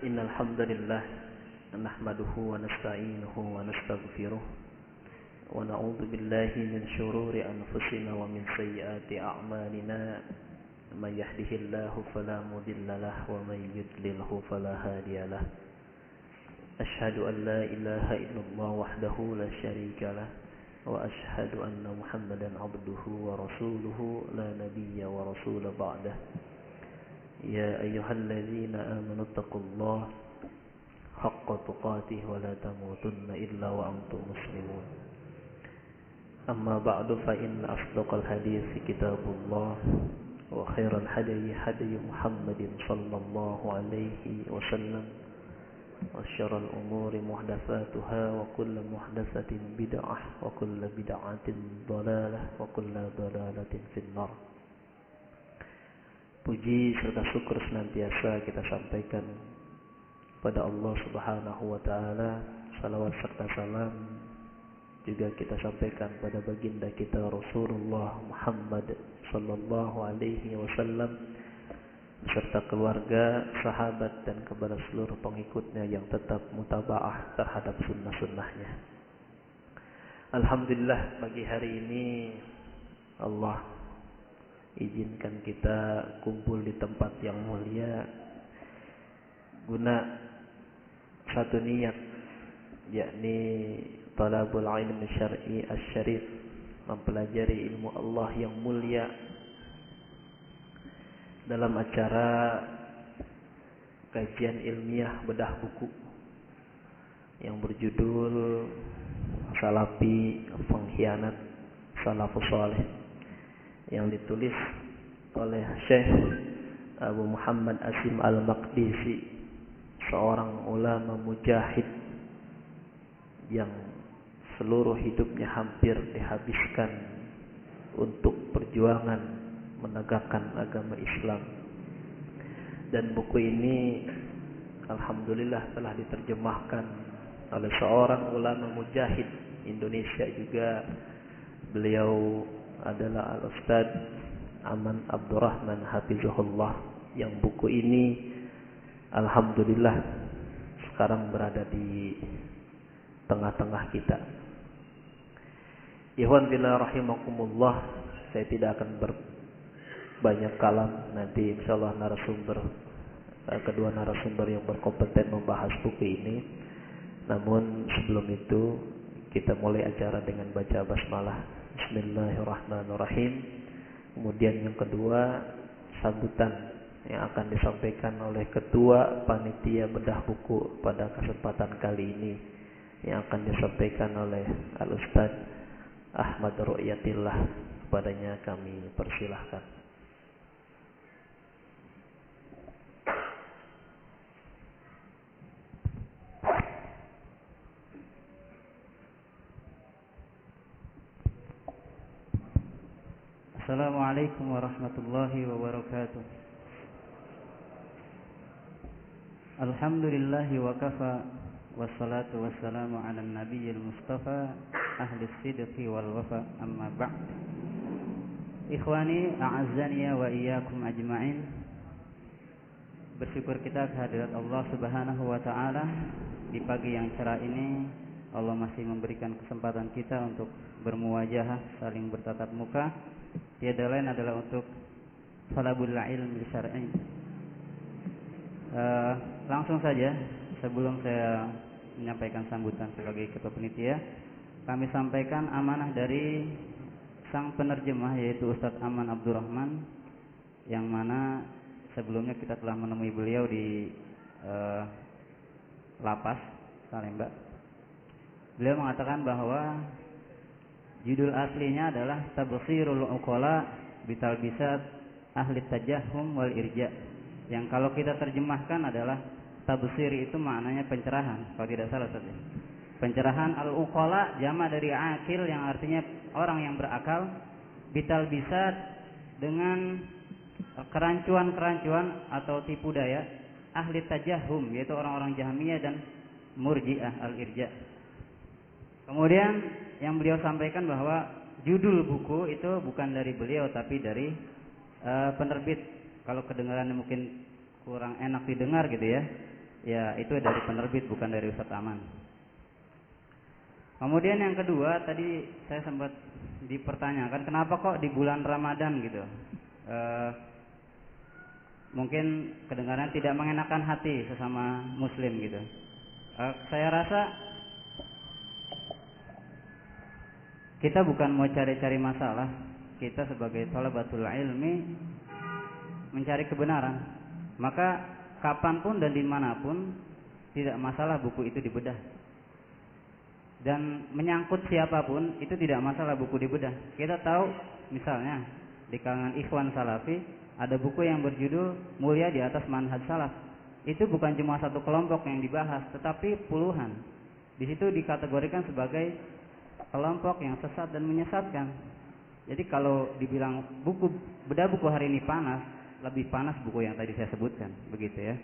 إن الحمد لله نحمده ونستعينه ونستغفره ونعوذ بالله من شرور أنفسنا ومن سيئات أعمالنا. من يهده الله فلا مضل له ومن يضلله فلا هادي له. أشهد أن لا إله إلا الله وحده لا شريك له وأشهد أن محمدا عبده ورسوله لا نبي ورسول بعده. يا أيها الذين آمنوا اتقوا الله حق تقاته ولا تموتن إلا وأنتم مسلمون. أما بعد فإن أصدق الحديث كتاب الله وخير الحدي حدي محمد صلى الله عليه وسلم وشر الأمور محدثاتها وكل محدثة بدعة وكل بدعة ضلالة وكل ضلالة في النار. Puji serta syukur senantiasa kita sampaikan pada Allah Subhanahu wa taala. Salawat serta salam juga kita sampaikan pada baginda kita Rasulullah Muhammad sallallahu alaihi wasallam beserta keluarga, sahabat dan kepada seluruh pengikutnya yang tetap mutabaah terhadap sunnah-sunnahnya. Alhamdulillah pagi hari ini Allah izinkan kita kumpul di tempat yang mulia. Guna satu niat yakni talabul ilmi syar'i asy-syarif mempelajari ilmu Allah yang mulia. Dalam acara kajian ilmiah bedah buku yang berjudul Salafi Pengkhianat Salafus Saleh yang ditulis oleh Syekh Abu Muhammad Asim Al-Maqdisi seorang ulama mujahid yang seluruh hidupnya hampir dihabiskan untuk perjuangan menegakkan agama Islam. Dan buku ini alhamdulillah telah diterjemahkan oleh seorang ulama mujahid Indonesia juga. Beliau adalah Al-Ustaz Aman Abdurrahman Hafizahullah yang buku ini Alhamdulillah sekarang berada di tengah-tengah kita. Ikhwan bila rahimakumullah saya tidak akan berbanyak kalam nanti insyaallah narasumber kedua narasumber yang berkompeten membahas buku ini. Namun sebelum itu kita mulai acara dengan baca basmalah. Bismillahirrahmanirrahim. Kemudian yang kedua sambutan yang akan disampaikan oleh ketua panitia bedah buku pada kesempatan kali ini yang akan disampaikan oleh Al Ustaz Ahmad Ru'yatillah kepadanya kami persilahkan. Assalamualaikum warahmatullahi wabarakatuh. Alhamdulillahi wa kafa wassalatu wassalamu ala nabiyyil mustafa ahli sidqi wal wafa amma ba'd. Ikhwani a'azzani wa iyyakum ajma'in. Bersyukur kita kehadirat Allah Subhanahu wa taala di pagi yang cerah ini Allah masih memberikan kesempatan kita untuk bermuwajahah saling bertatap muka tiada lain adalah untuk talabul ilmi syar'i. Uh, langsung saja sebelum saya menyampaikan sambutan sebagai ketua penitia, kami sampaikan amanah dari sang penerjemah yaitu Ustadz Aman Abdurrahman yang mana sebelumnya kita telah menemui beliau di uh, lapas Salemba. Beliau mengatakan bahwa Judul aslinya adalah Tabsirul Uqala Bitalbisat Ahli Tajahum wal Irja. Yang kalau kita terjemahkan adalah tabsir itu maknanya pencerahan, kalau tidak salah tadi. Pencerahan al-uqala jama dari akil yang artinya orang yang berakal bitalbisat dengan kerancuan-kerancuan atau tipu daya ahli tajahum yaitu orang-orang Jahmiyah dan Murji'ah al-Irja. Kemudian yang beliau sampaikan bahwa judul buku itu bukan dari beliau tapi dari uh, penerbit. Kalau kedengarannya mungkin kurang enak didengar gitu ya. Ya, itu dari penerbit bukan dari Ustadz Aman. Kemudian yang kedua tadi saya sempat dipertanyakan kenapa kok di bulan Ramadan gitu. E, mungkin kedengaran tidak mengenakan hati sesama muslim gitu. E, saya rasa kita bukan mau cari-cari masalah. Kita sebagai talabatul ilmi mencari kebenaran. Maka kapan pun dan di mana pun tidak masalah buku itu dibedah dan menyangkut siapa pun itu tidak masalah buku dibedah kita tahu misalnya di kalangan ikhwan salafi ada buku yang berjudul mulia di atas manhaj salaf itu bukan cuma satu kelompok yang dibahas tetapi puluhan di situ dikategorikan sebagai kelompok yang sesat dan menyesatkan jadi kalau dibilang buku bedah buku hari ini panas lebih panas buku yang tadi saya sebutkan, begitu ya.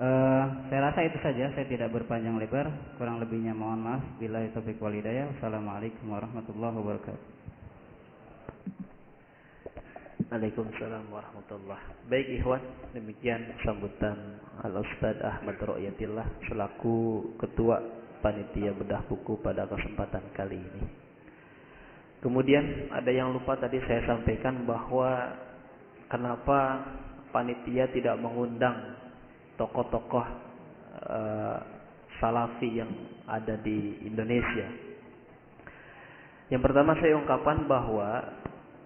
Uh, saya rasa itu saja, saya tidak berpanjang lebar, kurang lebihnya mohon maaf. Bila itu wal hidayah. Wassalamualaikum warahmatullahi wabarakatuh. Waalaikumsalam warahmatullahi Baik ikhwan, demikian sambutan Al Ustad Ahmad Royatillah selaku ketua panitia bedah buku pada kesempatan kali ini. Kemudian ada yang lupa tadi saya sampaikan bahwa kenapa panitia tidak mengundang tokoh-tokoh uh, salafi yang ada di Indonesia. Yang pertama saya ungkapkan bahwa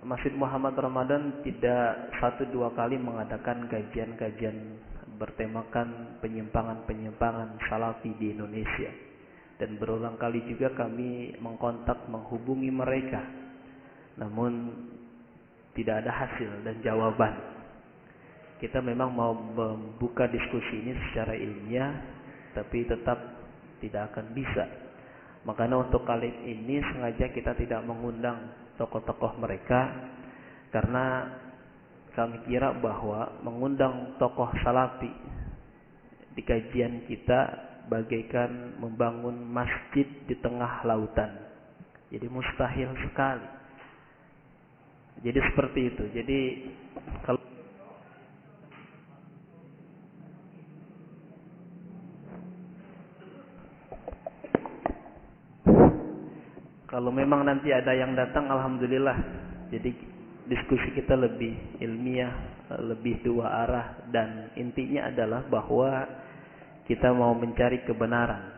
Masjid Muhammad Ramadan tidak satu dua kali mengadakan kajian-kajian bertemakan penyimpangan-penyimpangan salafi di Indonesia. Dan berulang kali juga kami mengkontak menghubungi mereka. Namun tidak ada hasil dan jawaban. Kita memang mau membuka diskusi ini secara ilmiah, tapi tetap tidak akan bisa. Makanya untuk kali ini sengaja kita tidak mengundang tokoh-tokoh mereka karena kami kira bahwa mengundang tokoh salafi di kajian kita bagaikan membangun masjid di tengah lautan. Jadi mustahil sekali. Jadi seperti itu. Jadi kalau kalau memang nanti ada yang datang alhamdulillah. Jadi diskusi kita lebih ilmiah, lebih dua arah dan intinya adalah bahwa kita mau mencari kebenaran.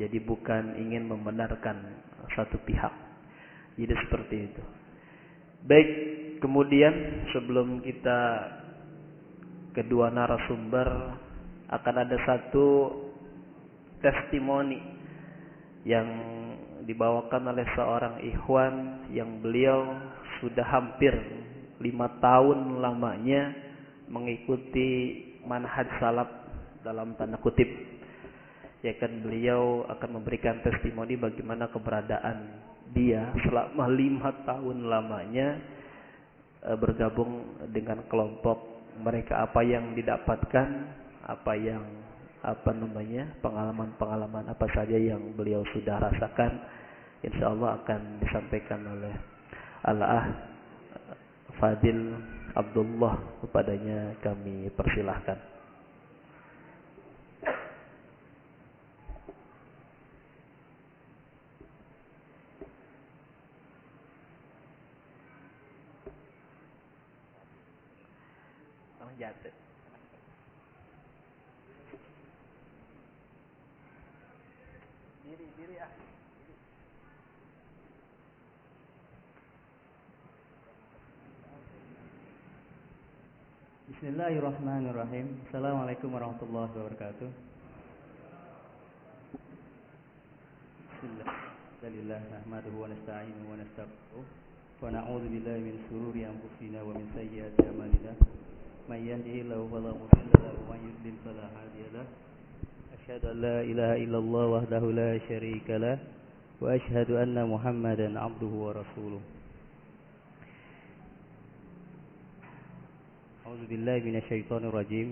Jadi bukan ingin membenarkan satu pihak. Jadi seperti itu. Baik, kemudian sebelum kita kedua narasumber akan ada satu testimoni yang dibawakan oleh seorang ikhwan yang beliau sudah hampir lima tahun lamanya mengikuti manhaj salaf dalam tanda kutip ya kan beliau akan memberikan testimoni bagaimana keberadaan dia selama lima tahun lamanya e, bergabung dengan kelompok mereka apa yang didapatkan apa yang apa namanya pengalaman-pengalaman apa saja yang beliau sudah rasakan insya Allah akan disampaikan oleh Allah Fadil Abdullah kepadanya kami persilahkan. Bismillahirrahmanirrahim. Assalamualaikum warahmatullahi wabarakatuh. Bismillahirrahmanirrahim. nahmaduhu wa nasta'inuhu wa nastaghfiruh wa na'udzu billahi min shururi anfusina wa min sayyiati a'malina. May yahdihillahu fala mudilla lahu wa may yudlil fala hadiya lahu. Asyhadu an la ilaha illallah wahdahu la syarika lah wa asyhadu anna Muhammadan 'abduhu wa rasuluh. أعوذ بالله من الشيطان الرجيم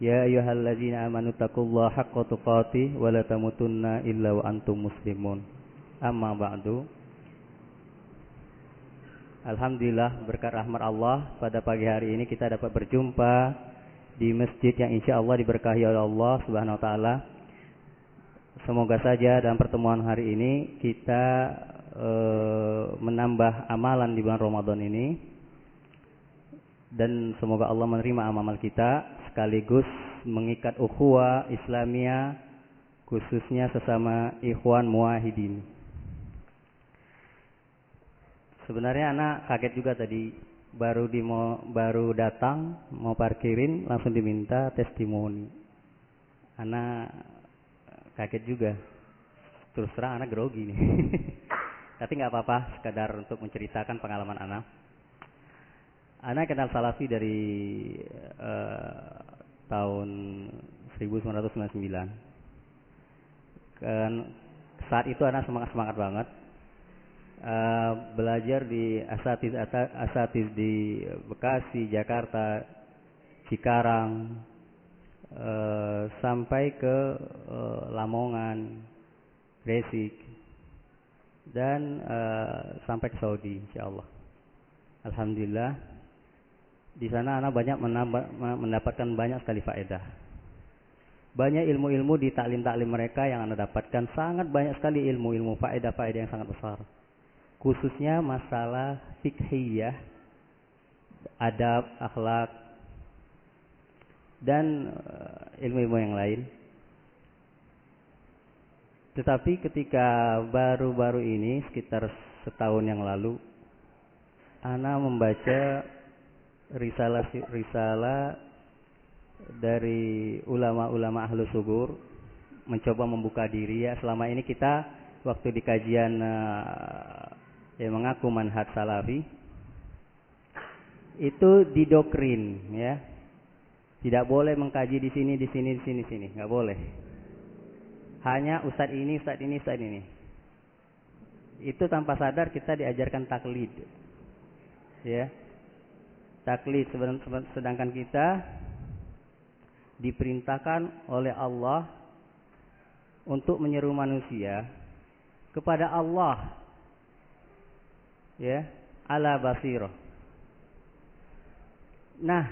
يا أيها الذين آمنوا اتقوا الله حق تقاته ولا تموتن إلا وأنتم مسلمون أما بعد Alhamdulillah berkat rahmat Allah pada pagi hari ini kita dapat berjumpa di masjid yang insya Allah diberkahi oleh Allah Subhanahu Wa Taala. Semoga saja dalam pertemuan hari ini kita e, menambah amalan di bulan Ramadan ini dan semoga Allah menerima amal kita sekaligus mengikat ukhuwah Islamiyah khususnya sesama ikhwan muahidin. Sebenarnya anak kaget juga tadi baru di mau, baru datang mau parkirin langsung diminta testimoni. Anak kaget juga. Terus terang anak grogi nih. Tapi nggak apa-apa, sekadar untuk menceritakan pengalaman anak. Anak kenal Salafi dari uh, tahun 1999. Kan saat itu anak semangat semangat banget uh, belajar di asatiz asatiz di Bekasi, Jakarta, Cikarang, uh, sampai ke uh, Lamongan, Gresik, dan uh, sampai ke Saudi, insya Allah. Alhamdulillah, di sana anak banyak mendapatkan banyak sekali faedah. Banyak ilmu-ilmu di taklim-taklim mereka yang anak dapatkan sangat banyak sekali ilmu-ilmu faedah-faedah yang sangat besar khususnya masalah fikhiyah, adab, akhlak, dan eh, ilmu-ilmu yang lain. Tetapi ketika baru-baru ini sekitar setahun yang lalu, Ana membaca risalah-risalah dari ulama-ulama ahlu subur mencoba membuka diri. Ya selama ini kita waktu di kajian uh, yang mengaku manhaj salafi itu didokrin ya. Tidak boleh mengkaji di sini di sini di sini di sini. Nggak boleh. Hanya ustad ini ustad ini ustad ini. Itu tanpa sadar kita diajarkan taklid. Ya taklid sedangkan kita diperintahkan oleh Allah untuk menyeru manusia kepada Allah ya ala basirah. Nah,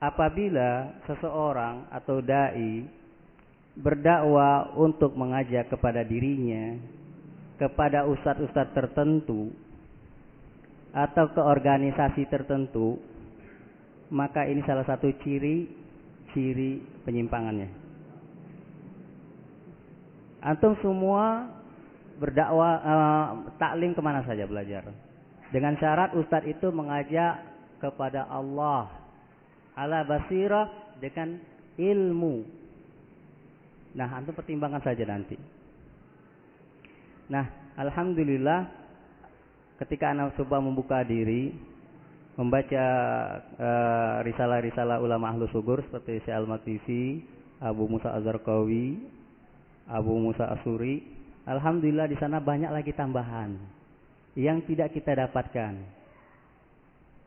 apabila seseorang atau dai berdakwah untuk mengajak kepada dirinya, kepada ustadz-ustadz tertentu atau ke organisasi tertentu, maka ini salah satu ciri-ciri penyimpangannya. Antum semua berdakwah uh, taklim ke mana saja belajar? Dengan syarat ustadz itu mengajak kepada Allah. Ala basirah dengan ilmu. Nah antum pertimbangkan saja nanti. Nah alhamdulillah ketika anak coba membuka diri membaca uh, risalah-risalah ulama ahlu sugur seperti Syekh Al-Matifi, Abu Musa Azharqawi, Abu Musa Asuri Alhamdulillah di sana banyak lagi tambahan yang tidak kita dapatkan.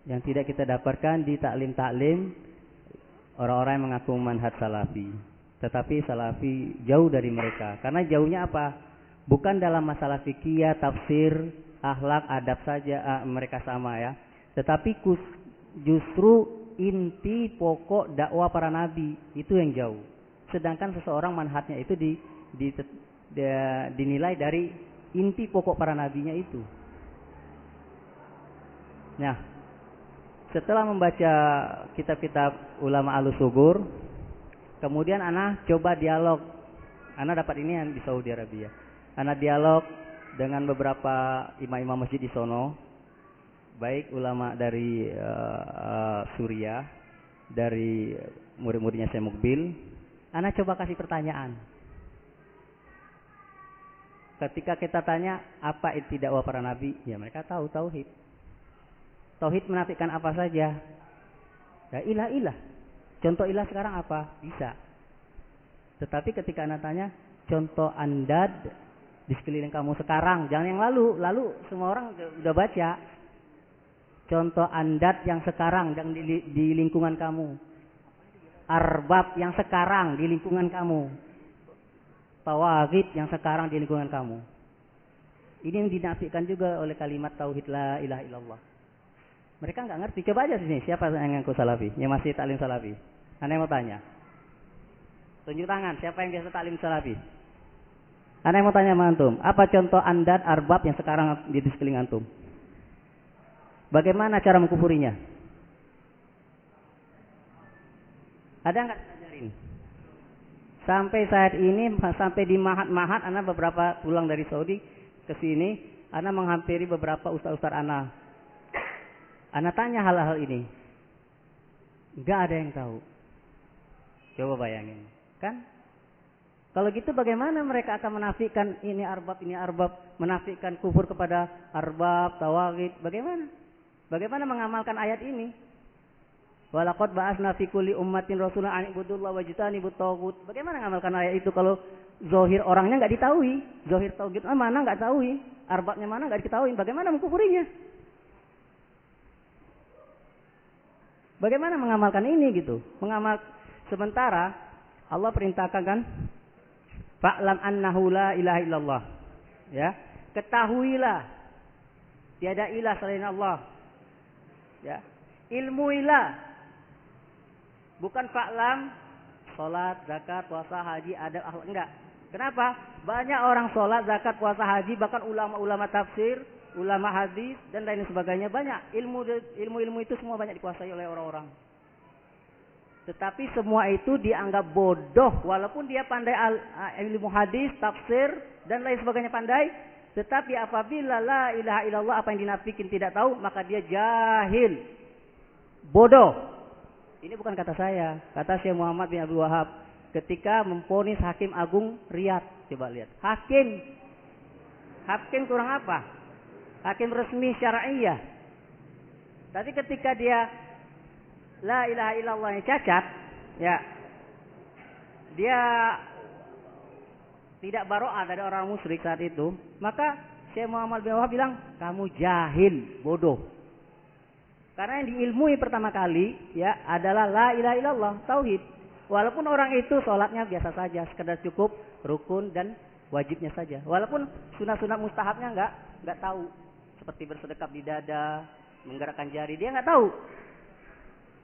Yang tidak kita dapatkan di taklim-taklim orang-orang yang mengaku manhaj salafi. Tetapi salafi jauh dari mereka. Karena jauhnya apa? Bukan dalam masalah fikih, tafsir, akhlak, adab saja uh, mereka sama ya. Tetapi kus, justru inti pokok dakwah para nabi itu yang jauh. Sedangkan seseorang manhatnya itu di, di dia dinilai dari inti pokok para nabinya itu. Nah, setelah membaca kitab-kitab ulama al-subur, kemudian anak coba dialog. Anak dapat ini di Saudi Arabia. Anak dialog dengan beberapa imam-imam masjid di sono, baik ulama dari uh, uh, Suriah, dari murid-muridnya saya Mukbil. Anak coba kasih pertanyaan Ketika kita tanya apa itu dakwah para nabi, ya mereka tahu tauhid. Tauhid menafikan apa saja. Ya ilah ilah. Contoh ilah sekarang apa? Bisa. Tetapi ketika anak tanya, contoh andad di sekeliling kamu sekarang, jangan yang lalu. Lalu semua orang udah baca. Contoh andad yang sekarang yang di, di lingkungan kamu. Arbab yang sekarang di lingkungan kamu tawagid yang sekarang di lingkungan kamu. Ini yang dinafikan juga oleh kalimat tauhid la ilaha illallah. Mereka nggak ngerti. Coba aja sini siapa yang ngaku salafi, yang masih taklim salafi. Anda mau tanya? Tunjuk tangan, siapa yang biasa taklim salafi? Anda mau tanya sama antum, apa contoh andat arbab yang sekarang di sekeliling antum? Bagaimana cara mengkufurinya? Ada nggak ngajarin? Sampai saat ini, sampai di mahat-mahat, anak beberapa pulang dari Saudi ke sini, anak menghampiri beberapa ustaz-ustaz anak. Anak tanya hal-hal ini. Nggak ada yang tahu. Coba bayangin. Kan? Kalau gitu bagaimana mereka akan menafikan ini arbab, ini arbab. Menafikan kufur kepada arbab, tawagid. Bagaimana? Bagaimana mengamalkan ayat ini? Walakot ba'asna fi kulli ummatin rasulun an wajtanibut tagut. Bagaimana mengamalkan ayat itu kalau zohir orangnya nggak ditahui, zohir tauhid mana nggak tahu, arbabnya mana nggak diketahui, bagaimana mengkufurinya? Bagaimana mengamalkan ini gitu? Mengamal sementara Allah perintahkan kan Fa'lam annahu la ilaha illallah. Ya, ketahuilah tiada ilah selain Allah. Ya, ilmuilah. Bukan fa'lam salat, zakat, puasa, haji, adab, akhlak enggak. Kenapa? Banyak orang sholat, zakat, puasa, haji, bahkan ulama-ulama tafsir, ulama hadis dan lain sebagainya banyak. Ilmu ilmu-ilmu itu semua banyak dikuasai oleh orang-orang. Tetapi semua itu dianggap bodoh walaupun dia pandai al, ilmu hadis, tafsir dan lain sebagainya pandai, tetapi apabila la ilaha illallah apa yang dinafikin tidak tahu, maka dia jahil. Bodoh. Ini bukan kata saya, kata Syekh Muhammad bin Abdul Wahab ketika memponis Hakim Agung Riyad. Coba lihat. Hakim Hakim kurang apa? Hakim resmi syar'iyah. Tapi ketika dia la ilaha illallah yang cacat, ya dia tidak baroah dari orang musyrik saat itu, maka Syekh Muhammad bin Wahab bilang, kamu jahil, bodoh. Karena yang diilmui pertama kali ya adalah la ilaha illallah, tauhid. Walaupun orang itu sholatnya biasa saja, sekedar cukup rukun dan wajibnya saja. Walaupun sunah-sunah mustahabnya nggak nggak tahu, seperti bersedekap di dada, menggerakkan jari, dia nggak tahu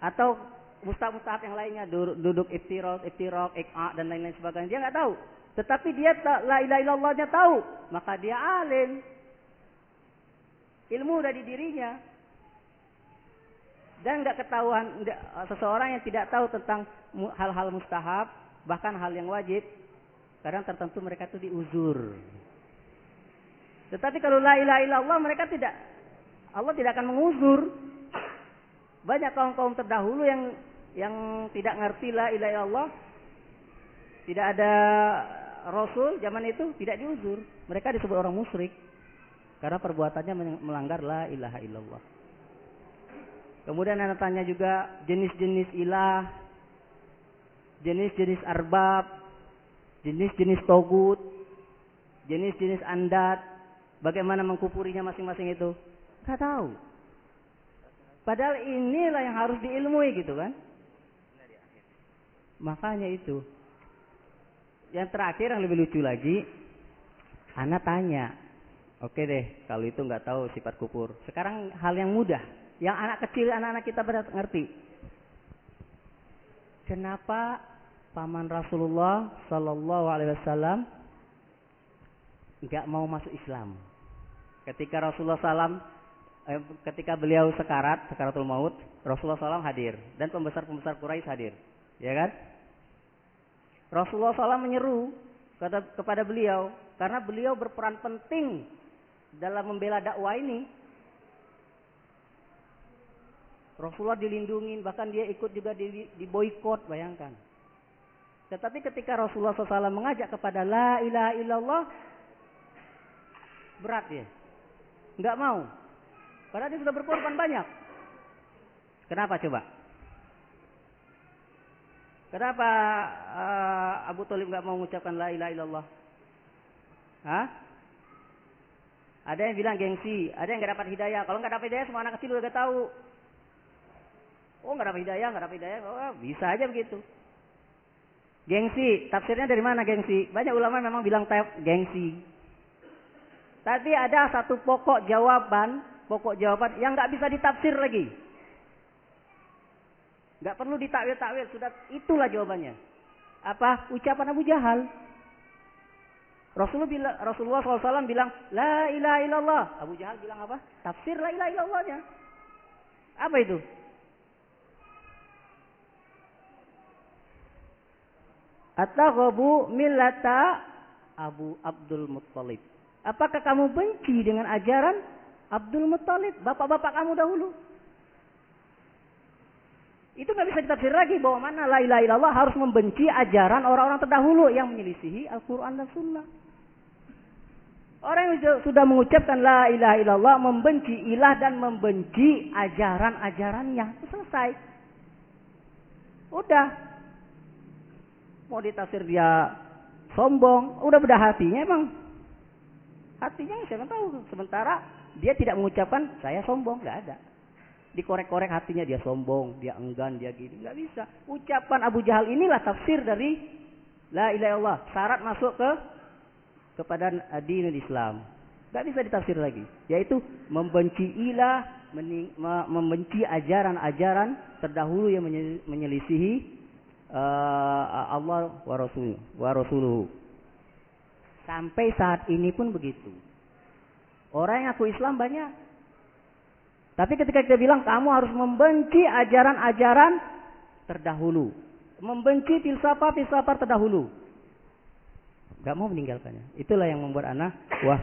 atau mustahab-mustahab yang lainnya duduk iftirok, iftirok, ik'a dan lain-lain sebagainya dia nggak tahu. Tetapi dia tak la ilaha illallahnya tahu, maka dia alim. Ilmu dari dirinya. Dan nggak ketahuan seseorang yang tidak tahu tentang hal-hal mustahab, bahkan hal yang wajib, kadang tertentu mereka itu diuzur. Tetapi kalau la ilaha illallah mereka tidak Allah tidak akan menguzur. Banyak kaum-kaum terdahulu yang yang tidak ngerti la ilaha illallah. Tidak ada rasul zaman itu tidak diuzur. Mereka disebut orang musyrik karena perbuatannya melanggar la ilaha illallah. Kemudian anda tanya juga jenis-jenis ilah, jenis-jenis arbab, jenis-jenis togut, jenis-jenis andat, bagaimana mengkupurinya masing-masing itu? Gak tahu. Padahal inilah yang harus diilmui gitu kan. Makanya itu. Yang terakhir yang lebih lucu lagi, anak tanya, oke deh kalau itu nggak tahu sifat kufur. Sekarang hal yang mudah, yang anak kecil, anak-anak kita pada ngerti. Kenapa paman Rasulullah Sallallahu Alaihi Wasallam nggak mau masuk Islam? Ketika Rasulullah SAW eh, ketika beliau sekarat, sekaratul maut, Rasulullah SAW hadir dan pembesar-pembesar Quraisy hadir, ya kan? Rasulullah SAW menyeru kata, kepada beliau karena beliau berperan penting dalam membela dakwah ini. Rasulullah dilindungi, bahkan dia ikut juga di, di boykot, bayangkan. Tetapi ketika Rasulullah SAW mengajak kepada la ilaha illallah, berat ya, nggak mau. Padahal dia sudah berkorban banyak. Kenapa coba? Kenapa uh, Abu Talib nggak mau mengucapkan la ilaha illallah? Hah? Ada yang bilang gengsi, ada yang nggak dapat hidayah. Kalau nggak dapat hidayah, semua anak kecil udah tahu. Oh nggak dapat hidayah, nggak dapat hidayah, oh, bisa aja begitu. Gengsi, tafsirnya dari mana gengsi? Banyak ulama memang bilang gengsi. Tapi ada satu pokok jawaban pokok jawaban yang nggak bisa ditafsir lagi. Nggak perlu ditakwil-takwil, sudah itulah jawabannya. Apa? Ucapan Abu Jahal. Rasulullah bilang, Rasulullah SAW bilang, La ilaha illallah. Abu Jahal bilang apa? Tafsir la ilaha illallahnya. Apa itu? Ataghabu millata Abu Abdul Muttalib. Apakah kamu benci dengan ajaran Abdul Muttalib, bapak-bapak kamu dahulu? Itu nggak bisa ditafsir lagi bahwa mana la ilaha illallah harus membenci ajaran orang-orang terdahulu yang menyelisihi Al-Quran dan Sunnah. Orang yang sudah mengucapkan la ilaha illallah membenci ilah dan membenci ajaran-ajarannya. Selesai. Udah. Mau ditafsir dia sombong, udah beda hatinya emang. Hatinya siapa tahu. Sementara dia tidak mengucapkan saya sombong, nggak ada dikorek-korek hatinya dia sombong, dia enggan, dia gini, nggak bisa. Ucapan Abu Jahal inilah tafsir dari la ilaha illallah, syarat masuk ke kepada dinul Islam. Nggak bisa ditafsir lagi, yaitu membenci ilah, membenci ajaran-ajaran terdahulu yang menyelisihi uh, Allah wa Rasul wa Rasuluhu. Sampai saat ini pun begitu. Orang yang aku Islam banyak, tapi ketika kita bilang kamu harus membenci ajaran-ajaran terdahulu. Membenci filsafat-filsafat terdahulu. Gak mau meninggalkannya. Itulah yang membuat anak, wah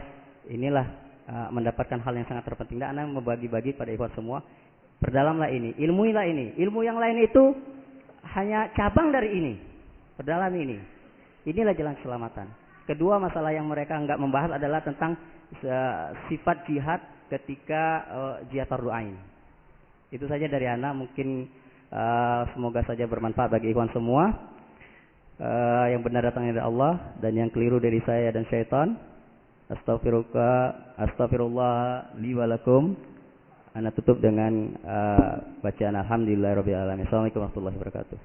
inilah uh, mendapatkan hal yang sangat terpenting. Dan anak membagi-bagi pada ikhwan semua. Perdalamlah ini, ilmuilah ini. Ilmu yang lain itu hanya cabang dari ini. Perdalam ini. Inilah jalan keselamatan. Kedua masalah yang mereka nggak membahas adalah tentang sifat jihad ketika uh, jihad fardu ain. Itu saja dari Ana, mungkin uh, semoga saja bermanfaat bagi ikhwan semua. Uh, yang benar datangnya dari Allah dan yang keliru dari saya dan syaitan. Astaghfirullah, astaghfirullah li walakum. Ana tutup dengan uh, bacaan alhamdulillah alamin. Assalamualaikum warahmatullahi wabarakatuh.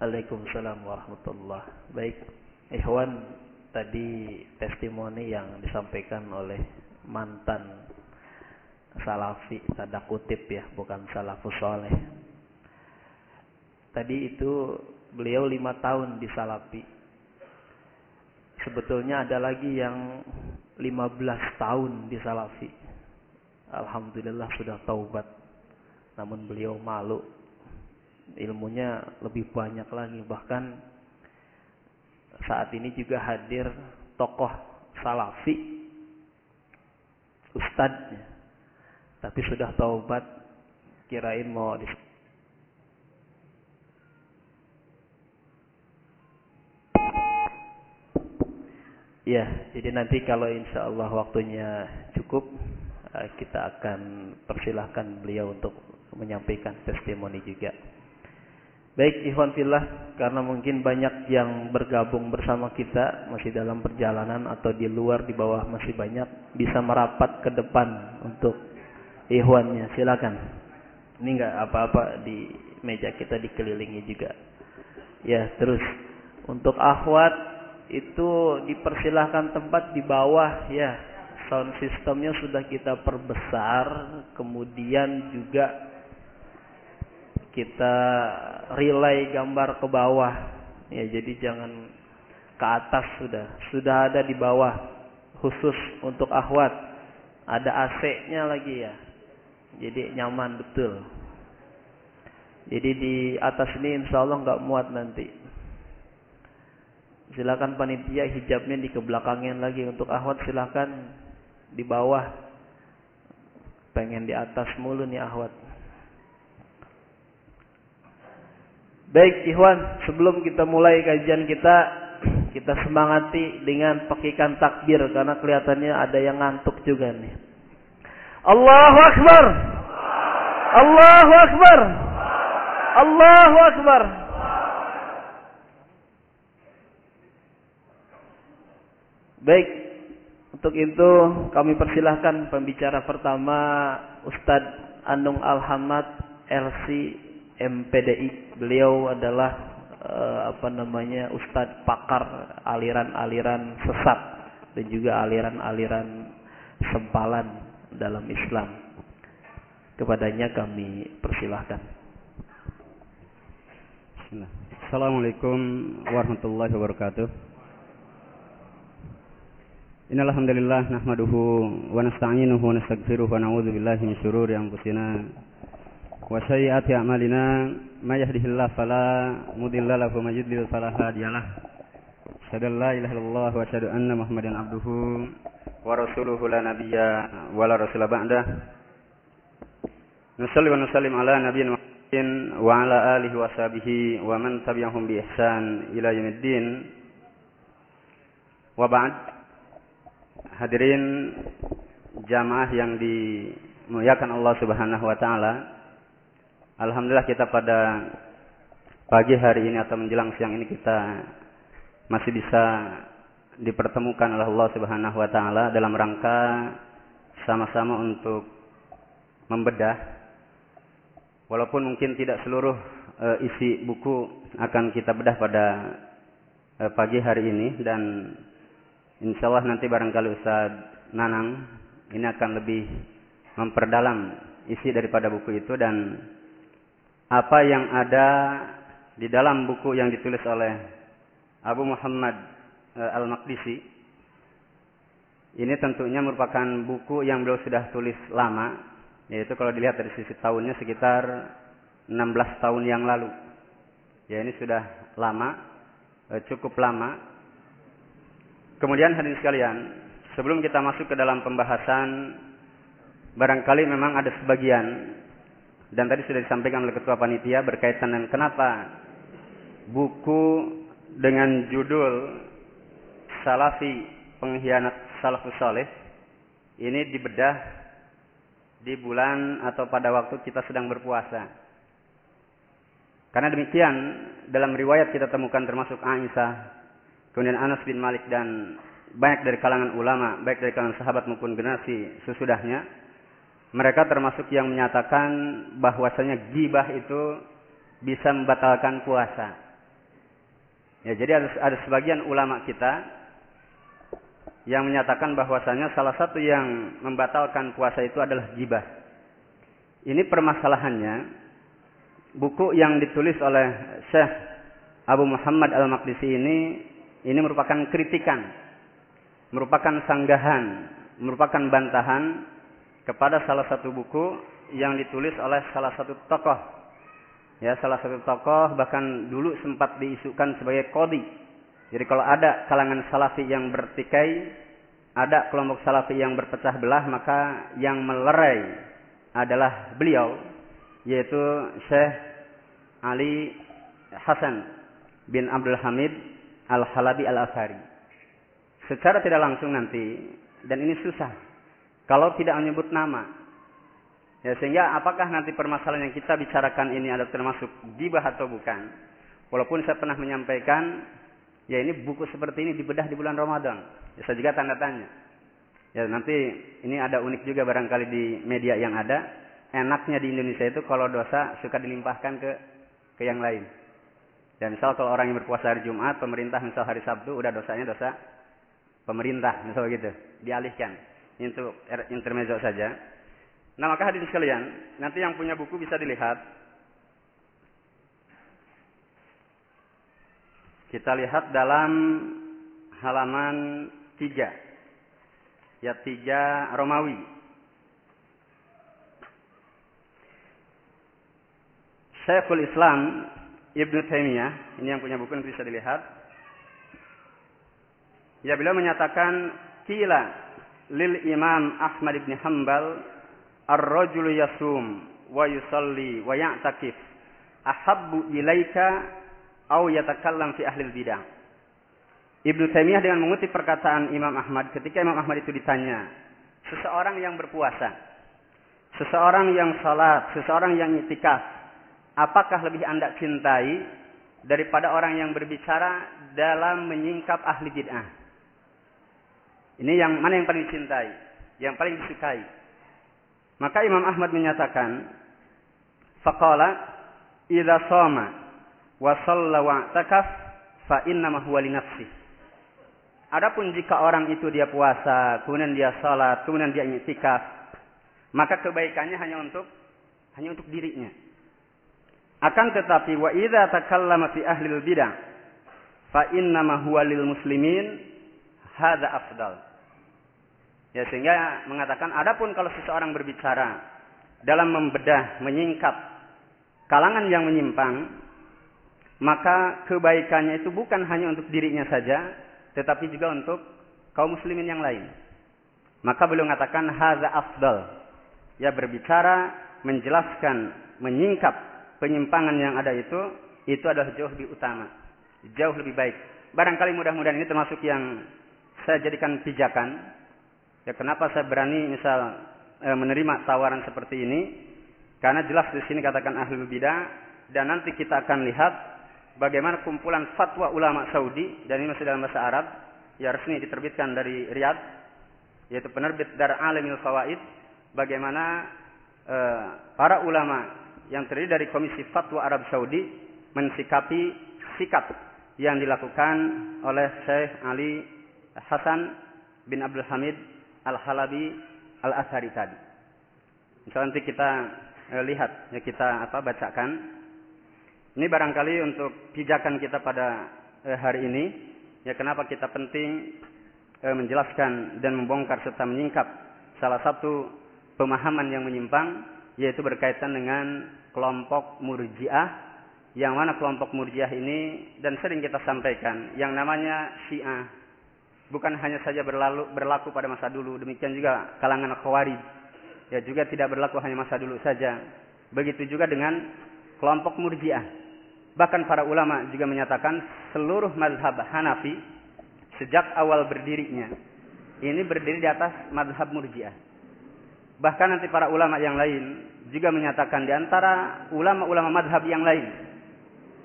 Waalaikumsalam warahmatullahi Baik, ikhwan tadi testimoni yang disampaikan oleh mantan salafi tanda kutip ya bukan salafus soleh. Tadi itu beliau lima tahun di salafi. Sebetulnya ada lagi yang lima belas tahun di salafi. Alhamdulillah sudah taubat namun beliau malu. Ilmunya lebih banyak lagi bahkan saat ini juga hadir tokoh salafi ustadznya. Tapi sudah taubat, kirain mau di Ya, jadi nanti kalau insya Allah waktunya cukup, eh, kita akan persilahkan beliau untuk menyampaikan testimoni juga. Baik Ikhwan Fillah, karena mungkin banyak yang bergabung bersama kita masih dalam perjalanan atau di luar di bawah masih banyak bisa merapat ke depan untuk Ikhwannya. Silakan. Ini enggak apa-apa di meja kita dikelilingi juga. Ya, terus untuk akhwat itu dipersilahkan tempat di bawah ya. Sound sistemnya sudah kita perbesar, kemudian juga kita relay gambar ke bawah. Ya, jadi jangan ke atas sudah. Sudah ada di bawah khusus untuk akhwat. Ada AC-nya lagi ya. Jadi nyaman betul. Jadi di atas ini insya Allah nggak muat nanti. Silakan panitia hijabnya di kebelakangin lagi untuk akhwat silakan di bawah. Pengen di atas mulu nih akhwat. Baik Ikhwan, sebelum kita mulai kajian kita, kita semangati dengan pakikan takbir karena kelihatannya ada yang ngantuk juga nih. Allahu Akbar. Allahu Akbar. Allahu Akbar. Baik, untuk itu kami persilahkan pembicara pertama Ustadz Anung Alhamad LC MPDI. Beliau adalah uh, apa namanya ustadz pakar aliran-aliran sesat dan juga aliran-aliran sempalan dalam Islam. Kepadanya kami persilahkan. Assalamualaikum warahmatullahi wabarakatuh. Innal hamdalillah nahmaduhu wa nasta'inuhu wa nastaghfiruh wa na'udzu billahi min anfusina lahu wa may yudlil fala hadiyalah. Asyhadu an la ilaha illallah wa asyhadu anna Muhammadan abduhu wa rasuluhu la nabiyya wa la rasula ba'dah. Nusalli wa nusallim ala nabiyina Muhammadin wa ala alihi wa sahbihi wa man tabi'ahum bi ihsan ila yaumiddin. Wa ba'd. Hadirin jamaah yang dimuliakan Allah Subhanahu wa taala. Alhamdulillah kita pada pagi hari ini atau menjelang siang ini kita masih bisa dipertemukan oleh Allah Subhanahu wa taala dalam rangka sama-sama untuk membedah. Walaupun mungkin tidak seluruh e, isi buku akan kita bedah pada e, pagi hari ini dan Insya Allah nanti barangkali Ustaz Nanang ini akan lebih memperdalam isi daripada buku itu dan apa yang ada di dalam buku yang ditulis oleh Abu Muhammad Al-Maqdisi. Ini tentunya merupakan buku yang beliau sudah tulis lama yaitu kalau dilihat dari sisi tahunnya sekitar 16 tahun yang lalu. Ya ini sudah lama cukup lama. Kemudian hadirin sekalian, sebelum kita masuk ke dalam pembahasan, barangkali memang ada sebagian dan tadi sudah disampaikan oleh ketua panitia berkaitan dengan kenapa buku dengan judul Salafi Pengkhianat Salafus Saleh ini dibedah di bulan atau pada waktu kita sedang berpuasa. Karena demikian dalam riwayat kita temukan termasuk Aisyah Kemudian Anas bin Malik dan banyak dari kalangan ulama, baik dari kalangan sahabat maupun generasi sesudahnya, mereka termasuk yang menyatakan bahwasanya gibah itu bisa membatalkan puasa. Ya, jadi ada, ada sebagian ulama kita yang menyatakan bahwasanya salah satu yang membatalkan puasa itu adalah gibah. Ini permasalahannya buku yang ditulis oleh Syekh Abu Muhammad Al-Maqdisi ini ini merupakan kritikan, merupakan sanggahan, merupakan bantahan kepada salah satu buku yang ditulis oleh salah satu tokoh. Ya, salah satu tokoh bahkan dulu sempat diisukan sebagai kodi. Jadi kalau ada kalangan salafi yang bertikai, ada kelompok salafi yang berpecah belah, maka yang melerai adalah beliau, yaitu Syekh Ali Hasan bin Abdul Hamid Al-Halabi Al-Asari. Secara tidak langsung nanti, dan ini susah. Kalau tidak menyebut nama. Ya, sehingga apakah nanti permasalahan yang kita bicarakan ini ada termasuk gibah atau bukan. Walaupun saya pernah menyampaikan, ya ini buku seperti ini dibedah di bulan Ramadan. Ya, saya juga tanda tanya. Ya nanti ini ada unik juga barangkali di media yang ada. Enaknya di Indonesia itu kalau dosa suka dilimpahkan ke ke yang lain. Dan misal kalau orang yang berpuasa hari Jumat, pemerintah misal hari Sabtu udah dosanya dosa pemerintah, misal gitu, dialihkan. Untuk intermezzo saja. Nah maka hadirin sekalian, nanti yang punya buku bisa dilihat. Kita lihat dalam halaman 3. Ya 3 Romawi. Syekhul Islam Ibnu Taimiyah, ini yang punya buku yang bisa dilihat. Ya beliau menyatakan kila lil Imam Ahmad bin Hambal ar-rajulu yasum wa yusalli wa ya'takif ahabbu ilaika au yatakallam fi ahli bidah. Ibnu Taimiyah dengan mengutip perkataan Imam Ahmad ketika Imam Ahmad itu ditanya, seseorang yang berpuasa, seseorang yang salat, seseorang yang itikaf, apakah lebih Anda cintai daripada orang yang berbicara dalam menyingkap ahli bid'ah? Ini yang mana yang paling dicintai, yang paling disukai? Maka Imam Ahmad menyatakan, faqala idza shoma wa shalla wa takaf fa innama huwa li nafsi. Adapun jika orang itu dia puasa, kemudian dia salat, kemudian dia iktikaf, maka kebaikannya hanya untuk hanya untuk dirinya. Akan tetapi wa idza takallama fi ahli bidah fa inna huwa lil muslimin hadza afdal. Ya sehingga mengatakan adapun kalau seseorang berbicara dalam membedah, menyingkap kalangan yang menyimpang, maka kebaikannya itu bukan hanya untuk dirinya saja, tetapi juga untuk kaum muslimin yang lain. Maka beliau mengatakan haza afdal. Ya berbicara, menjelaskan, menyingkap penyimpangan yang ada itu, itu adalah jauh lebih utama. Jauh lebih baik. Barangkali mudah-mudahan ini termasuk yang saya jadikan pijakan. Ya kenapa saya berani misal e, menerima tawaran seperti ini? Karena jelas di sini katakan ahli bidah dan nanti kita akan lihat bagaimana kumpulan fatwa ulama Saudi dan ini masih dalam bahasa Arab ya resmi diterbitkan dari Riyadh yaitu penerbit Dar Alimil Fawaid bagaimana e, para ulama yang terdiri dari Komisi Fatwa Arab Saudi mensikapi sikap yang dilakukan oleh Syekh Ali Hasan bin Abdul Hamid Al-Halabi Al-Athari tadi. Misalnya nanti kita e, lihat, ya kita apa bacakan. Ini barangkali untuk pijakan kita pada e, hari ini, ya kenapa kita penting e, menjelaskan dan membongkar serta menyingkap salah satu pemahaman yang menyimpang, yaitu berkaitan dengan kelompok murjiah yang mana kelompok murjiah ini dan sering kita sampaikan yang namanya Syiah bukan hanya saja berlalu, berlaku pada masa dulu demikian juga kalangan Khawarij. Ya juga tidak berlaku hanya masa dulu saja. Begitu juga dengan kelompok murjiah. Bahkan para ulama juga menyatakan seluruh mazhab Hanafi sejak awal berdirinya ini berdiri di atas mazhab murjiah. Bahkan nanti para ulama yang lain juga menyatakan di antara ulama-ulama madhab yang lain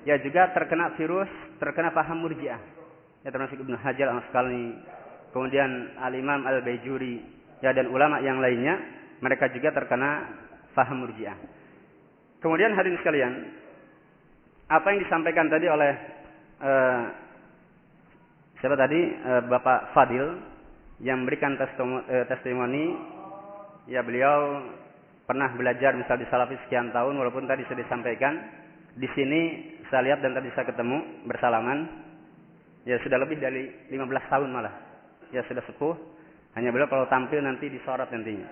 ya juga terkena virus, terkena paham murjiah. Ya termasuk Ibnu Hajar al-Asqalani, kemudian Al-Imam Al-Baijuri, ya dan ulama yang lainnya, mereka juga terkena paham murjiah. Kemudian hadirin sekalian, apa yang disampaikan tadi oleh uh, siapa tadi? Uh, Bapak Fadil yang memberikan eh, testimoni, ya beliau pernah belajar misal di Salafi sekian tahun walaupun tadi sudah disampaikan. Di sini saya lihat dan tadi saya ketemu bersalaman. Ya sudah lebih dari 15 tahun malah. Ya sudah sepuh. Hanya beliau kalau tampil nanti disorot nantinya.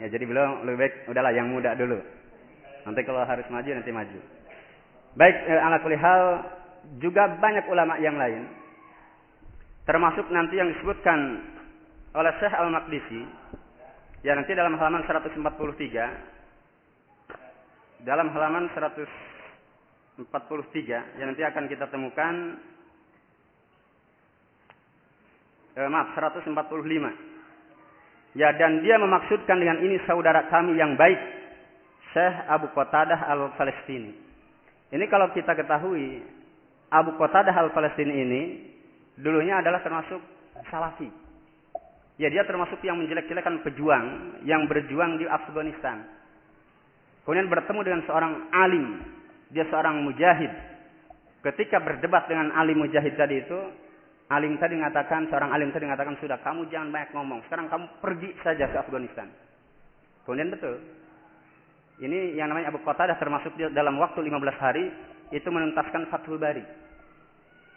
Ya jadi beliau lebih baik udahlah yang muda dulu. Nanti kalau harus maju nanti maju. Baik, eh, ala kulihal juga banyak ulama yang lain. Termasuk nanti yang disebutkan oleh Syekh Al-Maqdisi. Ya nanti dalam halaman 143. Dalam halaman 100 43 yang nanti akan kita temukan eh, maaf 145 ya dan dia memaksudkan dengan ini saudara kami yang baik Syekh Abu Qatadah Al-Palestini. Ini kalau kita ketahui Abu Qatadah Al-Palestini ini dulunya adalah termasuk salafi. Ya dia termasuk yang menjelek-jelekan pejuang yang berjuang di Afghanistan. Kemudian bertemu dengan seorang alim. Dia seorang mujahid. Ketika berdebat dengan alim mujahid tadi itu, alim tadi mengatakan, seorang alim tadi mengatakan, sudah kamu jangan banyak ngomong. Sekarang kamu pergi saja ke Afghanistan. Kemudian betul. Ini yang namanya Abu Qatadah termasuk dia dalam waktu 15 hari itu menuntaskan Fathul Bari.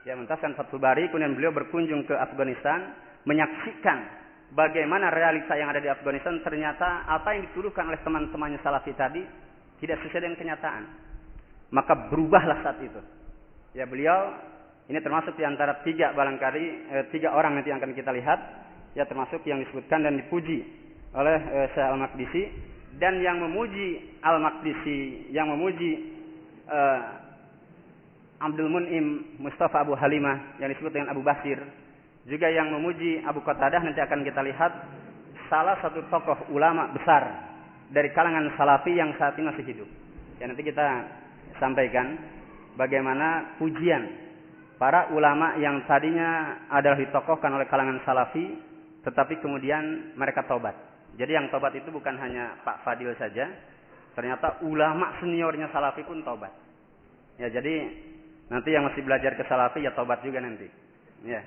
Ya, menuntaskan Fathul Bari, kemudian beliau berkunjung ke Afghanistan, menyaksikan bagaimana realita yang ada di Afghanistan ternyata apa yang dituduhkan oleh teman-temannya Salafi tadi tidak sesuai dengan kenyataan. Maka berubahlah saat itu. Ya beliau ini termasuk di antara tiga barangkali eh, tiga orang nanti yang akan kita lihat. Ya termasuk yang disebutkan dan dipuji oleh eh, Syekh Al-Maqdisi. Dan yang memuji Al-Maqdisi yang memuji eh, Abdul Mun'im Mustafa Abu Halimah yang disebut dengan Abu Basir. Juga yang memuji Abu Qatadah nanti akan kita lihat salah satu tokoh ulama besar dari kalangan salafi yang saat ini masih hidup. Ya nanti kita sampaikan bagaimana pujian para ulama yang tadinya adalah ditokohkan oleh kalangan salafi tetapi kemudian mereka tobat. Jadi yang tobat itu bukan hanya Pak Fadil saja, ternyata ulama seniornya salafi pun tobat. Ya, jadi nanti yang masih belajar ke salafi ya tobat juga nanti. Ya.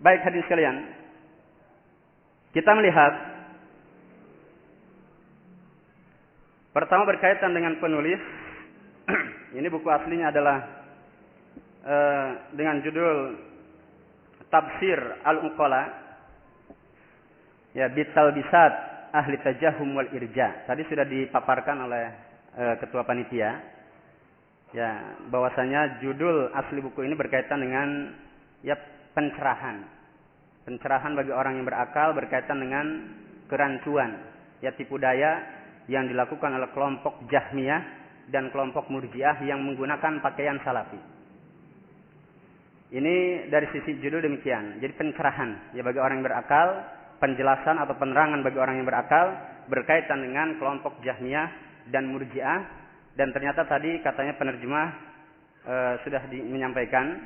Baik hadirin sekalian. Kita melihat Pertama berkaitan dengan penulis. Ini buku aslinya adalah uh, dengan judul Tafsir Al-Uqala. Ya, Bital Bisat Ahli Tajahum wal Irja. Tadi sudah dipaparkan oleh uh, ketua panitia. Ya, bahwasanya judul asli buku ini berkaitan dengan ya pencerahan. Pencerahan bagi orang yang berakal berkaitan dengan kerancuan, ya tipu daya yang dilakukan oleh kelompok Jahmiyah dan kelompok Murjiah yang menggunakan pakaian salafi. Ini dari sisi judul demikian. Jadi pencerahan ya bagi orang yang berakal, penjelasan atau penerangan bagi orang yang berakal berkaitan dengan kelompok Jahmiyah dan Murjiah dan ternyata tadi katanya penerjemah e, sudah di, menyampaikan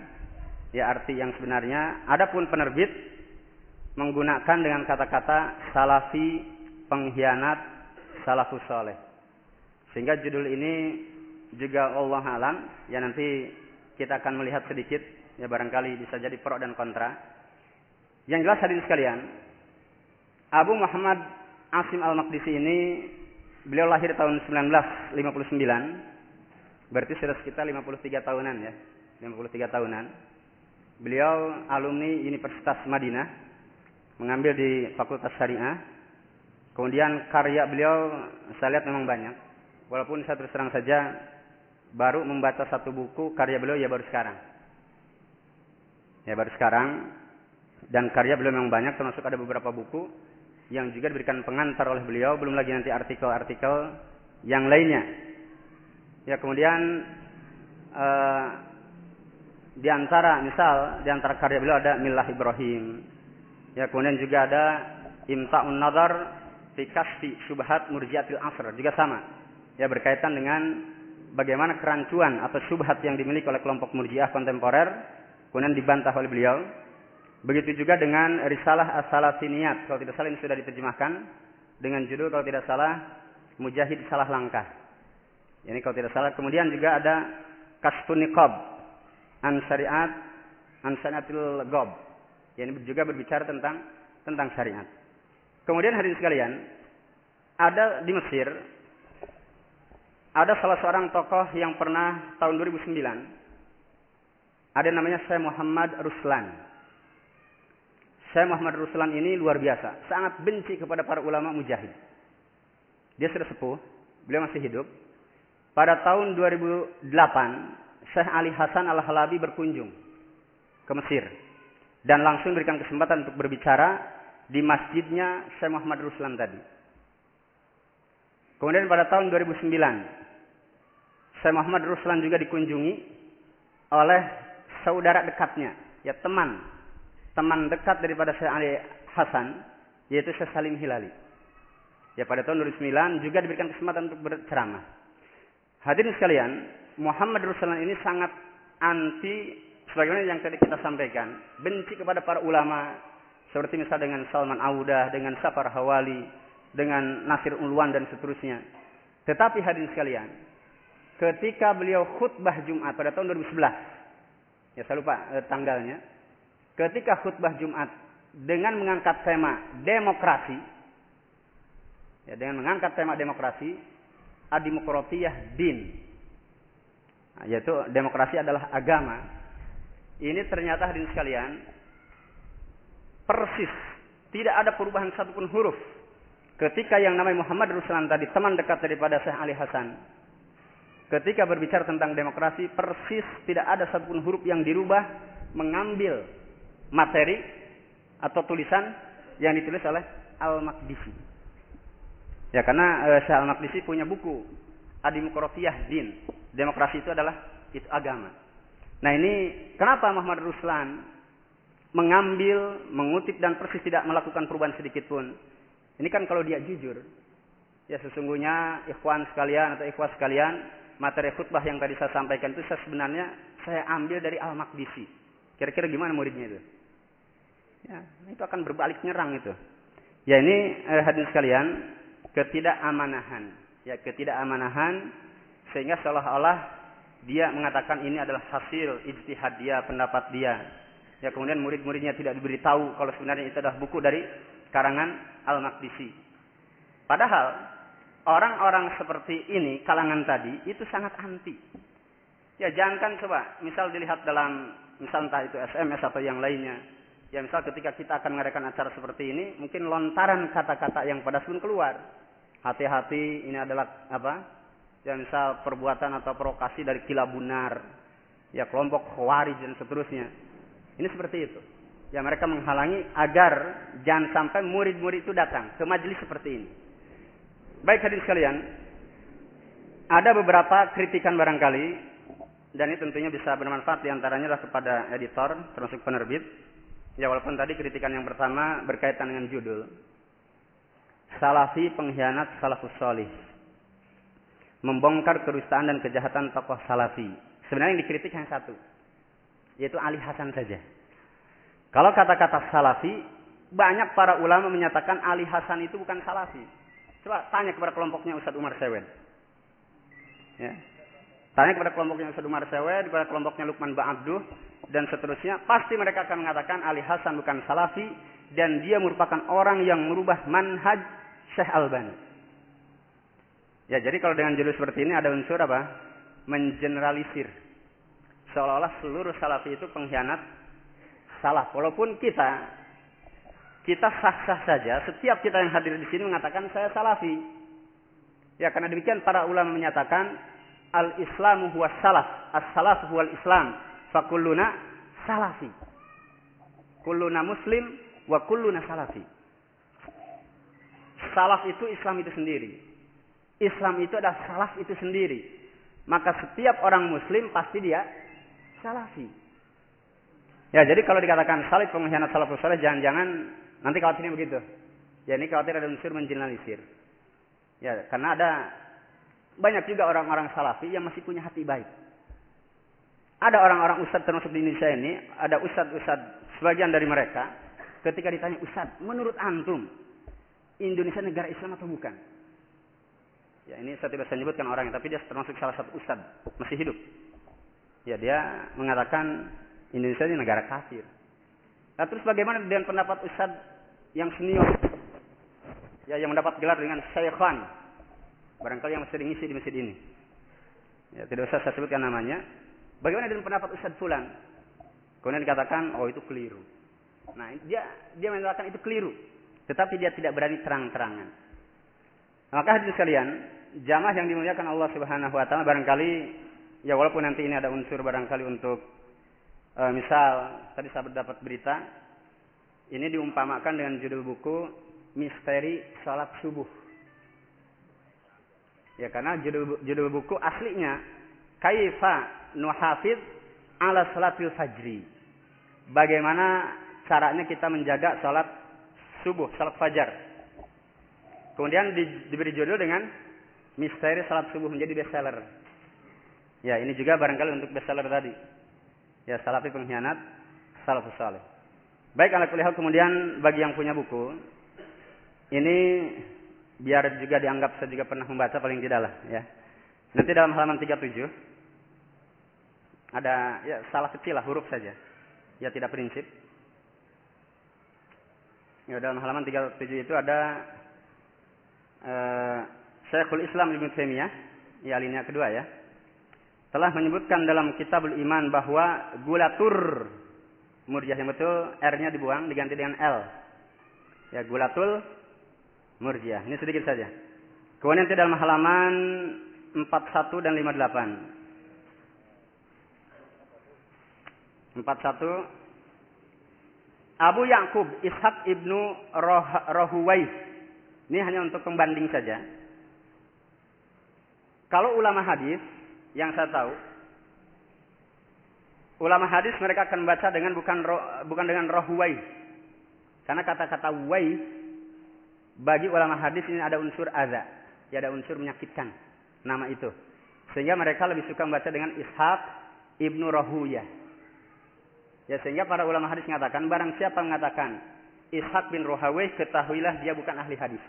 ya arti yang sebenarnya. Adapun penerbit menggunakan dengan kata-kata salafi pengkhianat salafus soleh. Sehingga judul ini juga Allah alam ya nanti kita akan melihat sedikit ya barangkali bisa jadi pro dan kontra. Yang jelas hadirin sekalian, Abu Muhammad Asim Al-Maqdisi ini beliau lahir tahun 1959. Berarti sudah sekitar 53 tahunan ya. 53 tahunan. Beliau alumni Universitas Madinah, mengambil di Fakultas Syariah. Kemudian karya beliau saya lihat memang banyak. Walaupun saya terus terang saja baru membaca satu buku karya beliau ya baru sekarang. Ya baru sekarang dan karya beliau memang banyak termasuk ada beberapa buku yang juga diberikan pengantar oleh beliau belum lagi nanti artikel-artikel yang lainnya. Ya kemudian uh, di antara misal di antara karya beliau ada Milah Ibrahim. Ya, kemudian juga ada Imta'un Nazar fi kasfi syubhat murjiatil asr juga sama. Ya berkaitan dengan bagaimana kerancuan atau syubhat yang dimiliki oleh kelompok murjiah kontemporer kemudian dibantah oleh beliau. Begitu juga dengan Risalah As-Salafiniyat kalau tidak salah ini sudah diterjemahkan dengan judul kalau tidak salah Mujahid Salah Langkah. Ini kalau tidak salah. Kemudian juga ada Kasfun Niqab an syariat an syariatil gob. Ini juga berbicara tentang tentang syariat. Kemudian hadirin sekalian, ada di Mesir ada salah seorang tokoh yang pernah tahun 2009 ada namanya Syekh Muhammad Ruslan. Syekh Muhammad Ruslan ini luar biasa, sangat benci kepada para ulama mujahid. Dia sudah sepuh, beliau masih hidup. Pada tahun 2008, Syekh Ali Hasan Al-Halabi berkunjung ke Mesir dan langsung berikan kesempatan untuk berbicara di masjidnya Syekh Muhammad Ruslan tadi. Kemudian pada tahun 2009 Syekh Muhammad Ruslan juga dikunjungi oleh saudara dekatnya, ya teman, teman dekat daripada Syekh Ali Hasan, yaitu Syekh Salim Hilali. Ya pada tahun 2009 juga diberikan kesempatan untuk berceramah. Hadirin sekalian, Muhammad Rasulullah ini sangat anti sebagaimana yang tadi kita sampaikan, benci kepada para ulama seperti misal dengan Salman Audah, dengan Safar Hawali, dengan Nasir Ulwan dan seterusnya. Tetapi hadirin sekalian, ketika beliau khutbah Jumat pada tahun 2011, ya saya lupa eh, tanggalnya, ketika khutbah Jumat dengan mengangkat tema demokrasi, ya dengan mengangkat tema demokrasi, adimokratiyah din, Nah, yaitu demokrasi adalah agama. Ini ternyata hadirin sekalian persis tidak ada perubahan satupun huruf ketika yang namanya Muhammad Ruslan tadi teman dekat daripada Syekh Ali Hasan ketika berbicara tentang demokrasi persis tidak ada satupun huruf yang dirubah mengambil materi atau tulisan yang ditulis oleh Al-Maqdisi. Ya karena e, Syekh Al-Maqdisi punya buku Adimokratiyah Din Demokrasi itu adalah itu agama. Nah ini kenapa Muhammad Ruslan mengambil, mengutip dan persis tidak melakukan perubahan sedikit pun. Ini kan kalau dia jujur. Ya sesungguhnya ikhwan sekalian atau ikhwas sekalian, materi khutbah yang tadi saya sampaikan itu saya sebenarnya saya ambil dari Al-Makdisi. Kira-kira gimana muridnya itu? Ya, itu akan berbalik nyerang itu. Ya ini eh, hadis sekalian, ketidakamanahan. Ya ketidakamanahan sehingga seolah-olah dia mengatakan ini adalah hasil ijtihad dia, pendapat dia. Ya kemudian murid-muridnya tidak diberitahu kalau sebenarnya itu adalah buku dari karangan Al-Makdisi. Padahal orang-orang seperti ini, kalangan tadi, itu sangat anti. Ya jangankan coba, misal dilihat dalam, misal entah itu SMS atau yang lainnya. Ya misal ketika kita akan mengadakan acara seperti ini, mungkin lontaran kata-kata yang pada pun keluar. Hati-hati, ini adalah apa? Ya misal perbuatan atau provokasi dari kilabunar. Ya kelompok khawarij dan seterusnya. Ini seperti itu. Ya mereka menghalangi agar jangan sampai murid-murid itu datang ke majelis seperti ini. Baik hadirin sekalian, ada beberapa kritikan barangkali dan ini tentunya bisa bermanfaat di antaranya adalah kepada editor termasuk penerbit. Ya walaupun tadi kritikan yang pertama berkaitan dengan judul Salafi pengkhianat salafus solih membongkar kedustaan dan kejahatan tokoh salafi. Sebenarnya yang dikritik hanya satu, yaitu Ali Hasan saja. Kalau kata-kata salafi, banyak para ulama menyatakan Ali Hasan itu bukan salafi. Coba tanya kepada kelompoknya Ustadz Umar Sewed. Ya. Tanya kepada kelompoknya Ustadz Umar Sewed, kepada kelompoknya Lukman Ba'abduh, dan seterusnya. Pasti mereka akan mengatakan Ali Hasan bukan salafi, dan dia merupakan orang yang merubah manhaj Syekh Albani. Ya, jadi kalau dengan judul seperti ini ada unsur apa? Mengeneralisir. Seolah-olah seluruh salafi itu pengkhianat salah. Walaupun kita kita sah-sah saja, setiap kita yang hadir di sini mengatakan saya salafi. Ya karena demikian para ulama menyatakan al-islamu huwa salaf, as-salaf huwa al-islam, fakulluna salafi. Kulluna muslim wa kulluna salafi. Salaf itu Islam itu sendiri. Islam itu adalah salaf itu sendiri. Maka setiap orang muslim pasti dia salafi. Ya, jadi kalau dikatakan salib pengkhianat salafus saleh jangan-jangan nanti khawatirnya begitu. Ya, ini khawatir ada unsur menjelasir. Ya, karena ada banyak juga orang-orang salafi yang masih punya hati baik. Ada orang-orang ustadz termasuk di Indonesia ini, ada ustadz-ustadz sebagian dari mereka, ketika ditanya ustadz, menurut antum, Indonesia negara Islam atau bukan? Ya, ini saya tidak bisa menyebutkan orangnya, tapi dia termasuk salah satu ustadz, masih hidup. Ya, dia mengatakan Indonesia ini negara kafir. Nah, terus bagaimana dengan pendapat Ustadz yang senior? Ya, yang mendapat gelar dengan Syekhan. Barangkali yang sering isi di masjid ini. Ya, tidak usah saya sebutkan namanya. Bagaimana dengan pendapat Ustadz Fulan? Kemudian dikatakan, oh itu keliru. Nah, dia dia mengatakan itu keliru. Tetapi dia tidak berani terang-terangan. Maka hadirin sekalian, jamaah yang dimuliakan Allah Subhanahu wa taala barangkali ya walaupun nanti ini ada unsur barangkali untuk e, misal tadi saya dapat berita ini diumpamakan dengan judul buku Misteri Salat Subuh. Ya karena judul judul buku aslinya Kaifa Nuhafid ala Salatil Fajri. Bagaimana caranya kita menjaga salat subuh, salat fajar. Kemudian di, diberi judul dengan Misteri Salat Subuh menjadi bestseller. Ya, ini juga barangkali untuk bestseller tadi. Ya, salafi pengkhianat, salafus saleh. Baik, ala kuliah kemudian bagi yang punya buku, ini biar juga dianggap saya juga pernah membaca paling tidak lah ya. Nanti dalam halaman 37 ada ya salah kecil lah huruf saja. Ya tidak prinsip. Ya dalam halaman 37 itu ada uh, Syekhul Islam Ibnu Taimiyah, ya alinea kedua ya telah menyebutkan dalam kitabul iman bahwa gulatur murjiah yang betul R-nya dibuang diganti dengan L. Ya, gulatul murjiah. Ini sedikit saja. Kemudian di dalam halaman 41 dan 58. 41 Abu Yakub Ishak ibnu Roh. Ini hanya untuk pembanding saja. Kalau ulama hadis yang saya tahu ulama hadis mereka akan baca dengan bukan roh, bukan dengan roh wai karena kata-kata wai bagi ulama hadis ini ada unsur ada ya ada unsur menyakitkan nama itu. Sehingga mereka lebih suka membaca dengan ishaq ibnu rohuya ya sehingga para ulama hadis mengatakan barang siapa mengatakan ishaq bin rohawai ketahuilah dia bukan ahli hadis.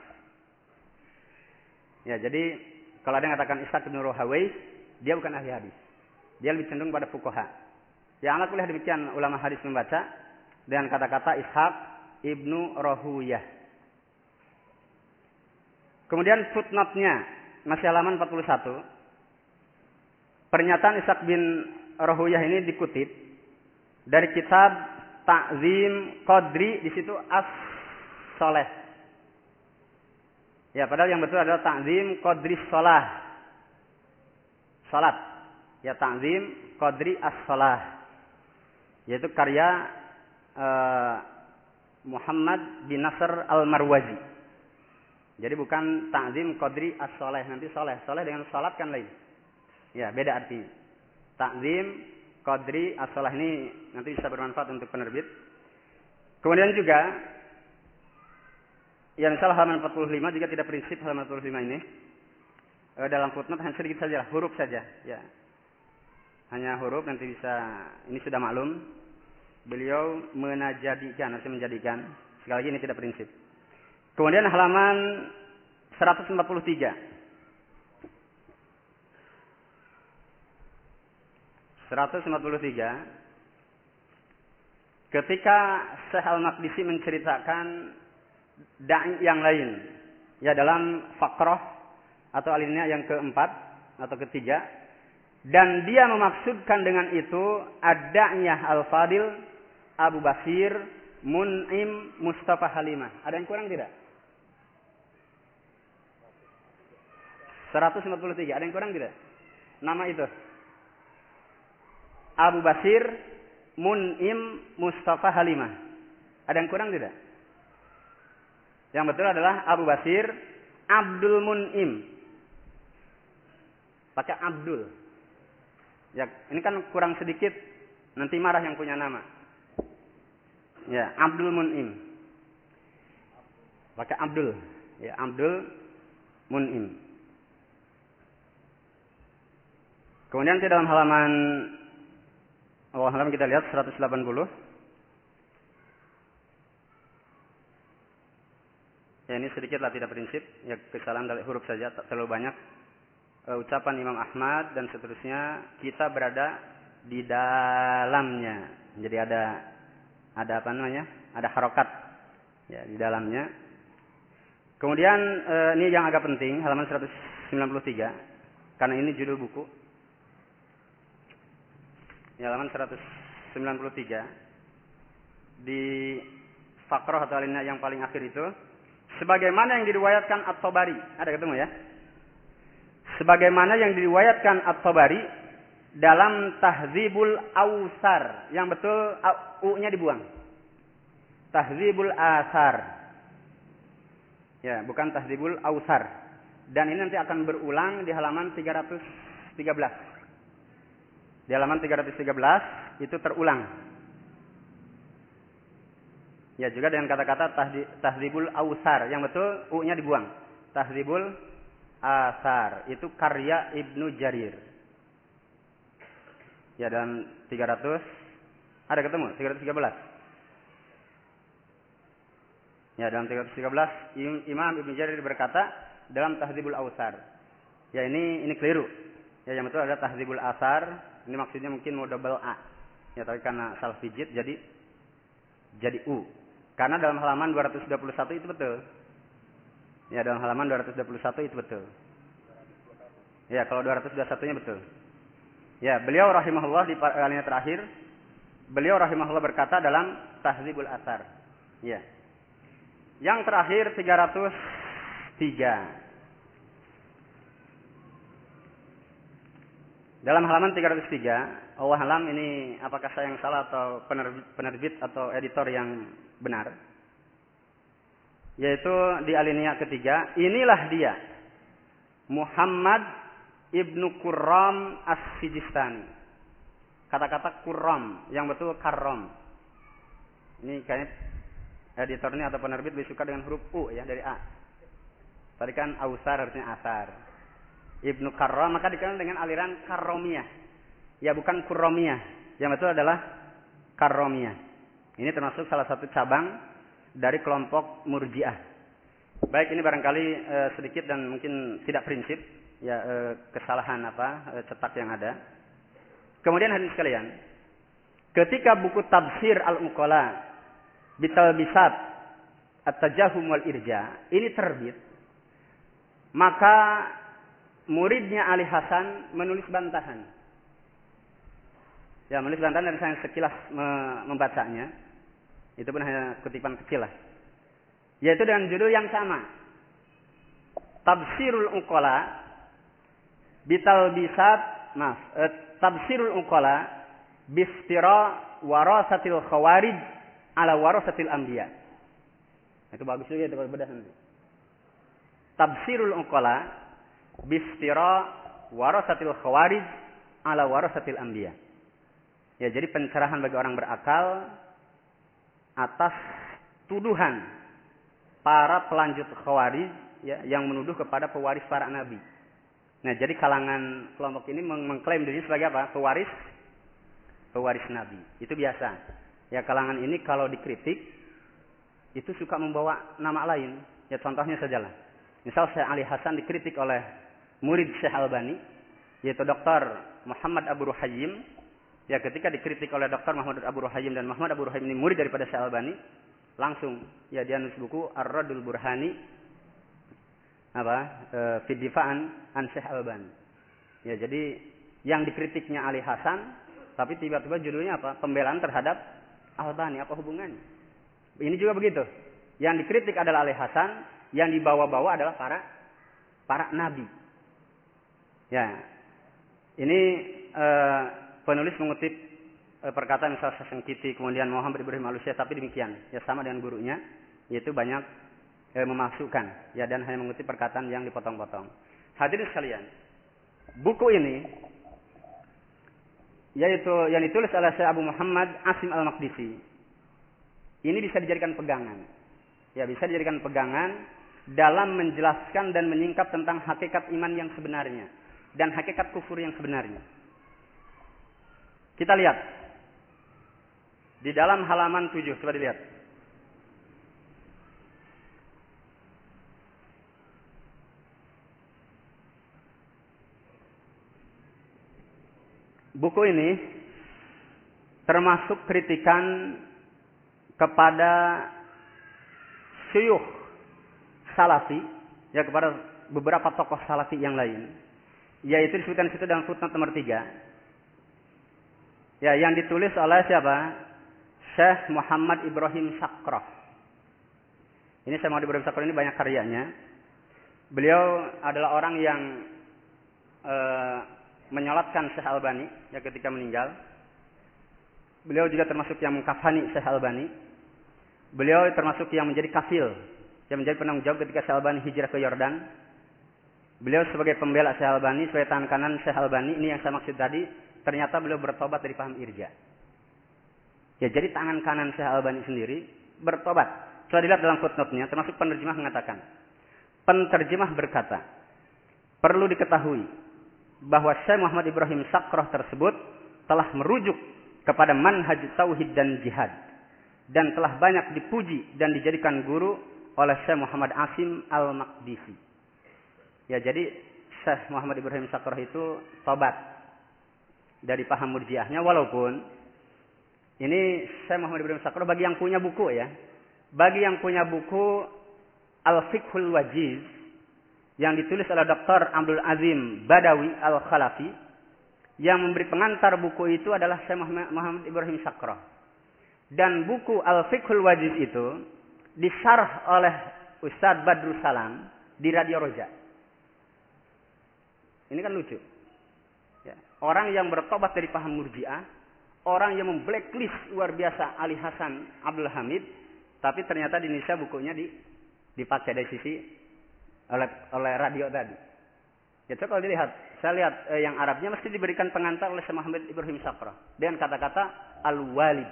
Ya jadi kalau ada yang mengatakan ishaq bin rohawai dia bukan ahli hadis. Dia lebih cenderung pada fukoha. Yang anak kuliah demikian ulama hadis membaca dengan kata-kata Ishaq ibnu Rohuyah. Kemudian footnote-nya masih halaman 41. Pernyataan Ishak bin Rohuyah ini dikutip dari kitab Ta'zim Qadri di situ As Soleh. Ya, padahal yang betul adalah Ta'zim Qadri Salah. Salat. Ya, Ta'zim Qadri As-Salah. Yaitu karya uh, Muhammad bin Nasr Al-Marwazi. Jadi bukan Ta'zim Qadri As-Soleh. Nanti soleh. Soleh dengan salat kan lain. Ya, beda arti. Takzim, Qadri, As-Salah ini nanti bisa bermanfaat untuk penerbit. Kemudian juga ya misalnya halaman 45 jika tidak prinsip halaman 45 ini eh, dalam footnote hanya sedikit saja, huruf saja, ya. Hanya huruf nanti bisa ini sudah maklum. Beliau menajadikan, harus menjadikan. Sekali lagi ini tidak prinsip. Kemudian halaman 143. 153 ketika Syekh Al-Maqdisi menceritakan da'i yang lain ya dalam fakroh atau alinea yang keempat atau ketiga dan dia memaksudkan dengan itu adanya Al-Fadil Abu Basir Mun'im Mustafa Halimah ada yang kurang tidak? 153 ada yang kurang tidak? nama itu Abu Basir, Mun'im, Mustafa Halimah. Ada yang kurang tidak? Yang betul adalah Abu Basir, Abdul Mun'im. Pakai Abdul. Ya, ini kan kurang sedikit. Nanti marah yang punya nama. Ya, Abdul Mun'im. Pakai Abdul. Ya, Abdul Mun'im. Kemudian di dalam halaman Allah alam kita lihat 180. Ya ini sedikitlah tidak prinsip, ya kesalahan dari huruf saja, tak terlalu banyak. E, ucapan Imam Ahmad dan seterusnya kita berada di dalamnya. Jadi ada ada apa namanya? Ada harokat ya di dalamnya. Kemudian e, ini yang agak penting halaman 193 karena ini judul buku di halaman 193 di fakroh atau alinea yang paling akhir itu sebagaimana yang diriwayatkan At-Tabari ada ketemu ya sebagaimana yang diriwayatkan At-Tabari dalam Tahzibul Ausar yang betul u-nya dibuang Tahzibul Asar ya bukan Tahzibul Ausar dan ini nanti akan berulang di halaman 313 di halaman 313 itu terulang. Ya juga dengan kata-kata tahdibul ausar. Yang betul u-nya dibuang. Tahdibul asar. Itu karya Ibnu Jarir. Ya dalam 300 ada ketemu 313. Ya dalam 313 Imam Ibnu Jarir berkata dalam Tahdibul Ausar. Ya ini ini keliru. Ya yang betul ada Tahdibul Asar ini maksudnya mungkin mau double A. Ya, tapi karena salah pijit jadi jadi U. Karena dalam halaman 221 itu betul. Ya, dalam halaman 221 itu betul. Ya, kalau 221-nya betul. Ya, beliau rahimahullah di alinea terakhir, beliau rahimahullah berkata dalam Tahzibul Asar. Ya. Yang terakhir 303. Dalam halaman 303, Allah alam ini apakah saya yang salah atau penerbit, penerbit atau editor yang benar? Yaitu di alinea ketiga, inilah dia. Muhammad Ibnu Kurram As-Sijistani. Kata-kata Kurram, yang betul Karram. Ini kayaknya editor ini atau penerbit lebih suka dengan huruf U ya dari A. Tadi kan Ausar harusnya Asar. Ibnu Karram maka dikenal dengan aliran Karomiyah. Ya bukan Kuromiyah. Yang betul adalah Karomiyah. Ini termasuk salah satu cabang dari kelompok Murji'ah. Baik ini barangkali e, sedikit dan mungkin tidak prinsip ya e, kesalahan apa e, cetak yang ada. Kemudian hadirin sekalian, ketika buku tafsir Al-Muqalla Bital Bisat At-Tajahum wal Irja ini terbit Maka muridnya Ali Hasan menulis bantahan. Ya, menulis bantahan dan saya sekilas membacanya. Itu pun hanya kutipan kecil lah. Yaitu dengan judul yang sama. Tafsirul Uqala Bital Bisat, maaf, eh, Tafsirul Uqala Bistira Warasatil Khawarij ala Warasatil Anbiya. Itu bagus juga itu bedah nanti. Tafsirul Uqala Bistira Warasatil Khawarij ala Warasatil Anbiya. Ya, jadi pencerahan bagi orang berakal atas tuduhan para pelanjut khawarij ya, yang menuduh kepada pewaris para nabi. Nah, jadi kalangan kelompok ini mengklaim diri sebagai apa? Pewaris pewaris nabi. Itu biasa. Ya, kalangan ini kalau dikritik itu suka membawa nama lain. Ya, contohnya sajalah. Misal Syekh Ali Hasan dikritik oleh murid Syekh Albani yaitu Dr. Muhammad Abu Ruhayyim Ya ketika dikritik oleh Dr. Muhammad Abu Ruhayyim dan Muhammad Abu Ruhayyim ini murid daripada Syekh Albani, langsung ya dia nulis buku Ar-Radul Burhani apa? E, Fidifaan an Syekh Albani. Ya jadi yang dikritiknya Ali Hasan, tapi tiba-tiba judulnya apa? Pembelaan terhadap Albani. Apa hubungannya? Ini juga begitu. Yang dikritik adalah Ali Hasan, yang dibawa-bawa adalah para para nabi. Ya, ini uh, penulis mengutip e, perkataan misal Sengkiti kemudian Muhammad Ibrahim Alusya tapi demikian ya sama dengan gurunya yaitu banyak e, memasukkan ya dan hanya mengutip perkataan yang dipotong-potong. Hadirin sekalian, buku ini yaitu yang ditulis oleh Syekh Abu Muhammad Asim Al-Maqdisi. Ini bisa dijadikan pegangan. Ya, bisa dijadikan pegangan dalam menjelaskan dan menyingkap tentang hakikat iman yang sebenarnya dan hakikat kufur yang sebenarnya. Kita lihat. Di dalam halaman 7, coba dilihat. Buku ini termasuk kritikan kepada syuyuh salafi, ya kepada beberapa tokoh salafi yang lain. Yaitu disebutkan di situ dalam footnote nomor 3 Ya, yang ditulis oleh siapa? Syekh Muhammad Ibrahim Sakroh. Ini Syekh Muhammad Ibrahim Sakroh ini banyak karyanya. Beliau adalah orang yang e, menyolatkan Syekh Albani ya ketika meninggal. Beliau juga termasuk yang mengkafani Syekh Albani. Beliau termasuk yang menjadi kafil, yang menjadi penanggung jawab ketika Syekh Albani hijrah ke Yordan. Beliau sebagai pembela Syekh Albani, sebagai tangan kanan Syekh Albani, ini yang saya maksud tadi, ternyata beliau bertobat dari paham irja. Ya, jadi tangan kanan Syekh Albani sendiri bertobat. Setelah dilihat dalam footnote-nya, termasuk penerjemah mengatakan, penterjemah berkata, perlu diketahui bahwa Syekh Muhammad Ibrahim Sakroh tersebut telah merujuk kepada manhaj tauhid dan jihad dan telah banyak dipuji dan dijadikan guru oleh Syekh Muhammad Asim Al-Maqdisi. Ya, jadi Syekh Muhammad Ibrahim Sakroh itu tobat dari paham murjiahnya walaupun ini saya Muhammad Ibrahim Sakro bagi yang punya buku ya. Bagi yang punya buku Al-Fiqhul Wajiz yang ditulis oleh Dr. Abdul Azim Badawi Al-Khalafi yang memberi pengantar buku itu adalah Syekh Muhammad Ibrahim Sakro. Dan buku Al-Fiqhul Wajiz itu disarah oleh Ustadz Badrus Salam di Radio Roja. Ini kan lucu. Orang yang bertobat dari paham murjiah. Orang yang memblacklist luar biasa Ali Hasan Abdul Hamid. Tapi ternyata di Indonesia bukunya di, dipakai dari sisi oleh, oleh radio tadi. Ya kalau dilihat. Saya lihat eh, yang Arabnya mesti diberikan pengantar oleh Syekh Muhammad Ibrahim Sakra. Dengan kata-kata al-walid.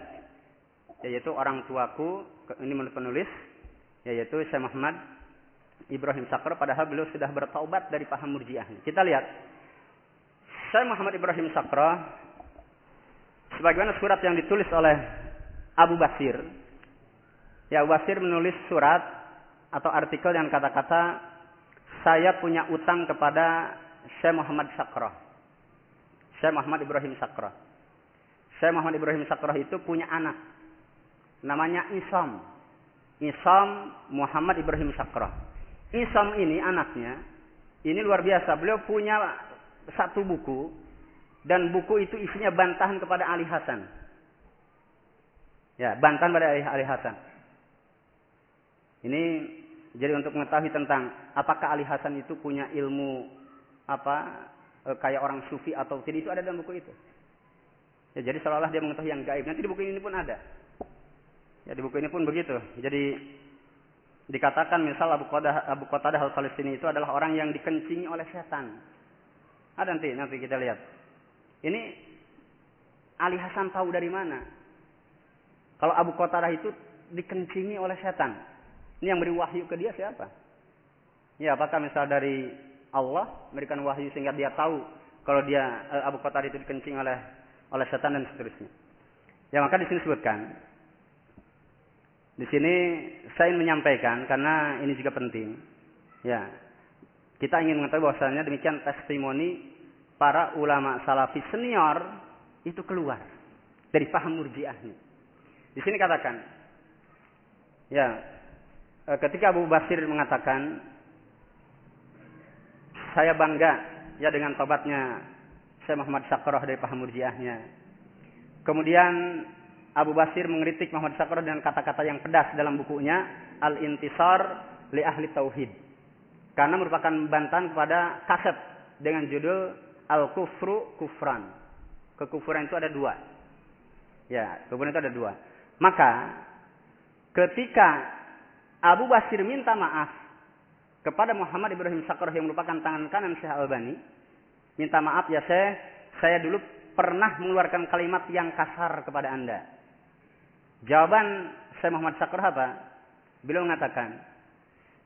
Yaitu orang tuaku. Ini menurut penulis. Yaitu Syekh Muhammad Ibrahim Sakra. Padahal beliau sudah bertaubat dari paham murjiah. Kita lihat saya Muhammad Ibrahim Sakra sebagaimana surat yang ditulis oleh Abu Basir. Ya, Abu Basir menulis surat atau artikel yang kata-kata saya punya utang kepada Syekh Muhammad Sakra. Syekh Muhammad Ibrahim Sakra. Syekh Muhammad Ibrahim Sakra itu punya anak. Namanya Isam. Isam Muhammad Ibrahim Sakra. Isam ini anaknya Ini luar biasa. Beliau punya satu buku dan buku itu isinya bantahan kepada Ali Hasan. Ya, bantahan pada Ali, Hasan. Ini jadi untuk mengetahui tentang apakah Ali Hasan itu punya ilmu apa e, kayak orang sufi atau tidak itu ada dalam buku itu. Ya, jadi seolah-olah dia mengetahui yang gaib. Nanti di buku ini pun ada. Ya, di buku ini pun begitu. Jadi dikatakan misal Abu Qatadah Abu Qatadah al-Falistini itu adalah orang yang dikencingi oleh setan. Ada nanti nanti kita lihat. Ini Ali Hasan tahu dari mana? Kalau Abu Qatadah itu dikencingi oleh setan. Ini yang beri wahyu ke dia siapa? Ya, apakah misal dari Allah memberikan wahyu sehingga dia tahu kalau dia eh, Abu Qatadah itu dikencing oleh oleh setan dan seterusnya. Ya, maka di sini disebutkan di sini saya menyampaikan karena ini juga penting. Ya. Kita ingin mengetahui bahwasanya demikian testimoni para ulama salafi senior itu keluar dari paham murjiah ini. Di sini katakan ya Eh, ketika Abu Basir mengatakan saya bangga ya dengan tobatnya saya Muhammad Sakrah dari paham murjiahnya. Kemudian Abu Basir mengkritik Muhammad Sakrah dengan kata-kata yang pedas dalam bukunya Al-Intisar li Ahli Tauhid. Karena merupakan bantahan kepada kaset dengan judul Al-Kufru Kufran. Kekufuran itu ada dua. Ya, kekufuran itu ada dua. Maka ketika Abu Basir minta maaf kepada Muhammad Ibrahim Sakrah yang merupakan tangan kanan Syekh Albani. Minta maaf ya saya, saya dulu pernah mengeluarkan kalimat yang kasar kepada Anda. Jawaban Syekh Muhammad Sakrah apa? Beliau mengatakan,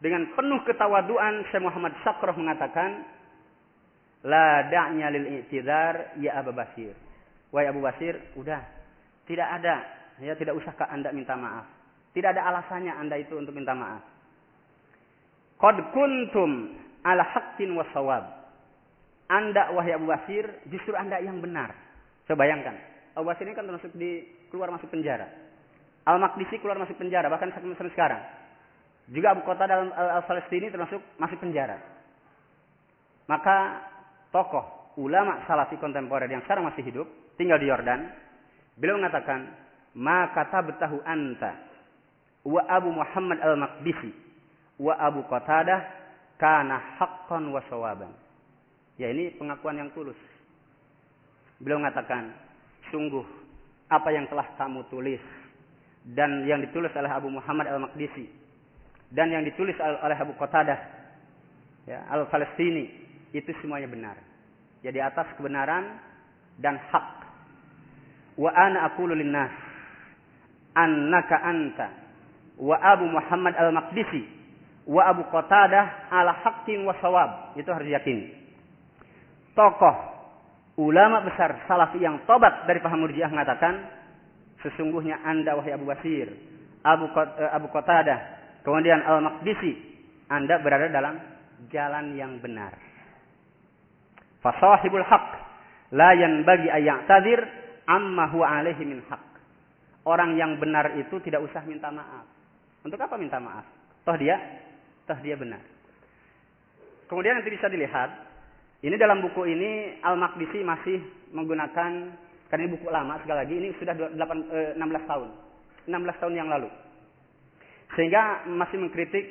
dengan penuh ketawaduan Syekh Muhammad Sakrah mengatakan, La da'nya lil i'tidar ya Abu Basir. Wahai Abu Basir, udah. Tidak ada. Ya, tidak usah ke Anda minta maaf. Tidak ada alasannya Anda itu untuk minta maaf. Qad kuntum ala haqqin wa sawab. Anda wahai Abu Basir, justru Anda yang benar. Coba bayangkan. Abu Basir ini kan termasuk di keluar masuk penjara. Al-Maqdisi keluar masuk penjara bahkan sampai sekarang. Juga Abu Kota dalam Al-Falestini termasuk masuk penjara. Maka tokoh ulama salafi kontemporer yang sekarang masih hidup, tinggal di Yordan, beliau mengatakan, "Ma katabtahu anta wa Abu Muhammad al-Maqdisi wa Abu Qatadah kana haqqan wa sawaban. Ya ini pengakuan yang tulus. Beliau mengatakan, sungguh apa yang telah kamu tulis dan yang ditulis oleh Abu Muhammad al-Maqdisi dan yang ditulis oleh Abu Qatadah ya, al-Falestini itu semuanya benar. Jadi atas kebenaran dan hak. Wa ana aqulu linnas annaka anta wa Abu Muhammad Al-Maqdisi wa Abu Qatadah ala haqqin wa sawab. Itu harus yakin. Tokoh ulama besar salafi yang tobat dari paham murjiah mengatakan sesungguhnya Anda wahai Abu Basir, Abu eh, Abu Qatadah, kemudian Al-Maqdisi, Anda berada dalam jalan yang benar. Fasahibul haq la yanbaghi tadir amma huwa alaihi min haq. Orang yang benar itu tidak usah minta maaf. Untuk apa minta maaf? Toh dia, toh dia benar. Kemudian nanti bisa dilihat, ini dalam buku ini Al-Maqdisi masih menggunakan, karena ini buku lama sekali lagi, ini sudah 8, 16 eh, tahun. 16 tahun yang lalu. Sehingga masih mengkritik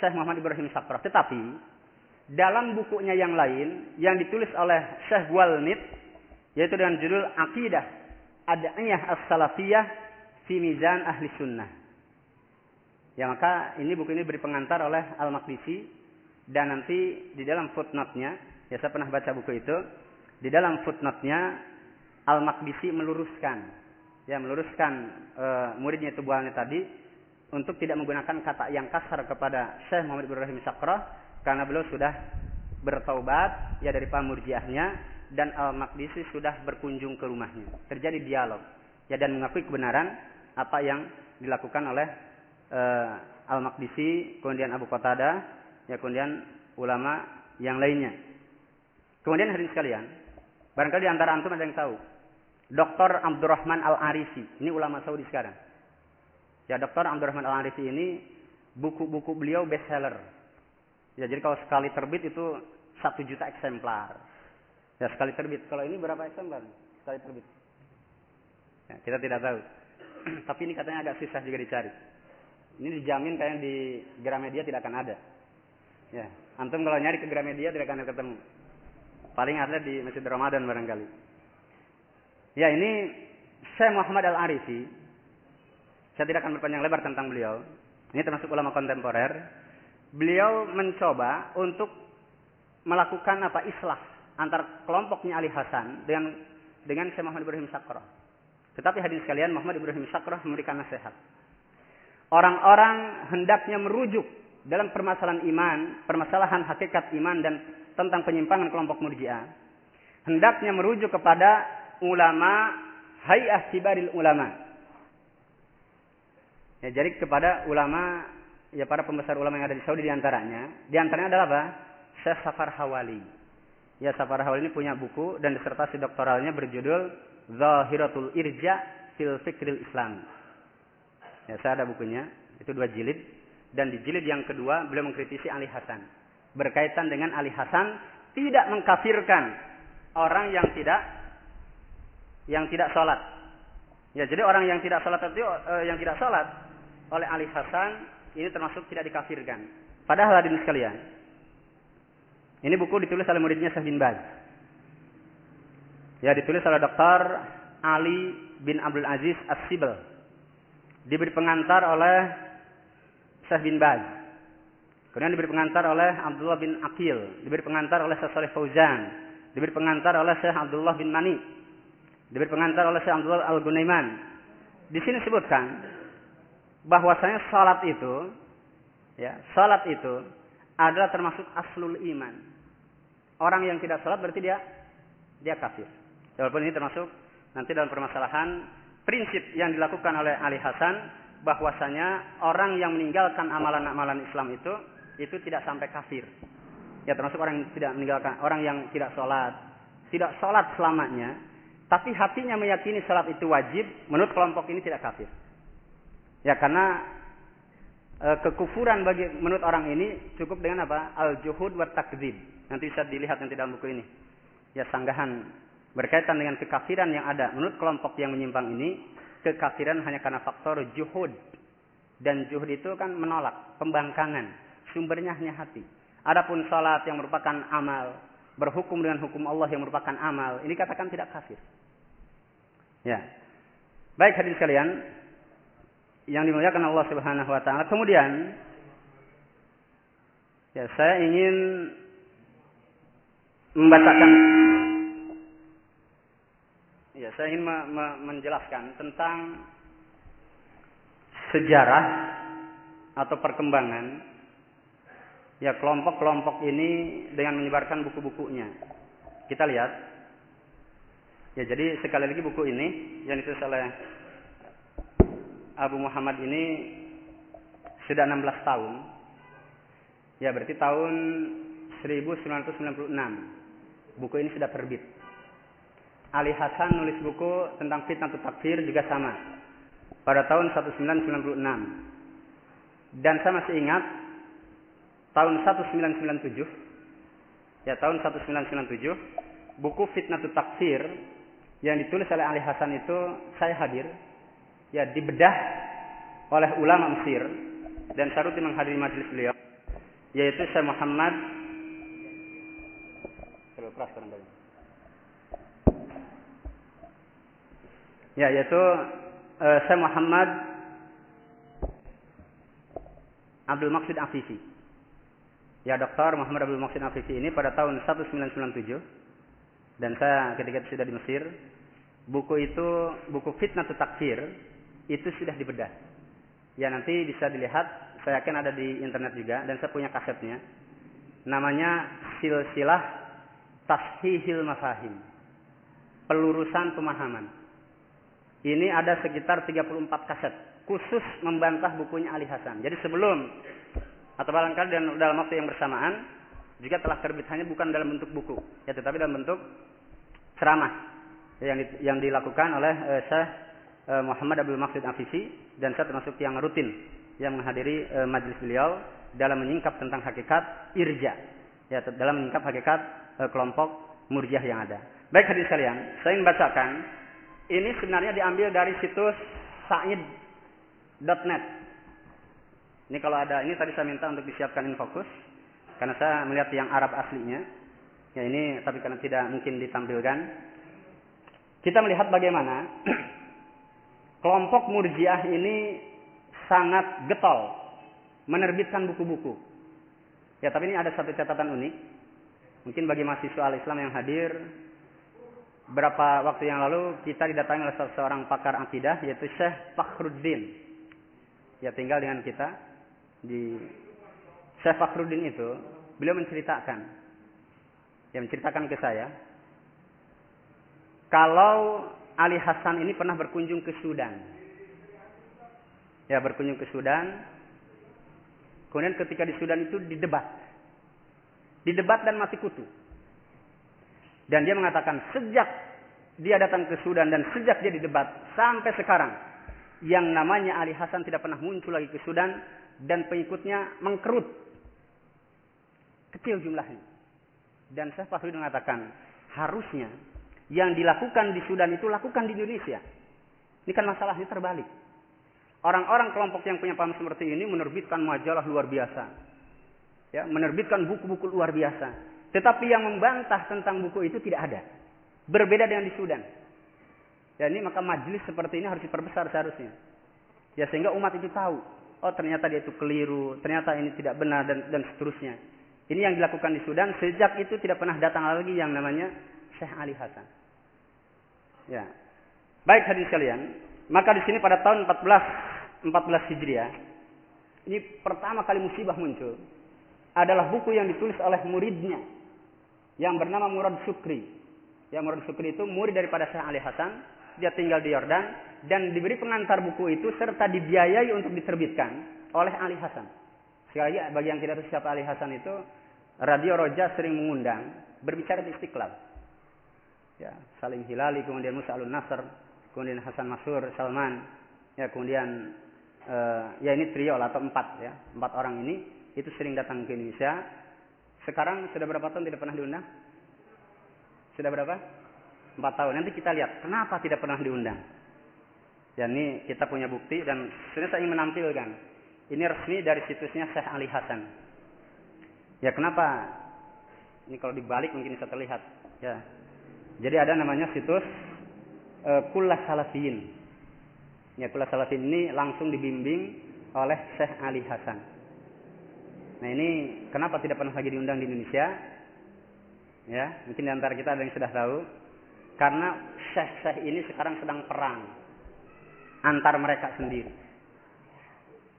Syekh Muhammad Ibrahim Sakrah. Tetapi, dalam bukunya yang lain, yang ditulis oleh Syekh Walnit, yaitu dengan judul Aqidah Ad'iyah As-Salafiyah fi Mizan Ahli Sunnah. Ya maka ini buku ini beri pengantar oleh Al-Maqdisi dan nanti di dalam footnote-nya, ya saya pernah baca buku itu, di dalam footnote-nya Al-Maqdisi meluruskan, ya meluruskan e, muridnya itu buahnya tadi untuk tidak menggunakan kata yang kasar kepada Syekh Muhammad Ibrahim Sakrah karena beliau sudah bertaubat ya dari pamurjiahnya dan Al-Maqdisi sudah berkunjung ke rumahnya. Terjadi dialog ya dan mengakui kebenaran apa yang dilakukan oleh uh, Al-Maqdisi, kemudian Abu Qatada, ya kemudian ulama yang lainnya. Kemudian hadirin sekalian, barangkali di antara antum ada yang tahu. Dr. Abdurrahman Al-Arisi, ini ulama Saudi sekarang. Ya, Dr. Abdurrahman Al-Arisi ini buku-buku beliau bestseller. Ya, jadi kalau sekali terbit itu satu juta eksemplar. Ya sekali terbit. Kalau ini berapa eksemplar? Sekali terbit. Ya, kita tidak tahu. Tapi ini katanya agak susah juga dicari. Ini dijamin kayaknya di Gramedia tidak akan ada. Ya, antum kalau nyari ke Gramedia tidak akan ketemu. Paling ada di Masjid Ramadan barangkali. Ya, ini Syekh Muhammad Al-Arifi. Saya tidak akan berpanjang lebar tentang beliau. Ini termasuk ulama kontemporer. Beliau mencoba untuk melakukan apa islah antar kelompoknya Ali Hasan dengan dengan Syekh Muhammad Ibrahim Sakrah. Tetapi hadirin sekalian Muhammad Ibrahim Sakrah memberikan nasihat. Orang-orang hendaknya merujuk dalam permasalahan iman, permasalahan hakikat iman dan tentang penyimpangan kelompok murjiah. Hendaknya merujuk kepada ulama hayah kibaril ulama. Ya, jadi kepada ulama ya para pembesar ulama yang ada di Saudi di antaranya, di antaranya adalah apa? Syekh Safar Hawali. Ya Safar Hawali ini punya buku dan disertasi doktoralnya berjudul Zahiratul Irja fil Fikril Islam. Ya saya ada bukunya, itu dua jilid dan di jilid yang kedua beliau mengkritisi Ali Hasan berkaitan dengan Ali Hasan tidak mengkafirkan orang yang tidak yang tidak sholat. Ya jadi orang yang tidak sholat itu eh, yang tidak sholat oleh Ali Hasan ini termasuk tidak dikafirkan. Padahal hadirin sekalian, ini buku ditulis oleh muridnya Syekh bin Baz. Ya, ditulis oleh Dr. Ali bin Abdul Aziz As-Sibel. Diberi pengantar oleh Syekh bin Baz. Kemudian diberi pengantar oleh Abdullah bin Akil. Diberi pengantar oleh Syekh Saleh Fauzan. Diberi pengantar oleh Syekh Abdullah bin Mani. Diberi pengantar oleh Syekh Abdullah Al-Gunaiman. Di sini sebutkan bahwasanya salat itu ya, salat itu adalah termasuk aslul iman. Orang yang tidak salat berarti dia dia kafir. Walaupun ini termasuk nanti dalam permasalahan prinsip yang dilakukan oleh Ali Hasan bahwasanya orang yang meninggalkan amalan-amalan Islam itu itu tidak sampai kafir. Ya termasuk orang yang tidak meninggalkan orang yang tidak sholat, tidak sholat selamanya, tapi hatinya meyakini sholat itu wajib, menurut kelompok ini tidak kafir. Ya karena e, kekufuran bagi menurut orang ini cukup dengan apa? Al juhud wa takdzib. Nanti bisa dilihat nanti dalam buku ini. Ya sanggahan berkaitan dengan kekafiran yang ada menurut kelompok yang menyimpang ini, kekafiran hanya karena faktor juhud. Dan juhud itu kan menolak, pembangkangan. Sumbernya hanya hati. Adapun salat yang merupakan amal, berhukum dengan hukum Allah yang merupakan amal, ini katakan tidak kafir. Ya. Baik hadirin sekalian, yang dimuliakan Allah Subhanahu wa taala. Kemudian ya saya ingin membacakan ya saya ingin me me menjelaskan tentang sejarah atau perkembangan ya kelompok-kelompok ini dengan menyebarkan buku-bukunya. Kita lihat. Ya, jadi sekali lagi buku ini yang ditulis oleh Abu Muhammad ini sudah 16 tahun. Ya berarti tahun 1996. Buku ini sudah terbit. Ali Hasan nulis buku tentang fitnah takfir juga sama. Pada tahun 1996. Dan saya masih ingat tahun 1997 ya tahun 1997 buku fitnah takfir yang ditulis oleh Ali Hasan itu saya hadir ya dibedah oleh ulama Mesir dan Saruti menghadiri majelis beliau yaitu Syekh Muhammad ya yaitu uh, Syekh Muhammad Abdul Maksud Afifi ya Dr. Muhammad Abdul Maksud Afifi ini pada tahun 1997 dan saya ketika itu sudah di Mesir buku itu buku fitnah takfir itu sudah dibedah. Ya nanti bisa dilihat, saya yakin ada di internet juga dan saya punya kasetnya. Namanya Silsilah Tashihil Mafahim. Pelurusan pemahaman. Ini ada sekitar 34 kaset khusus membantah bukunya Ali Hasan. Jadi sebelum atau barangkali dalam waktu yang bersamaan juga telah terbit hanya bukan dalam bentuk buku, ya tetapi dalam bentuk ceramah yang yang dilakukan oleh uh, Syekh Muhammad Abdul Maksud Afisi dan saya termasuk yang rutin yang menghadiri e, majelis beliau dalam menyingkap tentang hakikat irja. Ya, dalam menyingkap hakikat e, kelompok murjiah yang ada. Baik hadirin sekalian, saya ingin bacakan. Ini sebenarnya diambil dari situs said.net. Ini kalau ada, ini tadi saya minta untuk disiapkan infokus. Karena saya melihat yang Arab aslinya. Ya ini, tapi karena tidak mungkin ditampilkan. Kita melihat bagaimana kelompok murjiah ini sangat getol menerbitkan buku-buku. Ya, tapi ini ada satu catatan unik. Mungkin bagi mahasiswa al-Islam yang hadir, berapa waktu yang lalu kita didatangi oleh seorang pakar akidah yaitu Syekh Fakhruddin. Ya, tinggal dengan kita di Syekh Fakhruddin itu, beliau menceritakan ya menceritakan ke saya kalau Ali Hasan ini pernah berkunjung ke Sudan. Ya, berkunjung ke Sudan. Kemudian ketika di Sudan itu didebat. Didebat dan mati kutu. Dan dia mengatakan sejak dia datang ke Sudan dan sejak dia didebat sampai sekarang yang namanya Ali Hasan tidak pernah muncul lagi ke Sudan dan pengikutnya mengkerut. Kecil jumlahnya. Dan saya pasti mengatakan harusnya yang dilakukan di Sudan itu lakukan di Indonesia. Ini kan masalahnya terbalik. Orang-orang kelompok yang punya paham seperti ini menerbitkan majalah luar biasa. Ya, menerbitkan buku-buku luar biasa. Tetapi yang membantah tentang buku itu tidak ada. Berbeda dengan di Sudan. Ya, ini maka majelis seperti ini harus diperbesar seharusnya. Ya, sehingga umat itu tahu. Oh, ternyata dia itu keliru. Ternyata ini tidak benar dan, dan seterusnya. Ini yang dilakukan di Sudan. Sejak itu tidak pernah datang lagi yang namanya Syekh Ali Hasan. Ya. Baik hadirin sekalian, maka di sini pada tahun 14 14 Hijriah ini pertama kali musibah muncul adalah buku yang ditulis oleh muridnya yang bernama Murad Sukri. Ya Murad Sukri itu murid daripada Syekh Ali Hasan, dia tinggal di Yordan dan diberi pengantar buku itu serta dibiayai untuk diterbitkan oleh Ali Hasan. Sekali lagi bagi yang tidak tahu siapa Ali Hasan itu, Radio Roja sering mengundang berbicara di Istiqlal ya Salim Hilali, kemudian Musa Alun Nasr, kemudian Hasan Masur, Salman, ya kemudian uh, ya ini trio atau empat ya empat orang ini itu sering datang ke Indonesia. Sekarang sudah berapa tahun tidak pernah diundang? Sudah berapa? Empat tahun. Nanti kita lihat kenapa tidak pernah diundang. Ya ini kita punya bukti dan sebenarnya saya ingin menampilkan. Ini resmi dari situsnya Syekh Ali Hasan. Ya kenapa? Ini kalau dibalik mungkin bisa terlihat. Ya jadi ada namanya situs e, Kullah Salafiyin. Ya, Kullah Salafiyin ini langsung dibimbing oleh Syekh Ali Hasan. Nah ini kenapa tidak pernah lagi diundang di Indonesia? Ya, mungkin di antara kita ada yang sudah tahu. Karena syekh-syekh ini sekarang sedang perang antar mereka sendiri.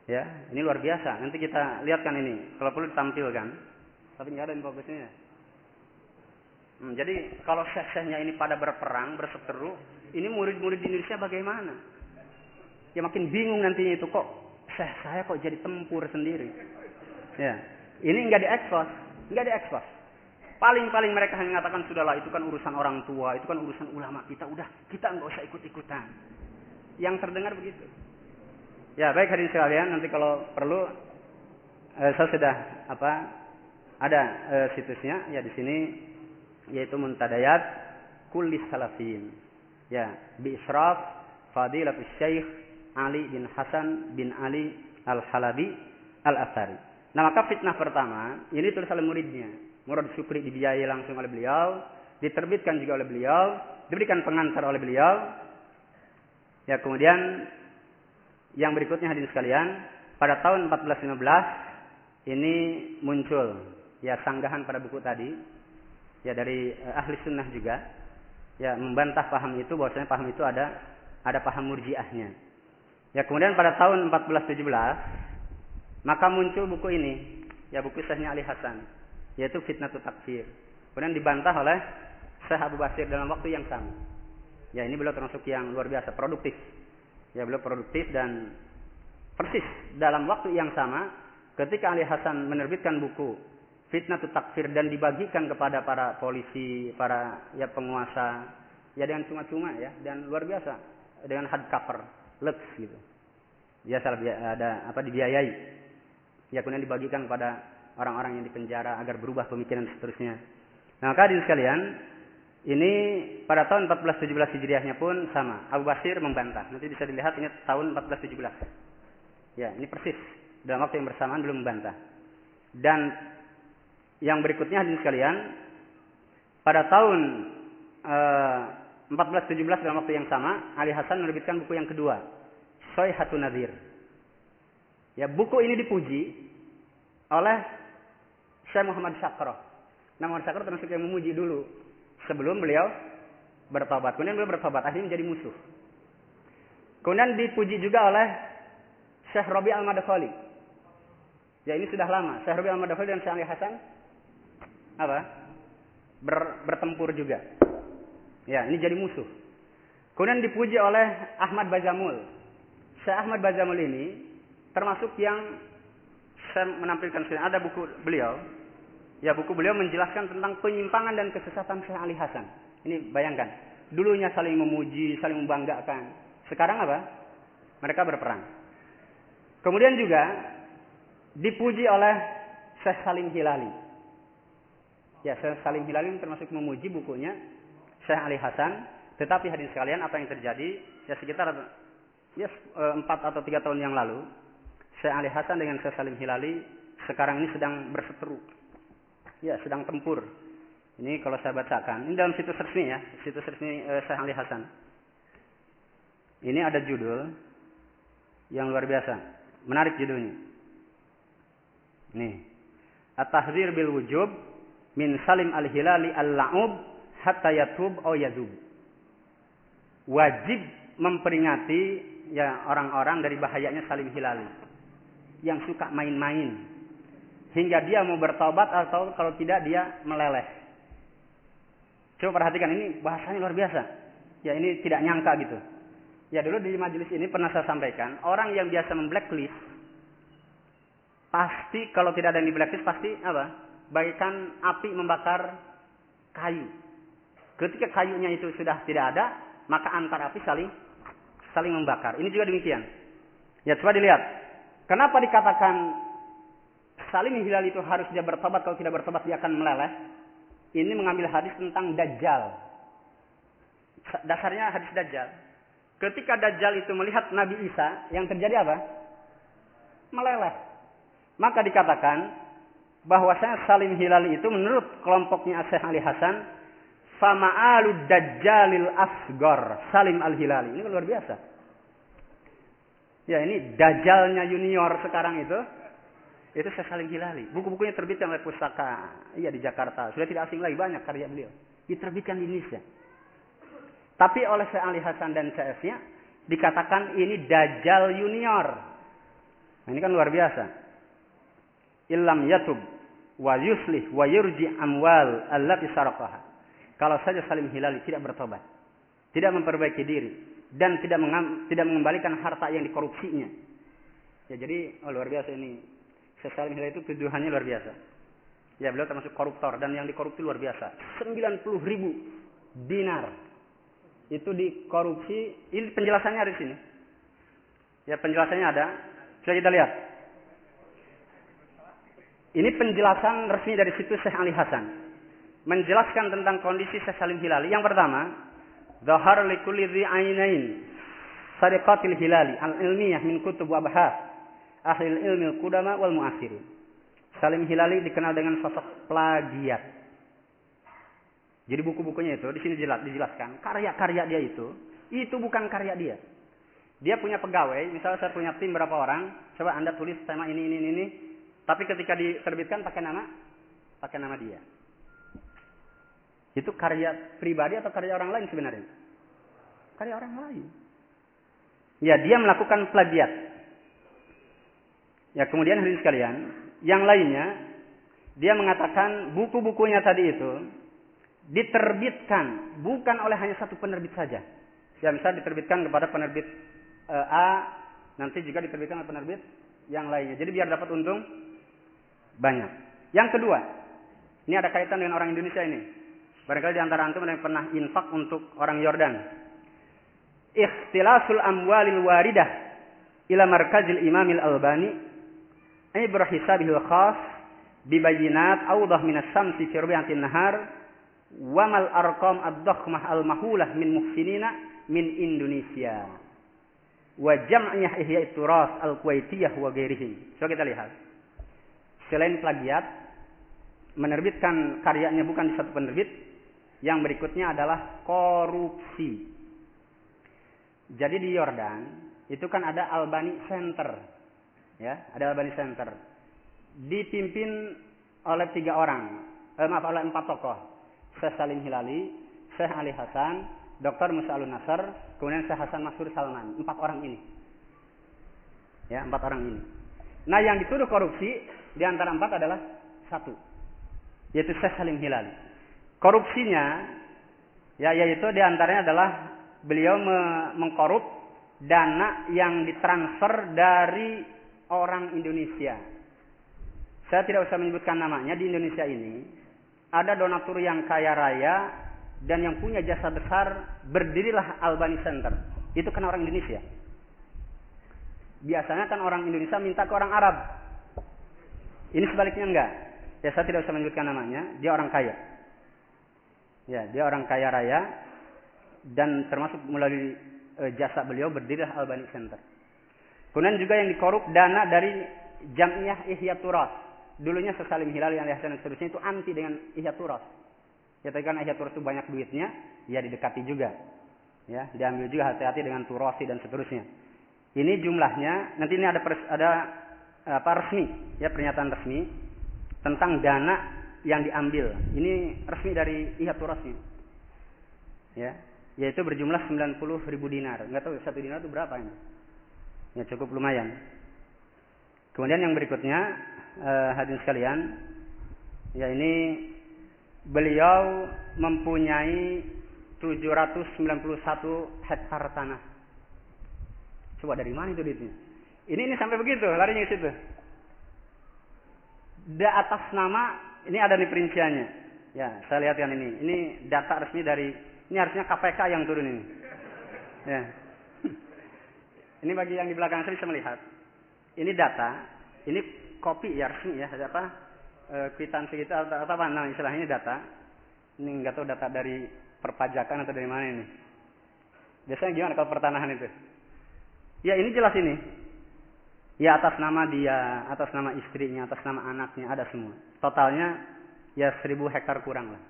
Ya, ini luar biasa. Nanti kita lihatkan ini. Kalau perlu ditampilkan. Tapi nggak ada info. Hmm, jadi kalau syekh-syekhnya ini pada berperang, berseteru, ini murid-murid di Indonesia bagaimana? Ya makin bingung nantinya itu kok syekh saya kok jadi tempur sendiri. Ya, ini nggak diekspos, nggak diekspos. Paling-paling mereka hanya mengatakan sudahlah itu kan urusan orang tua, itu kan urusan ulama kita, udah kita nggak usah ikut-ikutan. Yang terdengar begitu. Ya baik hadirin sekalian, nanti kalau perlu eh, saya sudah apa ada eh, situsnya ya di sini yaitu muntadayat kulli salafin. Ya, bi israf fadilatul syekh Ali bin Hasan bin Ali Al-Halabi Al-Asari. Nah, maka fitnah pertama, ini tulis oleh muridnya. Murad Syukri dibiayai langsung oleh beliau, diterbitkan juga oleh beliau, diberikan pengantar oleh beliau. Ya, kemudian yang berikutnya hadirin sekalian, pada tahun 1415 ini muncul ya sanggahan pada buku tadi ya dari uh, ahli sunnah juga ya membantah paham itu bahwasanya paham itu ada ada paham murjiahnya. Ya kemudian pada tahun 1417 maka muncul buku ini ya buku Syekhnya Ali Hasan yaitu Fitnatul Takfir. Kemudian dibantah oleh Syekh Abu Basir dalam waktu yang sama. Ya ini beliau termasuk yang luar biasa produktif. Ya beliau produktif dan persis dalam waktu yang sama ketika Ali Hasan menerbitkan buku fitnah itu takfir dan dibagikan kepada para polisi, para ya penguasa, ya dengan cuma-cuma ya dan luar biasa dengan hardcover, lux gitu. Biasa ada apa dibiayai. Ya kemudian dibagikan kepada orang-orang yang dipenjara agar berubah pemikiran dan seterusnya. Nah, maka hadirin sekalian, ini pada tahun 1417 Hijriahnya pun sama. Abu Basir membantah. Nanti bisa dilihat ini tahun 1417. Ya, ini persis dalam waktu yang bersamaan belum membantah. Dan yang berikutnya hadirin sekalian, pada tahun eh, 1417 dalam waktu yang sama, Ali Hasan menerbitkan buku yang kedua, Soyhatun Nadir. Ya, buku ini dipuji oleh Syekh Muhammad Syakro. Nah, Muhammad termasuk yang memuji dulu sebelum beliau bertobat. Kemudian beliau bertobat, akhirnya menjadi musuh. Kemudian dipuji juga oleh Syekh Robi Al-Madkhali. Ya, ini sudah lama. Syekh Robi Al-Madkhali dan Syekh Ali Hasan apa? Ber, bertempur juga. Ya, ini jadi musuh. Kemudian dipuji oleh Ahmad Bazamul. Syekh Ahmad Bazamul ini termasuk yang saya menampilkan ada buku beliau. Ya, buku beliau menjelaskan tentang penyimpangan dan kesesatan Syekh Ali Hasan. Ini bayangkan, dulunya saling memuji, saling membanggakan. Sekarang apa? Mereka berperang. Kemudian juga dipuji oleh Syekh Salim Hilali. Ya, Syekh Salim Hilali termasuk memuji bukunya Syekh Ali Hasan. Tetapi hadis sekalian, apa yang terjadi? Ya sekitar ya eh, empat atau tiga tahun yang lalu, Syekh Ali Hasan dengan Syekh Salim Hilali sekarang ini sedang berseteru. Ya, sedang tempur. Ini kalau saya bacakan, ini dalam situs resmi ya, situs resmi eh, Syekh Ali Hasan. Ini ada judul yang luar biasa. Menarik judulnya. Nih. At-tahzir bil wujub min salim al-hilali al-la'ub hatta yatub o yazub. Wajib memperingati ya orang-orang dari bahayanya salim hilali. Yang suka main-main. Hingga dia mau bertobat atau kalau tidak dia meleleh. Coba perhatikan ini bahasanya luar biasa. Ya ini tidak nyangka gitu. Ya dulu di majelis ini pernah saya sampaikan. Orang yang biasa memblacklist. Pasti kalau tidak ada yang di blacklist pasti apa? Bagaikan api membakar kayu. Ketika kayunya itu sudah tidak ada, maka antar api saling saling membakar. Ini juga demikian. Ya coba dilihat. Kenapa dikatakan saling hilal itu harus dia bertobat kalau tidak bertobat dia akan meleleh? Ini mengambil hadis tentang dajjal. Dasarnya hadis dajjal. Ketika dajjal itu melihat Nabi Isa, yang terjadi apa? Meleleh. Maka dikatakan bahwasanya Salim Hilali itu menurut kelompoknya Syekh Ali Hasan fama'alu dajjalil asgor Salim Al Hilali. Ini luar biasa. Ya ini dajjalnya junior sekarang itu itu Syekh Salim Hilali. Buku-bukunya terbitkan oleh pustaka iya di Jakarta. Sudah tidak asing lagi banyak karya beliau. Diterbitkan di Indonesia. Tapi oleh Syekh Ali Hasan dan CS-nya dikatakan ini dajjal junior. Nah, ini kan luar biasa. Illam yatub wa yuslih wa yurji amwal allati saraqaha. Kalau saja Salim Hilali tidak bertobat, tidak memperbaiki diri dan tidak tidak mengembalikan harta yang dikorupsinya. Ya jadi oh, luar biasa ini. Salim Hilali itu tuduhannya luar biasa. Ya beliau termasuk koruptor dan yang dikorupsi luar biasa. 90 ribu dinar itu dikorupsi. Ini penjelasannya ada di sini. Ya penjelasannya ada. Sudah kita lihat. Ini penjelasan resmi dari situs Syekh Ali Hasan. Menjelaskan tentang kondisi Syekh Salim Hilali. Yang pertama, Zahar likulli ainain sariqatil hilali al-ilmiyah min kutub wa bahas ahli ilmi kudama wal muakhirin. Salim Hilali dikenal dengan sosok plagiat. Jadi buku-bukunya itu di sini jelas dijelaskan karya-karya dia itu itu bukan karya dia. Dia punya pegawai, misalnya saya punya tim berapa orang, coba Anda tulis tema ini ini ini, tapi ketika diterbitkan pakai nama, pakai nama dia. Itu karya pribadi atau karya orang lain sebenarnya? Karya orang lain. Ya, dia melakukan plagiat. Ya, kemudian hari sekalian, yang lainnya, dia mengatakan buku-bukunya tadi itu diterbitkan bukan oleh hanya satu penerbit saja. Ya, misal diterbitkan kepada penerbit uh, A, nanti juga diterbitkan oleh penerbit yang lainnya. Jadi biar dapat untung banyak. Yang kedua, ini ada kaitan dengan orang Indonesia ini. Barangkali di antara antum yang pernah infak untuk orang Yordan. Ikhtilasul amwalil waridah ila markazil imamil albani. Ini berhisabil khas bibayinat awdah minas samsi fi rubi'atin nahar wa mal arqam ad-dakhmah al-mahulah min muhsinina min Indonesia wa jam'iyah ihya turas al-kuwaitiyah wa ghairihim. Coba kita lihat. Selain plagiat, menerbitkan karyanya bukan di satu penerbit, yang berikutnya adalah korupsi. Jadi di Yordan itu kan ada Albani Center, ya, ada Albani Center, dipimpin oleh tiga orang, eh, maaf oleh empat tokoh, Syekh Salim Hilali, Syekh Ali Hasan, Dr. Musa Alun Nasr, kemudian Syekh Hasan Masyur Salman, empat orang ini, ya, empat orang ini. Nah, yang dituduh korupsi di antara empat adalah satu, yaitu Syekh Salim Hilali. Korupsinya, ya, yaitu di antaranya adalah beliau me mengkorup dana yang ditransfer dari orang Indonesia. Saya tidak usah menyebutkan namanya di Indonesia ini. Ada donatur yang kaya raya dan yang punya jasa besar berdirilah Albani Center. Itu kan orang Indonesia. Biasanya kan orang Indonesia minta ke orang Arab. Ini sebaliknya enggak. Ya saya tidak usah menyebutkan namanya. Dia orang kaya. Ya, dia orang kaya raya dan termasuk melalui e, jasa beliau berdirilah Albani Center. Kemudian juga yang dikorup dana dari Jamiah Ihya Turas. Dulunya Sesalim Hilal yang Hasan dan seterusnya itu anti dengan Ihya Turas. Ya tapi karena Ihya Turas itu banyak duitnya, ya didekati juga. Ya, diambil juga hati-hati dengan Turasi dan seterusnya. Ini jumlahnya, nanti ini ada pers, ada apa resmi, ya pernyataan resmi tentang dana yang diambil. Ini resmi dari Ihya Turasnya. Ya, yaitu berjumlah 90 ribu dinar. Enggak tahu satu dinar itu berapa ini? Ya cukup lumayan. Kemudian yang berikutnya eh, hadirin sekalian, ya ini beliau mempunyai 791 hektar tanah. Coba dari mana itu duitnya? Ini ini sampai begitu, larinya ke situ. Di atas nama ini ada nih perinciannya. Ya, saya lihat yang ini. Ini data resmi dari ini harusnya KPK yang turun ini. Ya. Ini bagi yang di belakang saya bisa melihat. Ini data, ini kopi ya resmi ya, ada apa? E, kwitansi kita atau apa nah istilahnya data. Ini nggak tahu data dari perpajakan atau dari mana ini. Biasanya gimana kalau pertanahan itu? Ya ini jelas ini. Ya atas nama dia, atas nama istrinya, atas nama anaknya ada semua. Totalnya ya seribu hektar kurang lah.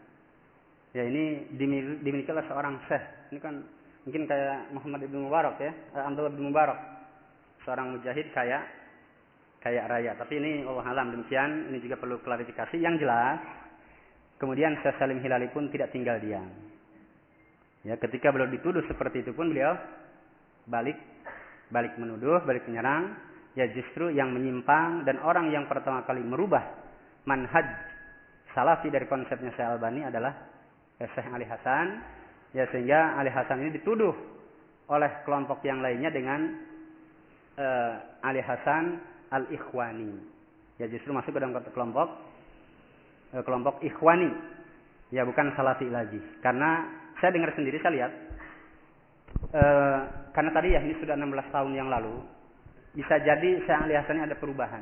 Ya ini dimiliki oleh seorang syekh. Ini kan Mungkin kayak Muhammad ibnu Mubarak ya, eh, Abdullah bin Mubarak. Seorang mujahid kaya kaya raya. Tapi ini Allah alam demikian, ini juga perlu klarifikasi yang jelas. Kemudian Syekh Salim Hilali pun tidak tinggal diam. Ya, ketika beliau dituduh seperti itu pun beliau balik balik menuduh, balik menyerang, ya justru yang menyimpang dan orang yang pertama kali merubah manhaj salafi dari konsepnya Syekh Albani adalah Syekh Ali Hasan Ya sehingga Ali Hasan ini dituduh oleh kelompok yang lainnya dengan uh, Ali Hasan al-Ikhwani. Ya justru masuk ke dalam kelompok uh, kelompok Ikhwani. Ya bukan Salafi lagi. Karena saya dengar sendiri saya lihat uh, karena tadi ya ini sudah 16 tahun yang lalu bisa jadi saya Hasan ada perubahan.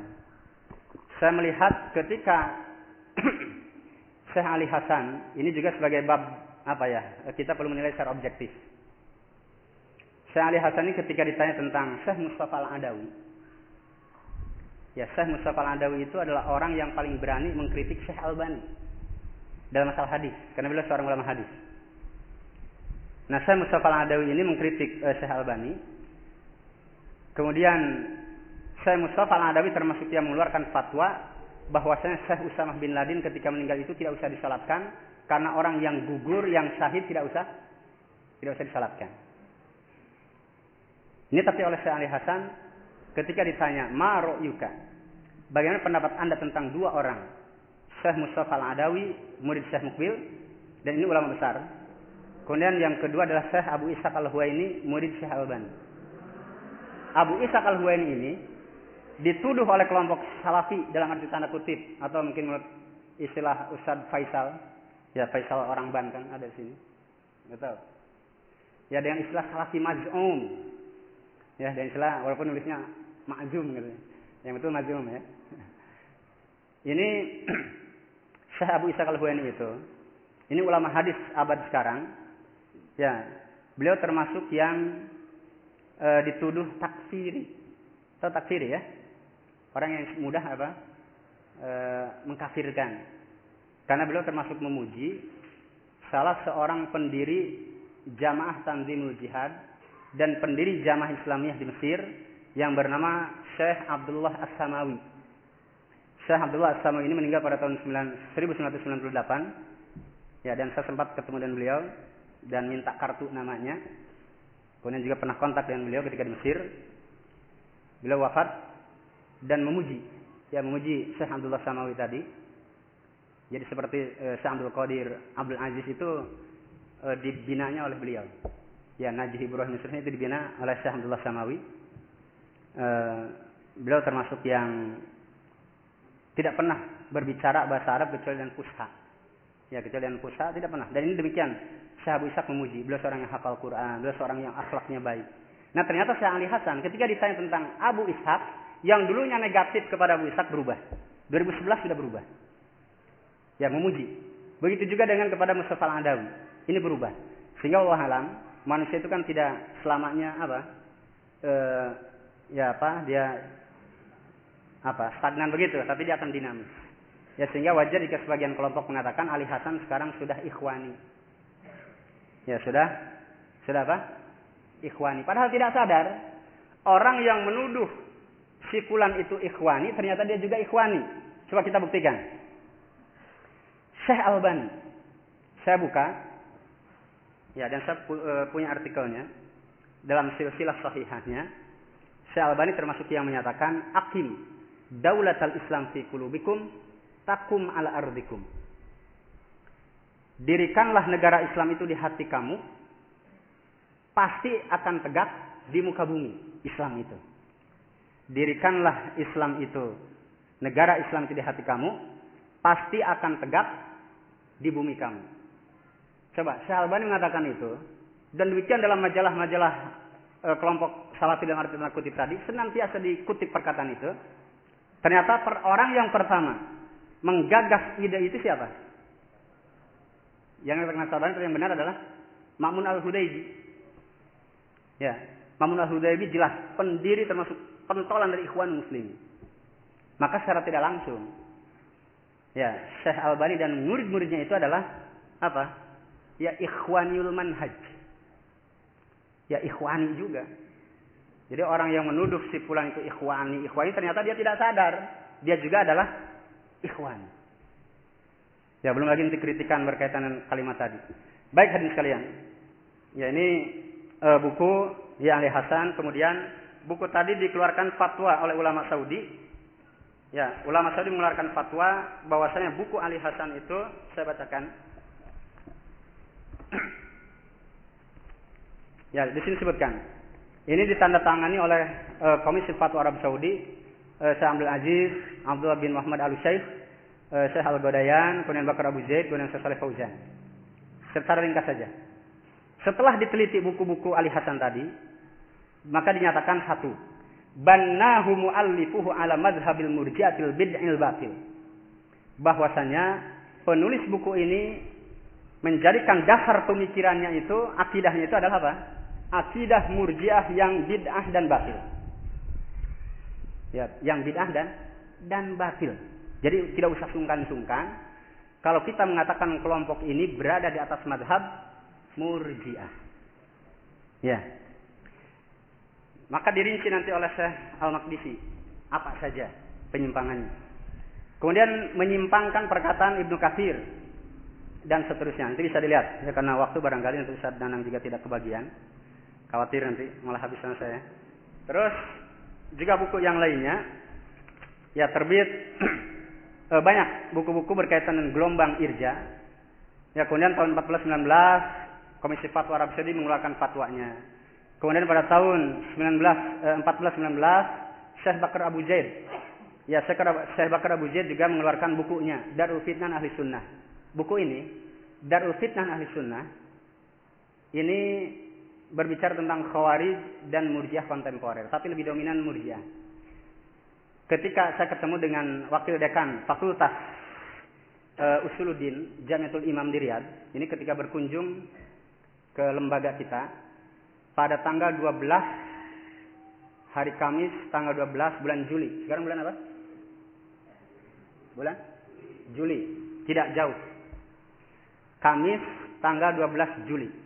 Saya melihat ketika Syekh Ali Hasan ini juga sebagai bab apa ya kita perlu menilai secara objektif. Syekh Ali Hasan ini ketika ditanya tentang Syekh Mustafa Al-Adawi, ya Syekh Mustafa Al-Adawi itu adalah orang yang paling berani mengkritik Syekh Albani dalam masalah hadis, karena beliau seorang ulama hadis. Nah, Syekh Mustafa Al-Adawi ini mengkritik uh, Syekh Albani. Kemudian Syekh Mustafa Al-Adawi termasuk yang mengeluarkan fatwa bahwasanya Syekh Usamah bin Laden ketika meninggal itu tidak usah disalatkan karena orang yang gugur, yang syahid tidak usah tidak usah disalatkan. Ini tapi oleh Syekh Ali Hasan ketika ditanya, "Ma yuka?" Bagaimana pendapat Anda tentang dua orang? Syekh Mustafa Al-Adawi, murid Syekh Mukbil, dan ini ulama besar. Kemudian yang kedua adalah Syekh Abu Ishaq Al-Huwaini, murid Syekh Al-Albani. Abu Ishaq Al-Huwaini ini dituduh oleh kelompok Salafi dalam arti tanda kutip atau mungkin menurut istilah Ustadz Faisal Ya Faisal orang Ban kan ada di sini. Betul. Ya dengan istilah salafi maz'um. Ya dengan istilah walaupun nulisnya ma'zum gitu. Yang betul maz'um ya. Ini Syekh Abu Isa Al-Huwaini itu, ini ulama hadis abad sekarang. Ya, beliau termasuk yang e, dituduh takfiri. Atau takfiri ya? Orang yang mudah apa? E, mengkafirkan. Karena beliau termasuk memuji salah seorang pendiri Jamaah Tanzimul Jihad dan pendiri Jamaah Islamiyah di Mesir yang bernama Syekh Abdullah As-Samawi. Syekh Abdullah As-Samawi ini meninggal pada tahun 1998. Ya, dan saya sempat ketemu dengan beliau dan minta kartu namanya. Kemudian juga pernah kontak dengan beliau ketika di Mesir. Beliau wafat dan memuji, ya memuji Syekh Abdullah Samawi tadi. Jadi seperti eh, Syekh Abdul Qadir Abdul Aziz itu eh, dibinanya oleh beliau. Ya, Najih Ibrahim Mesir itu dibina oleh Syekh Abdullah Samawi Eh, beliau termasuk yang tidak pernah berbicara bahasa Arab kecuali dengan fusha. Ya, kecuali fusha tidak pernah. Dan ini demikian. Syekh Abu memuji. Beliau seorang yang hafal Quran. Beliau seorang yang akhlaknya baik. Nah ternyata Syekh Ali Hasan ketika ditanya tentang Abu Ishaq yang dulunya negatif kepada Abu Ishaq berubah. 2011 sudah berubah. Ya memuji. Begitu juga dengan kepada Mustafa Al-Adawi. Ini berubah. Sehingga Allah alam manusia itu kan tidak selamanya apa? E, ya apa dia apa stagnan begitu tapi dia akan dinamis ya sehingga wajar jika sebagian kelompok mengatakan Ali Hasan sekarang sudah ikhwani. Ya sudah? Sudah apa? Ikhwani. Padahal tidak sadar orang yang menuduh si fulan itu ikhwani ternyata dia juga ikhwani. Coba kita buktikan. Syekh Albani. Saya buka. Ya dan saya eh, punya artikelnya dalam silsilah sahihahnya. Syekh Albani termasuk yang menyatakan akim daulat al-Islam fi kulubikum takum ala ardikum. Dirikanlah negara Islam itu di hati kamu, pasti akan tegak di muka bumi Islam itu. Dirikanlah Islam itu, negara Islam itu di hati kamu, pasti akan tegak di bumi kamu. Coba, Syekh Albani mengatakan itu, dan demikian dalam majalah-majalah e, kelompok salafi dalam arti kutip tadi senantiasa dikutip perkataan itu. Ternyata per, orang yang pertama menggagas ide itu siapa? Yang terkena sabaran yang benar adalah Makmun al-Hudaybi. Ya, Makmun al-Hudaybi jelas pendiri termasuk pentolan dari Ikhwan Muslim. Maka secara tidak langsung ya Syekh Albani dan murid-muridnya itu adalah apa? Ya ikhwanul manhaj ya ikhwani juga. Jadi orang yang menuduh si pulang itu ikhwani, ikhwani ternyata dia tidak sadar. Dia juga adalah ikhwani. Ya belum lagi nanti kritikan berkaitan dengan kalimat tadi. Baik hadirin sekalian. Ya ini e, buku yang Ali Hasan. Kemudian buku tadi dikeluarkan fatwa oleh ulama Saudi. Ya, ulama Saudi mengeluarkan fatwa bahwasanya buku Ali Hasan itu saya bacakan. Ya, di sini sebutkan. Ini ditandatangani oleh e, Komisi Fatwa Arab Saudi, Syekh Abdul Aziz, Abdullah bin Muhammad Al Syekh, e, Syekh Al Godayan, kemudian Bakar Abu Zaid, kemudian Syekh Saleh Fauzan. Secara ringkas saja. Setelah diteliti buku-buku Ali Hasan tadi, maka dinyatakan satu, bannahu muallifuhu ala madhabil murjiatil bid'il batil. Bahwasanya penulis buku ini menjadikan dasar pemikirannya itu, akidahnya itu adalah apa? akidah murjiah yang bid'ah dan batil. Ya, yang bid'ah dan dan batil. Jadi tidak usah sungkan-sungkan kalau kita mengatakan kelompok ini berada di atas madhab murjiah. Ya. Maka dirinci nanti oleh Syekh Al-Maqdisi apa saja penyimpangannya. Kemudian menyimpangkan perkataan Ibnu Katsir dan seterusnya. Nanti bisa dilihat ya karena waktu barangkali nanti Ustaz Danang juga tidak kebagian. Khawatir nanti malah habis sama saya. Terus juga buku yang lainnya ya terbit eh, banyak buku-buku berkaitan dengan gelombang irja. Ya kemudian tahun 1419 Komisi Fatwa Arab Saudi mengeluarkan fatwanya. Kemudian pada tahun 19 1419 Syekh Bakar Abu Zaid ya Syekh Bakar Abu Zaid juga mengeluarkan bukunya Darul Fitnah Ahli Sunnah. Buku ini Darul Fitnah Ahli Sunnah ini berbicara tentang khawarij dan murjiah kontemporer, tapi lebih dominan murjiah. ketika saya ketemu dengan wakil dekan Fakultas uh, Usuluddin Jamiatul Imam di Riyadh, ini ketika berkunjung ke lembaga kita pada tanggal 12 hari Kamis tanggal 12 bulan Juli. Sekarang bulan apa? Bulan Juli. Tidak jauh. Kamis tanggal 12 Juli.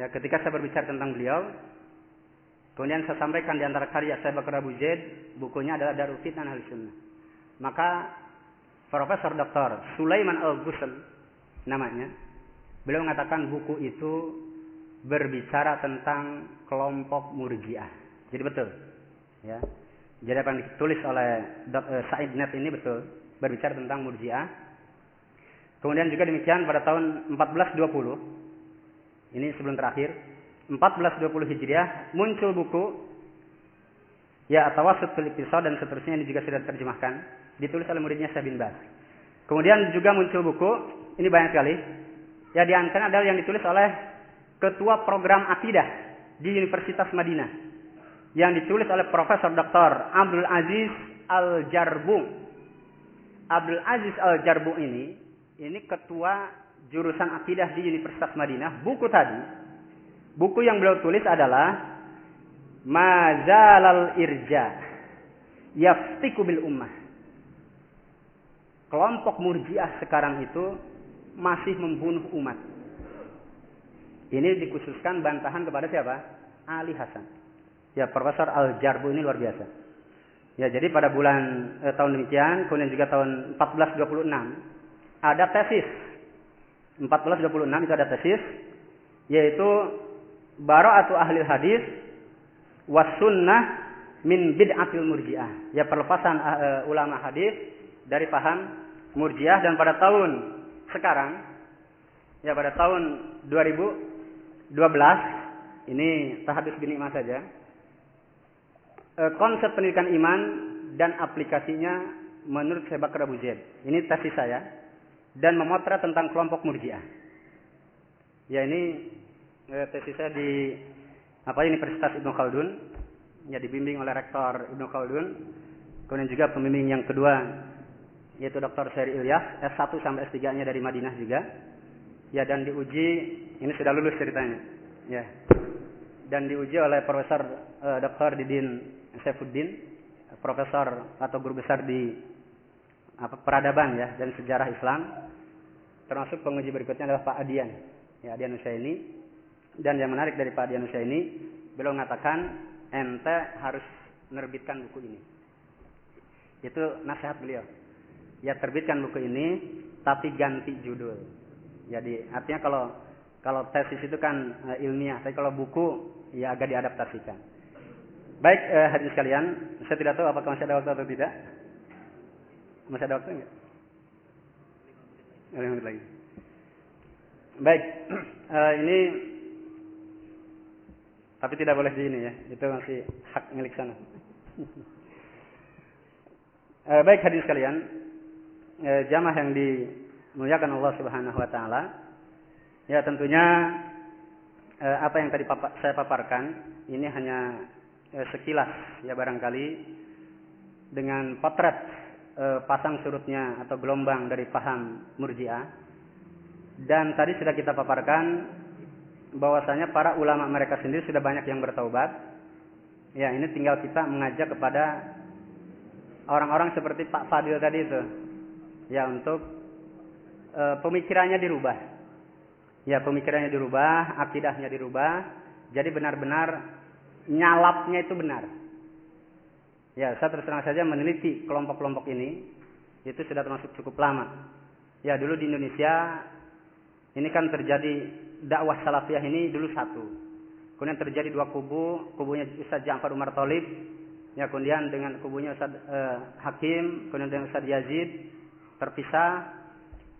Ya, ketika saya berbicara tentang beliau, Kemudian saya sampaikan di antara karya saya Bakar Abu Zaid, bukunya adalah Darul Fitnah Ahli Sunnah. Maka Profesor Dr. Sulaiman Al-Ghusl namanya, beliau mengatakan buku itu berbicara tentang kelompok murjiah. Jadi betul. Ya. Jadi apa yang ditulis oleh Dr. Said Net ini betul. Berbicara tentang murjiah. Kemudian juga demikian pada tahun 1420. Ini sebelum terakhir 1420 Hijriah muncul buku ya Tawasud fil dan seterusnya ini juga sudah diterjemahkan ditulis oleh muridnya Syekh bin. Kemudian juga muncul buku ini banyak sekali ya di antara adalah yang ditulis oleh ketua program akidah di Universitas Madinah yang ditulis oleh Profesor Dr. Abdul Aziz Al Jarbung. Abdul Aziz Al Jarbung ini ini ketua jurusan akidah di Universitas Madinah. Buku tadi Buku yang beliau tulis adalah Mazalal Irja Yaftiku bil Ummah. Kelompok murjiah sekarang itu masih membunuh umat. Ini dikhususkan bantahan kepada siapa? Ali Hasan. Ya, Profesor Al-Jarbu ini luar biasa. Ya, jadi pada bulan eh, tahun demikian, kemudian juga tahun 1426 ada tesis. 1426 itu ada tesis yaitu bara'atu ahli hadis was sunnah min bid'atil murji'ah. Ya perlepasan uh, ulama hadis dari paham murji'ah dan pada tahun sekarang ya pada tahun 2012 ini tahadus bin iman saja. Uh, konsep pendidikan iman dan aplikasinya menurut saya Bakar Abu Zaid. Ini tesis saya dan memotret tentang kelompok murjiah. Ya ini eh, tesis saya di apa Universitas Ibnu Khaldun ya dibimbing oleh rektor Ibnu Khaldun kemudian juga pembimbing yang kedua yaitu Dr. Seri Ilyas S1 sampai S3-nya dari Madinah juga ya dan diuji ini sudah lulus ceritanya ya dan diuji oleh Profesor uh, eh, Dr. Didin Saifuddin profesor atau guru besar di apa peradaban ya dan sejarah Islam termasuk penguji berikutnya adalah Pak Adian ya Adian Usaini dan yang menarik dari Pak Dianusya ini, beliau mengatakan ente harus menerbitkan buku ini. Itu nasihat beliau. Ya terbitkan buku ini, tapi ganti judul. Jadi artinya kalau kalau tesis itu kan e, ilmiah, tapi kalau buku ya agak diadaptasikan. Baik eh, hadirin sekalian, saya tidak tahu apakah masih ada waktu atau tidak. Masih ada waktu enggak? menit lagi. Baik, eh, ini tapi tidak boleh di ini ya. Itu masih hak milik sana. e, baik hadis sekalian. E, jamaah yang dimuliakan Allah Subhanahu wa taala. Ya tentunya e, apa yang tadi papa, saya paparkan ini hanya sekilas ya barangkali dengan potret e, pasang surutnya atau gelombang dari paham Murji'ah. Dan tadi sudah kita paparkan bahwasanya para ulama mereka sendiri sudah banyak yang bertaubat. Ya, ini tinggal kita mengajak kepada orang-orang seperti Pak Fadil tadi itu. Ya, untuk e, pemikirannya dirubah. Ya, pemikirannya dirubah, akidahnya dirubah. Jadi benar-benar nyalapnya itu benar. Ya, saya terus terang saja meneliti kelompok-kelompok ini. Itu sudah termasuk cukup lama. Ya, dulu di Indonesia ini kan terjadi dakwah salafiyah ini dulu satu. Kemudian terjadi dua kubu, kubunya Ustaz Ja'far Umar Thalib, ya kemudian dengan kubunya Ustaz eh, Hakim, kemudian dengan Ustaz Yazid terpisah.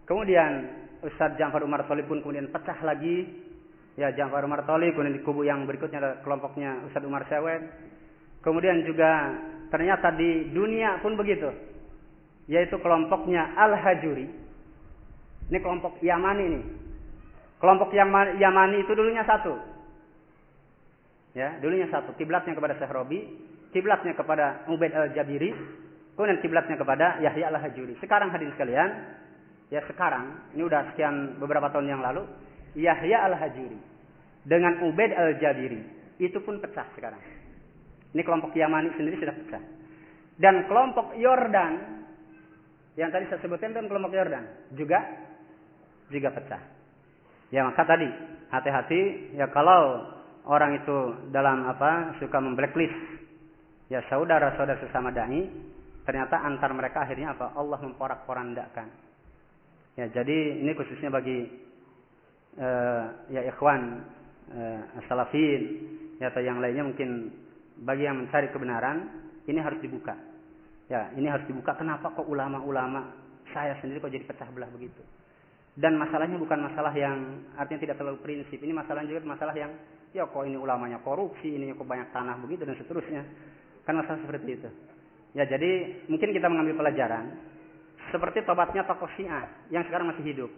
Kemudian Ustaz Ja'far Umar Thalib pun kemudian pecah lagi. Ya Ja'far Umar Thalib, kemudian di kubu yang berikutnya ada kelompoknya Ustaz Umar Sewed. Kemudian juga ternyata di dunia pun begitu. Yaitu kelompoknya Al-Hajuri. Ini kelompok Yamani nih Kelompok Yamani itu dulunya satu. Ya, dulunya satu. Kiblatnya kepada Syekh Robi. kiblatnya kepada Ubaid al-Jabiri, kemudian kiblatnya kepada Yahya al-Hajuri. Sekarang hadirin sekalian, ya sekarang, ini udah sekian beberapa tahun yang lalu, Yahya al-Hajuri dengan Ubaid al-Jabiri itu pun pecah sekarang. Ini kelompok Yamani sendiri sudah pecah. Dan kelompok Yordan yang tadi saya sebutkan kan kelompok Yordan juga juga pecah. Ya maka tadi hati-hati ya kalau orang itu dalam apa suka memblacklist ya saudara-saudara sesama dai ternyata antar mereka akhirnya apa Allah memporak-porandakan. Ya jadi ini khususnya bagi uh, ya ikhwan uh, salafin ya atau yang lainnya mungkin bagi yang mencari kebenaran ini harus dibuka. Ya, ini harus dibuka. Kenapa kok ulama-ulama saya sendiri kok jadi pecah belah begitu? Dan masalahnya bukan masalah yang artinya tidak terlalu prinsip. Ini masalah juga masalah yang ya kok ini ulamanya korupsi, ini kok banyak tanah begitu dan seterusnya. Kan masalah seperti itu. Ya jadi mungkin kita mengambil pelajaran seperti tobatnya tokoh Syiah yang sekarang masih hidup.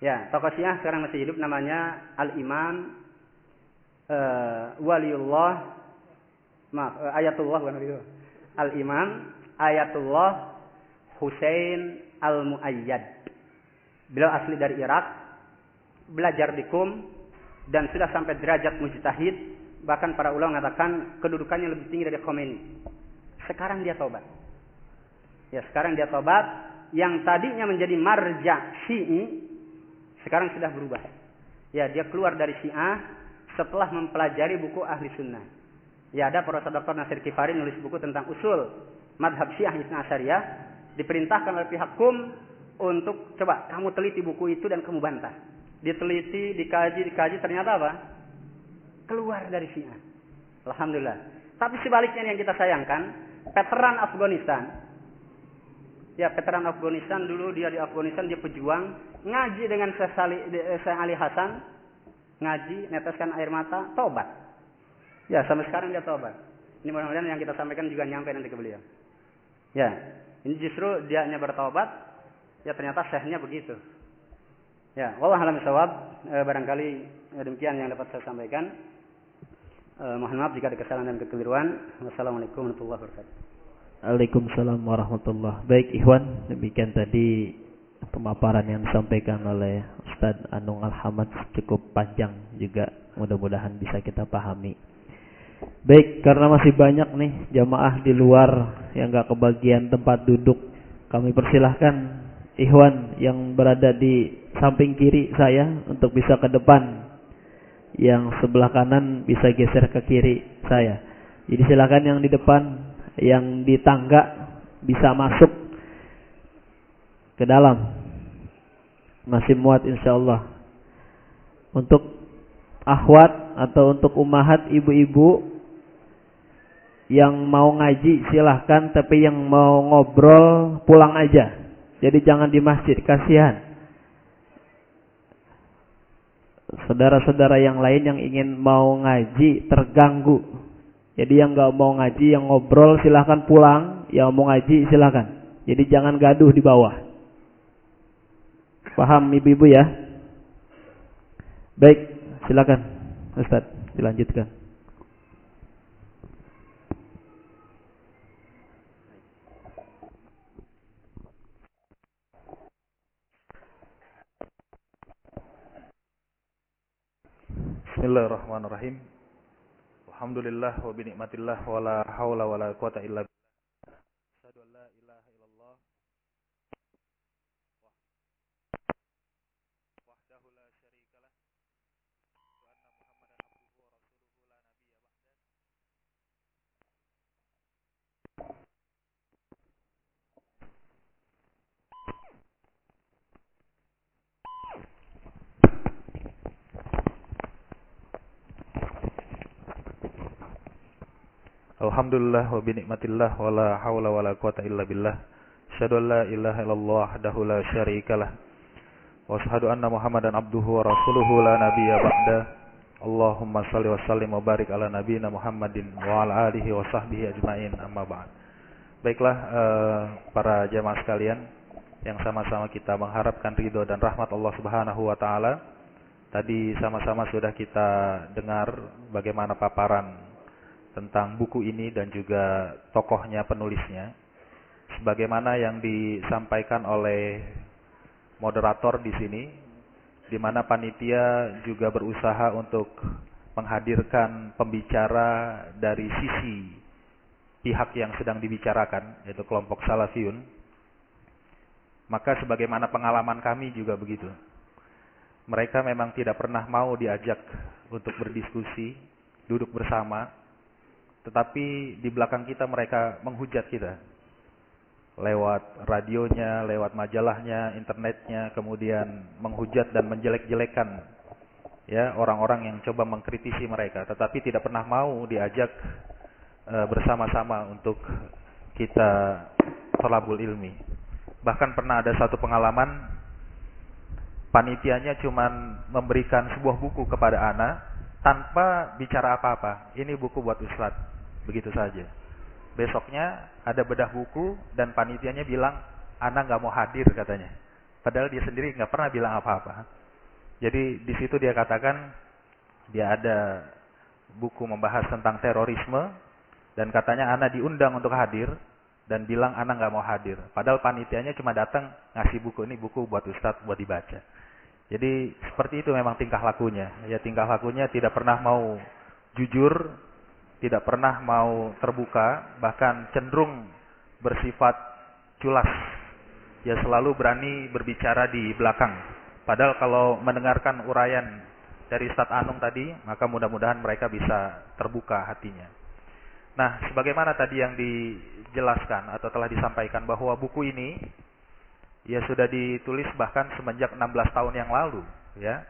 Ya, tokoh Syiah sekarang masih hidup namanya Al-Imam uh, Waliullah maaf uh, Ayatullah bukan itu. Al-Imam Ayatullah Husain Al-Muayyad. Beliau asli dari Irak, belajar di Kum dan sudah sampai derajat mujtahid, bahkan para ulama mengatakan kedudukannya lebih tinggi dari Khomeini. Sekarang dia tobat. Ya, sekarang dia tobat yang tadinya menjadi marja Syi'i sekarang sudah berubah. Ya, dia keluar dari Syiah setelah mempelajari buku Ahli Sunnah. Ya, ada Profesor Dr. Nasir Kifari nulis buku tentang usul madhab Syiah Isna Asyariah. Diperintahkan oleh pihak KUM untuk coba kamu teliti buku itu dan kamu bantah. Diteliti, dikaji, dikaji, ternyata apa? Keluar dari Syiah. Alhamdulillah. Tapi sebaliknya yang kita sayangkan, veteran Afghanistan. Ya, veteran Afghanistan dulu dia di Afghanistan dia pejuang, ngaji dengan Syekh Ali Hasan, ngaji, neteskan air mata, tobat. Ya, sampai sekarang dia tobat. Ini mudah-mudahan yang kita sampaikan juga nyampe nanti ke beliau. Ya, ini justru dia hanya bertobat, ya ternyata syekhnya begitu. Ya, wallah alam sawab, e, barangkali e, demikian yang dapat saya sampaikan. E, mohon maaf jika ada kesalahan dan kekeliruan. Wassalamualaikum warahmatullahi wabarakatuh. Waalaikumsalam warahmatullahi Baik Ikhwan, demikian tadi pemaparan yang disampaikan oleh Ustadz Anung Alhamad cukup panjang juga mudah-mudahan bisa kita pahami. Baik, karena masih banyak nih jamaah di luar yang gak kebagian tempat duduk, kami persilahkan Ikhwan yang berada di samping kiri saya untuk bisa ke depan. Yang sebelah kanan bisa geser ke kiri saya. Jadi silakan yang di depan yang di tangga bisa masuk ke dalam. Masih muat insya Allah. Untuk ahwat atau untuk umahat ibu-ibu yang mau ngaji silahkan tapi yang mau ngobrol pulang aja. Jadi jangan di masjid, kasihan. Saudara-saudara yang lain yang ingin mau ngaji terganggu jadi yang nggak mau ngaji, yang ngobrol silahkan pulang. Yang mau ngaji silahkan. Jadi jangan gaduh di bawah. Paham ibu-ibu ya? Baik, silakan Ustaz, dilanjutkan. Bismillahirrahmanirrahim. Alhamdulillah wa binikmatillah wa la hawla wa la quwata illa billah. Asyhadu an la ilaha illallah wahdahu la syarika lah. Wa anna Muhammadan abduhu wa rasuluhu la nabiyya ba'da. Alhamdulillah wa binikmatillah wa la hawla wa la quwata illa billah. Asyhadu an la ilaha illallah wahdahu la syarikalah. Wa asyhadu anna Muhammadan abduhu wa rasuluhu la nabiyya ba'da. Allahumma salli wa sallim wa barik ala nabiyyina Muhammadin wa ala alihi wa sahbihi ajmain amma ba'd. Baiklah uh, para jamaah sekalian yang sama-sama kita mengharapkan ridho dan rahmat Allah Subhanahu wa taala. Tadi sama-sama sudah kita dengar bagaimana paparan tentang buku ini dan juga tokohnya penulisnya. Sebagaimana yang disampaikan oleh moderator di sini, di mana panitia juga berusaha untuk menghadirkan pembicara dari sisi pihak yang sedang dibicarakan, yaitu kelompok Salafiyun. Maka sebagaimana pengalaman kami juga begitu. Mereka memang tidak pernah mau diajak untuk berdiskusi, duduk bersama, tetapi di belakang kita mereka menghujat kita. Lewat radionya, lewat majalahnya, internetnya, kemudian menghujat dan menjelek-jelekan ya orang-orang yang coba mengkritisi mereka, tetapi tidak pernah mau diajak e, bersama-sama untuk kita tolabul ilmi. Bahkan pernah ada satu pengalaman panitianya cuman memberikan sebuah buku kepada Ana tanpa bicara apa-apa. Ini buku buat Ustadz. Begitu saja. Besoknya ada bedah buku dan panitianya bilang, Ana nggak mau hadir katanya. Padahal dia sendiri nggak pernah bilang apa-apa. Jadi di situ dia katakan dia ada buku membahas tentang terorisme dan katanya Ana diundang untuk hadir dan bilang Ana nggak mau hadir. Padahal panitianya cuma datang ngasih buku ini buku buat Ustadz buat dibaca. Jadi seperti itu memang tingkah lakunya. Ya tingkah lakunya tidak pernah mau jujur, tidak pernah mau terbuka, bahkan cenderung bersifat culas. Ya selalu berani berbicara di belakang. Padahal kalau mendengarkan uraian dari Ustadz Anung tadi, maka mudah-mudahan mereka bisa terbuka hatinya. Nah, sebagaimana tadi yang dijelaskan atau telah disampaikan bahwa buku ini ya sudah ditulis bahkan semenjak 16 tahun yang lalu, ya.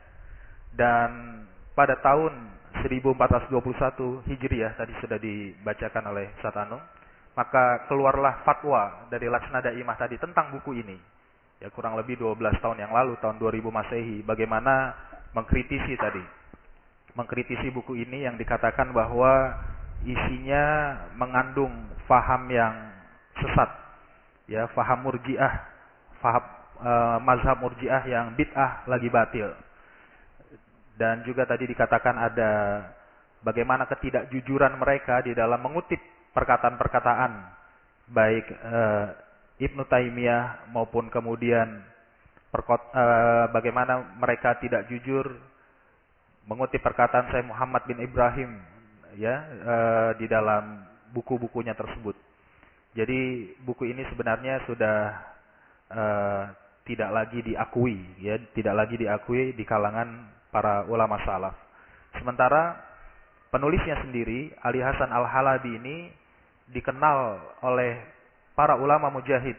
Dan pada tahun 1421 Hijriah tadi sudah dibacakan oleh Ustaz Anung, maka keluarlah fatwa dari Laksana Daimah tadi tentang buku ini. Ya kurang lebih 12 tahun yang lalu tahun 2000 Masehi bagaimana mengkritisi tadi. Mengkritisi buku ini yang dikatakan bahwa isinya mengandung faham yang sesat. Ya, faham murjiah, faham e, mazhab murjiah yang bid'ah lagi batil dan juga tadi dikatakan ada bagaimana ketidakjujuran mereka di dalam mengutip perkataan-perkataan baik e, Ibnu Taimiyah maupun kemudian perkot, e, bagaimana mereka tidak jujur mengutip perkataan saya Muhammad bin Ibrahim ya e, di dalam buku-bukunya tersebut. Jadi buku ini sebenarnya sudah e, tidak lagi diakui ya, tidak lagi diakui di kalangan para ulama salaf. Sementara penulisnya sendiri, Ali Hasan Al-Halabi ini dikenal oleh para ulama mujahid.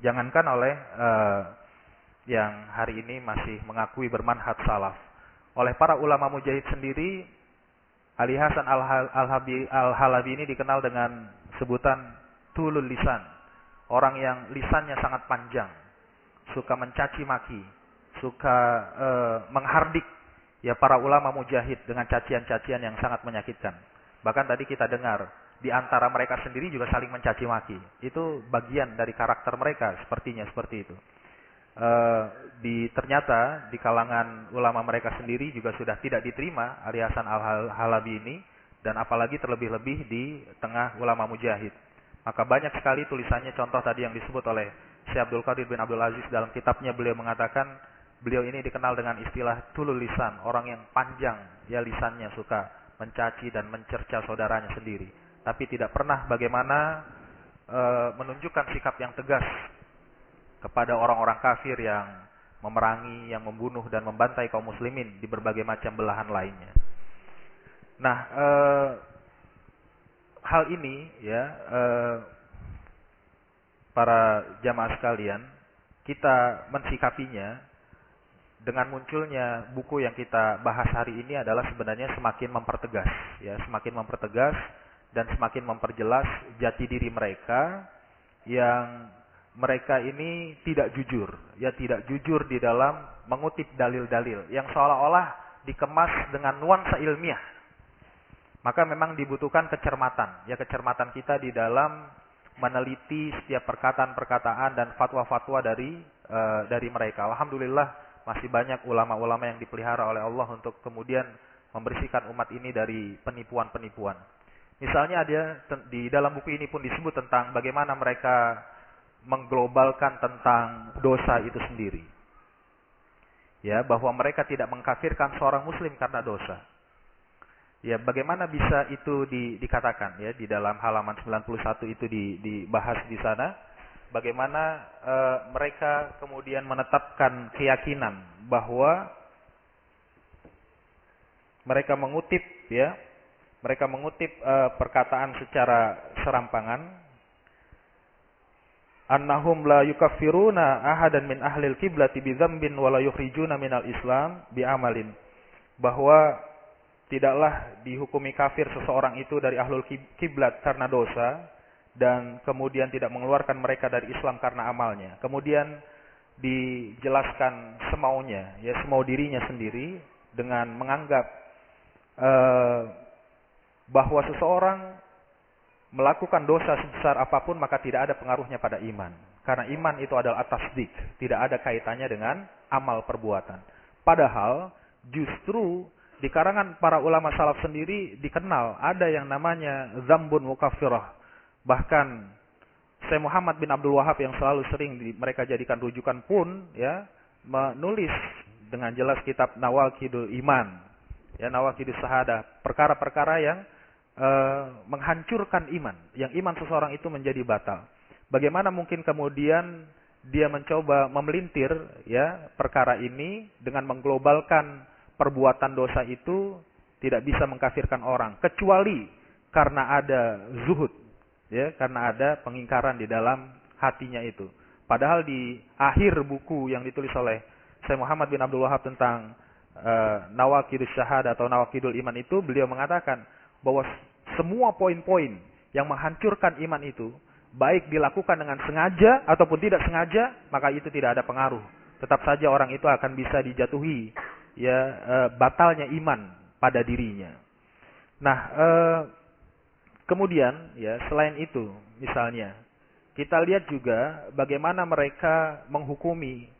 Jangankan oleh uh, yang hari ini masih mengakui bermanhaj salaf. Oleh para ulama mujahid sendiri, Ali Hasan Al-Halabi al ini dikenal dengan sebutan tulul lisan. Orang yang lisannya sangat panjang, suka mencaci maki, suka uh, menghardik ya para ulama mujahid dengan cacian-cacian yang sangat menyakitkan. Bahkan tadi kita dengar di antara mereka sendiri juga saling mencaci maki. Itu bagian dari karakter mereka sepertinya seperti itu. E, di ternyata di kalangan ulama mereka sendiri juga sudah tidak diterima Ali Hasan Al Halabi ini dan apalagi terlebih-lebih di tengah ulama mujahid. Maka banyak sekali tulisannya contoh tadi yang disebut oleh Syekh Abdul Qadir bin Abdul Aziz dalam kitabnya beliau mengatakan Beliau ini dikenal dengan istilah tulul lisan, orang yang panjang ya lisannya suka mencaci dan mencerca saudaranya sendiri. Tapi tidak pernah bagaimana e, menunjukkan sikap yang tegas kepada orang-orang kafir yang memerangi, yang membunuh dan membantai kaum muslimin di berbagai macam belahan lainnya. Nah, e, hal ini ya e, para jamaah sekalian, kita mensikapinya dengan munculnya buku yang kita bahas hari ini adalah sebenarnya semakin mempertegas ya semakin mempertegas dan semakin memperjelas jati diri mereka yang mereka ini tidak jujur ya tidak jujur di dalam mengutip dalil-dalil yang seolah-olah dikemas dengan nuansa ilmiah. Maka memang dibutuhkan kecermatan ya kecermatan kita di dalam meneliti setiap perkataan-perkataan dan fatwa-fatwa dari uh, dari mereka. Alhamdulillah masih banyak ulama-ulama yang dipelihara oleh Allah untuk kemudian membersihkan umat ini dari penipuan-penipuan. Misalnya ada di dalam buku ini pun disebut tentang bagaimana mereka mengglobalkan tentang dosa itu sendiri. Ya, bahwa mereka tidak mengkafirkan seorang muslim karena dosa. Ya, bagaimana bisa itu di, dikatakan ya di dalam halaman 91 itu di, dibahas di sana bagaimana e, mereka kemudian menetapkan keyakinan bahwa mereka mengutip ya mereka mengutip e, perkataan secara serampangan annahum la yukaffiruna ahadan min ahlil kiblati bi dzambin wa la yukhrijuna minal islam bi amalin bahwa tidaklah dihukumi kafir seseorang itu dari ahlul kiblat karena dosa dan kemudian tidak mengeluarkan mereka dari Islam karena amalnya. Kemudian dijelaskan semaunya, ya semau dirinya sendiri dengan menganggap uh, bahwa seseorang melakukan dosa sebesar apa pun maka tidak ada pengaruhnya pada iman. Karena iman itu adalah atas dik, tidak ada kaitannya dengan amal perbuatan. Padahal justru di karangan para ulama salaf sendiri dikenal ada yang namanya zambun mukaffirah. Bahkan Syekh Muhammad bin Abdul Wahab yang selalu sering di, mereka jadikan rujukan pun ya menulis dengan jelas kitab Nawakidul Iman. Ya Nawakidul Sahada, perkara-perkara yang uh, menghancurkan iman, yang iman seseorang itu menjadi batal. Bagaimana mungkin kemudian dia mencoba memelintir ya perkara ini dengan mengglobalkan perbuatan dosa itu tidak bisa mengkafirkan orang kecuali karena ada zuhud ya karena ada pengingkaran di dalam hatinya itu padahal di akhir buku yang ditulis oleh Syekh Muhammad bin Abdul Wahab tentang uh, Nawakidus Syahad atau Nawakidul Iman itu beliau mengatakan bahwa semua poin-poin yang menghancurkan iman itu baik dilakukan dengan sengaja ataupun tidak sengaja maka itu tidak ada pengaruh tetap saja orang itu akan bisa dijatuhi ya e, batalnya iman pada dirinya. Nah, e, kemudian ya selain itu misalnya kita lihat juga bagaimana mereka menghukumi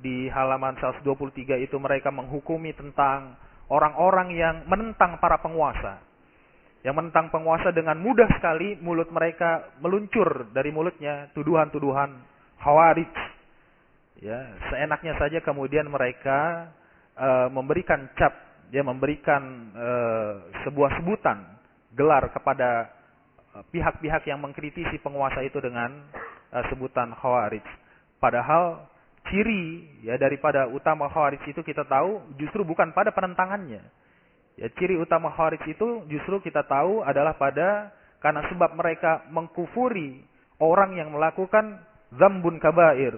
di halaman 123 itu mereka menghukumi tentang orang-orang yang menentang para penguasa. Yang menentang penguasa dengan mudah sekali mulut mereka meluncur dari mulutnya tuduhan-tuduhan khawarij. Ya, seenaknya saja kemudian mereka uh, memberikan cap, dia memberikan uh, sebuah sebutan gelar kepada eh, pihak-pihak yang mengkritisi penguasa itu dengan uh, sebutan khawarij. Padahal ciri ya daripada utama khawarij itu kita tahu justru bukan pada penentangannya. Ya, ciri utama khawarij itu justru kita tahu adalah pada karena sebab mereka mengkufuri orang yang melakukan zambun kabair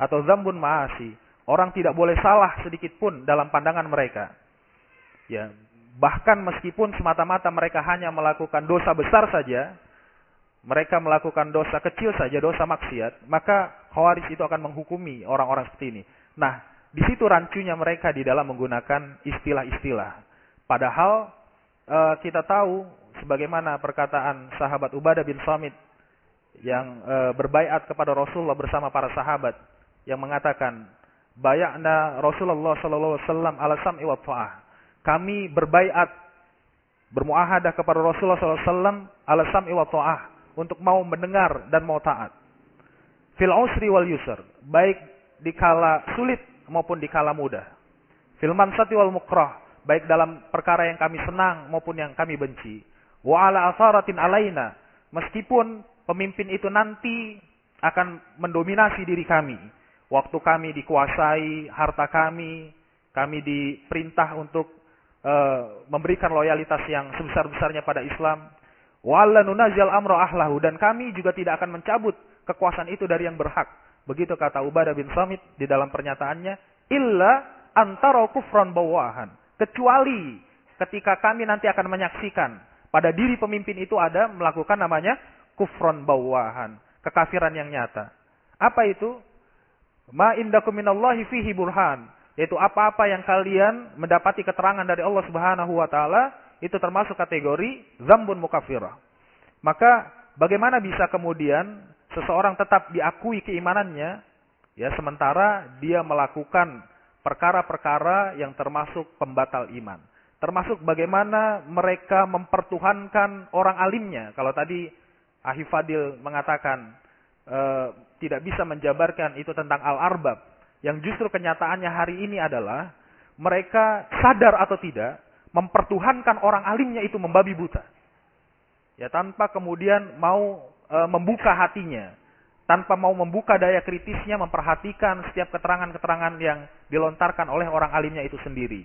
atau zambun maasi Orang tidak boleh salah sedikit pun dalam pandangan mereka. Ya, bahkan meskipun semata-mata mereka hanya melakukan dosa besar saja, mereka melakukan dosa kecil saja, dosa maksiat, maka Khawarij itu akan menghukumi orang-orang seperti ini. Nah, di situ rancunya mereka di dalam menggunakan istilah-istilah. Padahal e, kita tahu sebagaimana perkataan sahabat Ubadah bin Samit yang e, berbaiat kepada Rasulullah bersama para sahabat yang mengatakan bayakna Rasulullah sallallahu alaihi wasallam ala sam'i. Kami berbaiat bermuahadah kepada Rasulullah wasallam ala sam'i wa ta'ah untuk mau mendengar dan mau taat. Fil usri wal yusr, baik di kala sulit maupun di kala mudah. Fil mansati wal mukrah, baik dalam perkara yang kami senang maupun yang kami benci. Wa ala asaratin alaina, meskipun pemimpin itu nanti akan mendominasi diri kami Waktu kami dikuasai, harta kami, kami diperintah untuk uh, memberikan loyalitas yang sebesar-besarnya pada Islam. Wala nunazil amro ahlahu dan kami juga tidak akan mencabut kekuasaan itu dari yang berhak. Begitu kata Ubadah bin Samit di dalam pernyataannya, illa antara kufran bawahan. Kecuali ketika kami nanti akan menyaksikan pada diri pemimpin itu ada melakukan namanya kufron bawahan, kekafiran yang nyata. Apa itu? Ma indakum minallahi fihi burhan. Yaitu apa-apa yang kalian mendapati keterangan dari Allah Subhanahu wa taala itu termasuk kategori zambun mukafirah. Maka bagaimana bisa kemudian seseorang tetap diakui keimanannya ya sementara dia melakukan perkara-perkara yang termasuk pembatal iman. termasuk bagaimana mereka mempertuhankan orang alimnya. Kalau tadi Ahli Fadil mengatakan e, tidak bisa menjabarkan itu tentang al-arbab, yang justru kenyataannya hari ini adalah mereka sadar atau tidak mempertuhankan orang alimnya itu membabi buta. Ya tanpa kemudian mau e, membuka hatinya, tanpa mau membuka daya kritisnya memperhatikan setiap keterangan-keterangan yang dilontarkan oleh orang alimnya itu sendiri.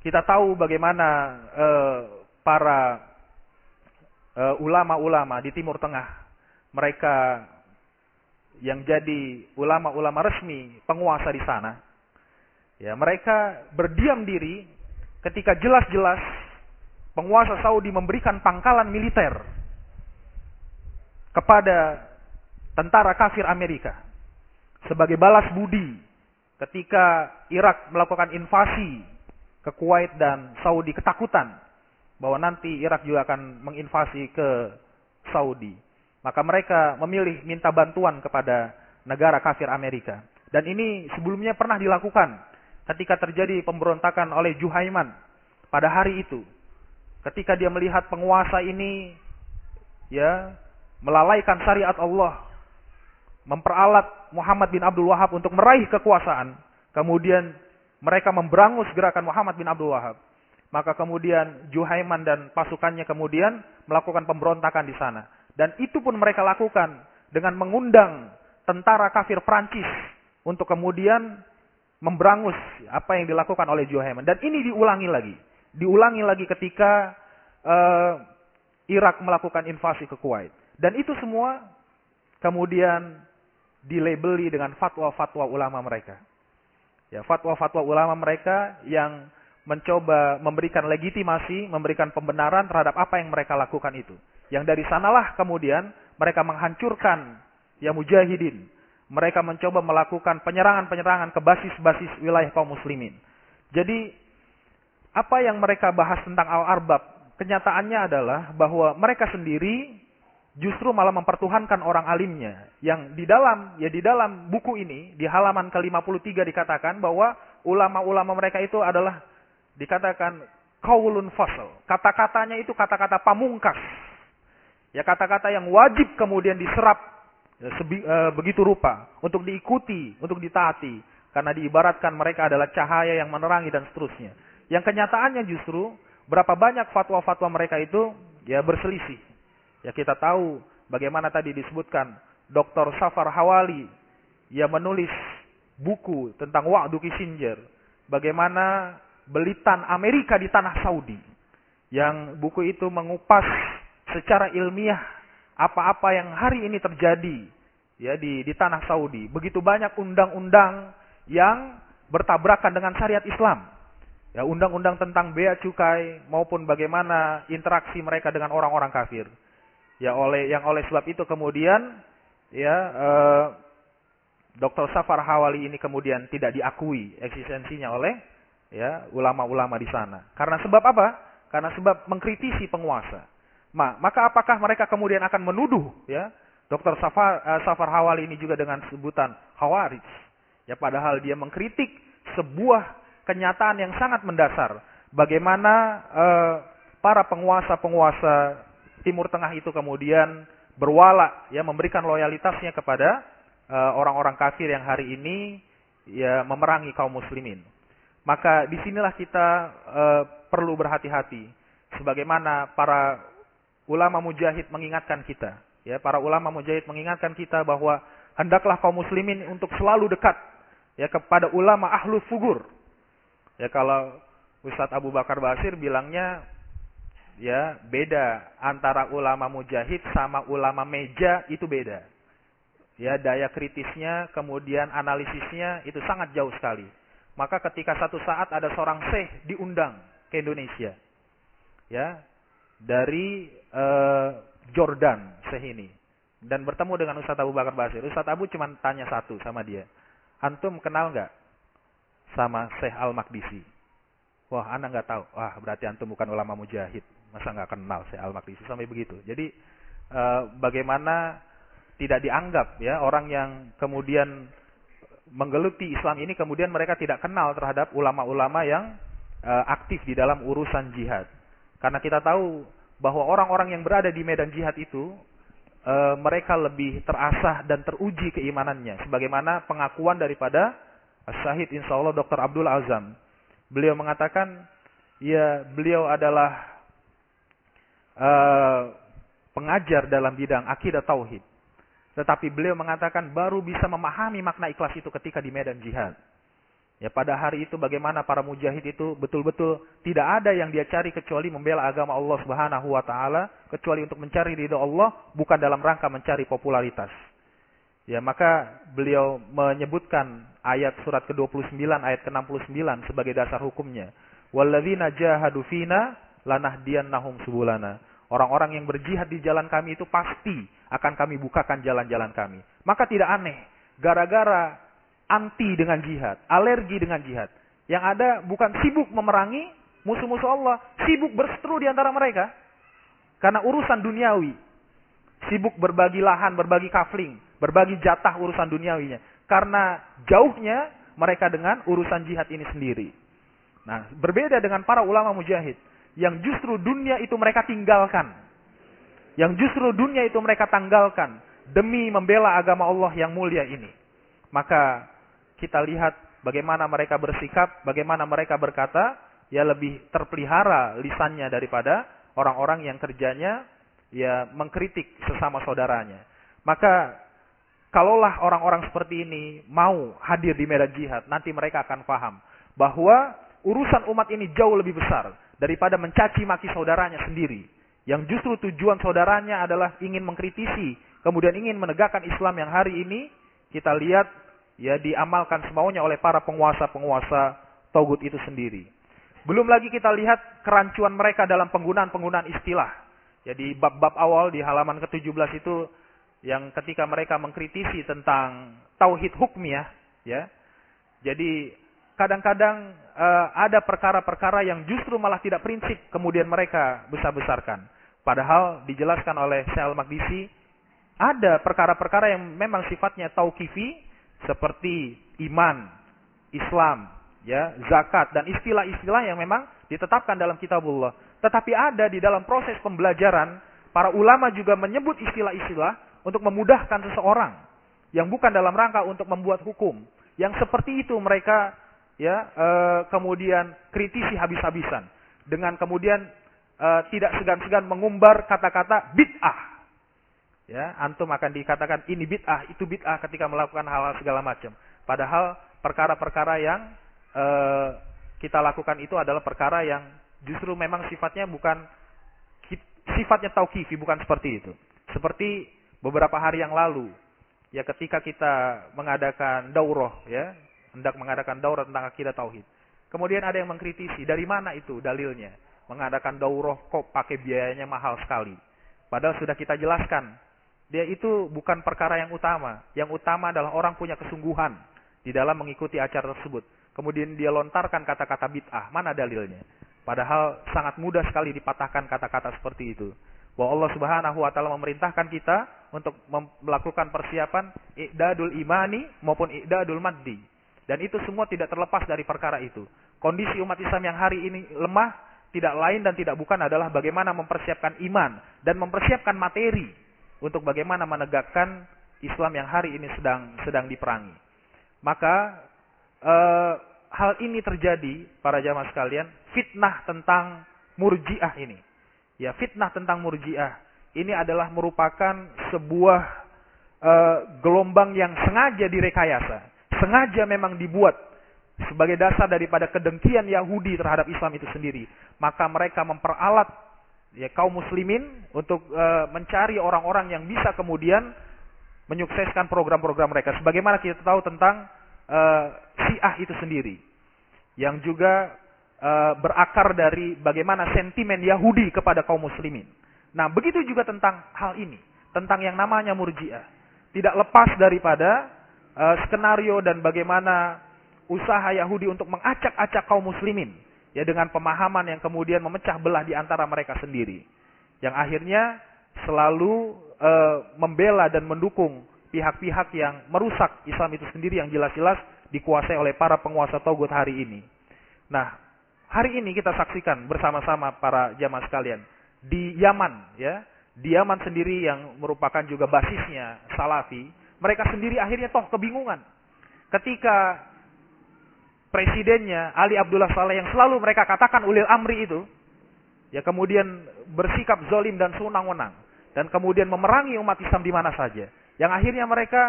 Kita tahu bagaimana e, para ulama-ulama di Timur Tengah mereka yang jadi ulama-ulama resmi penguasa di sana, ya mereka berdiam diri ketika jelas-jelas penguasa Saudi memberikan pangkalan militer kepada tentara kafir Amerika sebagai balas budi ketika Irak melakukan invasi ke Kuwait dan Saudi ketakutan bahwa nanti Irak juga akan menginvasi ke Saudi. Maka mereka memilih minta bantuan kepada negara kafir Amerika. Dan ini sebelumnya pernah dilakukan ketika terjadi pemberontakan oleh Juhaiman pada hari itu. Ketika dia melihat penguasa ini ya melalaikan syariat Allah, memperalat Muhammad bin Abdul Wahab untuk meraih kekuasaan, kemudian mereka memberangus gerakan Muhammad bin Abdul Wahab. Maka kemudian Juhaiman dan pasukannya kemudian melakukan pemberontakan di sana. Dan itu pun mereka lakukan dengan mengundang tentara kafir Prancis untuk kemudian memberangus apa yang dilakukan oleh Juhaiman. Dan ini diulangi lagi. Diulangi lagi ketika uh, Irak melakukan invasi ke Kuwait. Dan itu semua kemudian dilabeli dengan fatwa-fatwa ulama mereka. Ya, fatwa-fatwa ulama mereka yang mencoba memberikan legitimasi, memberikan pembenaran terhadap apa yang mereka lakukan itu. Yang dari sanalah kemudian mereka menghancurkan ya mujahidin. Mereka mencoba melakukan penyerangan-penyerangan ke basis-basis wilayah kaum muslimin. Jadi apa yang mereka bahas tentang al-arbab, kenyataannya adalah bahwa mereka sendiri justru malah mempertuhankan orang alimnya. Yang di dalam ya di dalam buku ini di halaman ke-53 dikatakan bahwa ulama-ulama mereka itu adalah dikatakan kaulun fasal. Kata-katanya itu kata-kata pamungkas Ya kata-kata yang wajib kemudian diserap ya, sebi, e, begitu rupa untuk diikuti, untuk ditaati karena diibaratkan mereka adalah cahaya yang menerangi dan seterusnya. Yang kenyataannya justru berapa banyak fatwa-fatwa mereka itu ya berselisih. Ya kita tahu bagaimana tadi disebutkan Dr. Safar Hawali yang menulis buku tentang Wa'du Kissinger. Bagaimana belitan Amerika di tanah Saudi. Yang buku itu mengupas secara ilmiah apa-apa yang hari ini terjadi ya di di tanah Saudi. Begitu banyak undang-undang yang bertabrakan dengan syariat Islam. Ya, undang-undang tentang bea cukai maupun bagaimana interaksi mereka dengan orang-orang kafir. Ya, oleh yang oleh sebab itu kemudian ya eh, Dr. Safar Hawali ini kemudian tidak diakui eksistensinya oleh ya ulama-ulama di sana. Karena sebab apa? Karena sebab mengkritisi penguasa. Ma, maka apakah mereka kemudian akan menuduh ya Dr. Safar, uh, Safar Hawali ini juga dengan sebutan Khawarij. Ya padahal dia mengkritik sebuah kenyataan yang sangat mendasar. Bagaimana uh, para penguasa-penguasa Timur Tengah itu kemudian berwala ya memberikan loyalitasnya kepada eh, orang-orang uh, kafir yang hari ini ya memerangi kaum muslimin. Maka di sinilah kita uh, perlu berhati-hati sebagaimana para ulama mujahid mengingatkan kita. Ya, para ulama mujahid mengingatkan kita bahwa hendaklah kaum muslimin untuk selalu dekat ya kepada ulama ahlu fugur. Ya kalau Ustadz Abu Bakar Basir bilangnya ya beda antara ulama mujahid sama ulama meja itu beda. Ya daya kritisnya kemudian analisisnya itu sangat jauh sekali. Maka ketika satu saat ada seorang syekh diundang ke Indonesia. Ya, dari uh, Jordan sehini dan bertemu dengan Ustaz Abu Bakar Basir. Ustaz Abu cuma tanya satu sama dia. Antum kenal nggak sama Syekh Al Makdisi? Wah, anda nggak tahu. Wah, berarti antum bukan ulama mujahid. Masa nggak kenal Syekh Al Makdisi sampai begitu. Jadi uh, bagaimana tidak dianggap ya orang yang kemudian menggeluti Islam ini kemudian mereka tidak kenal terhadap ulama-ulama yang uh, aktif di dalam urusan jihad. Karena kita tahu bahwa orang-orang yang berada di medan jihad itu uh, mereka lebih terasah dan teruji keimanannya sebagaimana pengakuan daripada Syahid insya Allah Dr. Abdul Azam. Beliau mengatakan ya beliau adalah uh, pengajar dalam bidang akidah tauhid. Tetapi beliau mengatakan baru bisa memahami makna ikhlas itu ketika di medan jihad. Ya pada hari itu bagaimana para mujahid itu betul-betul tidak ada yang dia cari kecuali membela agama Allah Subhanahu wa taala, kecuali untuk mencari ridho Allah bukan dalam rangka mencari popularitas. Ya, maka beliau menyebutkan ayat surat ke-29 ayat ke-69 sebagai dasar hukumnya. Walladzina jahadu fina lanahdiyannahum subulana. Orang-orang yang berjihad di jalan kami itu pasti akan kami bukakan jalan-jalan kami. Maka tidak aneh gara-gara anti dengan jihad, alergi dengan jihad. Yang ada bukan sibuk memerangi musuh-musuh Allah, sibuk berseteru di antara mereka. Karena urusan duniawi. Sibuk berbagi lahan, berbagi kafling, berbagi jatah urusan duniawinya. Karena jauhnya mereka dengan urusan jihad ini sendiri. Nah, berbeda dengan para ulama mujahid yang justru dunia itu mereka tinggalkan. Yang justru dunia itu mereka tanggalkan demi membela agama Allah yang mulia ini. Maka kita lihat bagaimana mereka bersikap, bagaimana mereka berkata, ya lebih terpelihara lisannya daripada orang-orang yang kerjanya ya mengkritik sesama saudaranya. Maka kalaulah orang-orang seperti ini mau hadir di medan jihad, nanti mereka akan paham bahwa urusan umat ini jauh lebih besar daripada mencaci maki saudaranya sendiri. Yang justru tujuan saudaranya adalah ingin mengkritisi, kemudian ingin menegakkan Islam yang hari ini kita lihat ya diamalkan semaunya oleh para penguasa-penguasa togut itu sendiri. Belum lagi kita lihat kerancuan mereka dalam penggunaan-penggunaan istilah. Jadi ya, bab-bab awal di halaman ke-17 itu yang ketika mereka mengkritisi tentang tauhid hukmiyah, ya. Jadi kadang-kadang uh, ada perkara-perkara yang justru malah tidak prinsip kemudian mereka besar-besarkan. Padahal dijelaskan oleh Syekh Al-Maqdisi ada perkara-perkara yang memang sifatnya tauqifi seperti iman, Islam, ya, zakat dan istilah-istilah yang memang ditetapkan dalam kitabullah. Tetapi ada di dalam proses pembelajaran para ulama juga menyebut istilah-istilah untuk memudahkan seseorang yang bukan dalam rangka untuk membuat hukum. Yang seperti itu mereka ya e, kemudian kritisi habis-habisan dengan kemudian e, tidak segan-segan mengumbar kata-kata bid'ah ya antum akan dikatakan ini bid'ah itu bid'ah ketika melakukan hal-hal segala macam. Padahal perkara-perkara yang e, kita lakukan itu adalah perkara yang justru memang sifatnya bukan sifatnya tauqifi bukan seperti itu. Seperti beberapa hari yang lalu ya ketika kita mengadakan daurah ya hendak mengadakan daurah tentang akidah tauhid. Kemudian ada yang mengkritisi dari mana itu dalilnya? Mengadakan daurah kok pakai biayanya mahal sekali. Padahal sudah kita jelaskan dia itu bukan perkara yang utama. Yang utama adalah orang punya kesungguhan di dalam mengikuti acara tersebut. Kemudian dia lontarkan kata-kata bid'ah. Mana dalilnya? Padahal sangat mudah sekali dipatahkan kata-kata seperti itu. Bahwa Allah Subhanahu wa taala memerintahkan kita untuk melakukan persiapan i'dadul imani maupun i'dadul maddi. Dan itu semua tidak terlepas dari perkara itu. Kondisi umat Islam yang hari ini lemah tidak lain dan tidak bukan adalah bagaimana mempersiapkan iman dan mempersiapkan materi untuk bagaimana menegakkan Islam yang hari ini sedang sedang diperangi. Maka e, hal ini terjadi para jamaah sekalian, fitnah tentang murjiah ini. Ya, fitnah tentang murjiah ini adalah merupakan sebuah e, gelombang yang sengaja direkayasa, sengaja memang dibuat sebagai dasar daripada kedengkian Yahudi terhadap Islam itu sendiri. Maka mereka memperalat ya kaum muslimin untuk uh, mencari orang-orang yang bisa kemudian menyukseskan program-program mereka. Sebagaimana kita tahu tentang uh, Syiah itu sendiri, yang juga uh, berakar dari bagaimana sentimen Yahudi kepada kaum muslimin. Nah, begitu juga tentang hal ini, tentang yang namanya murjiah. Tidak lepas daripada uh, skenario dan bagaimana usaha Yahudi untuk mengacak-acak kaum muslimin ya dengan pemahaman yang kemudian memecah belah di antara mereka sendiri. Yang akhirnya selalu e, membela dan mendukung pihak-pihak yang merusak Islam itu sendiri yang jelas-jelas dikuasai oleh para penguasa togut hari ini. Nah, hari ini kita saksikan bersama-sama para jamaah sekalian di Yaman ya, di Yaman sendiri yang merupakan juga basisnya Salafi, mereka sendiri akhirnya toh kebingungan. Ketika presidennya Ali Abdullah Saleh yang selalu mereka katakan ulil amri itu, ya kemudian bersikap zolim dan sunang-wenang dan kemudian memerangi umat Islam di mana saja. Yang akhirnya mereka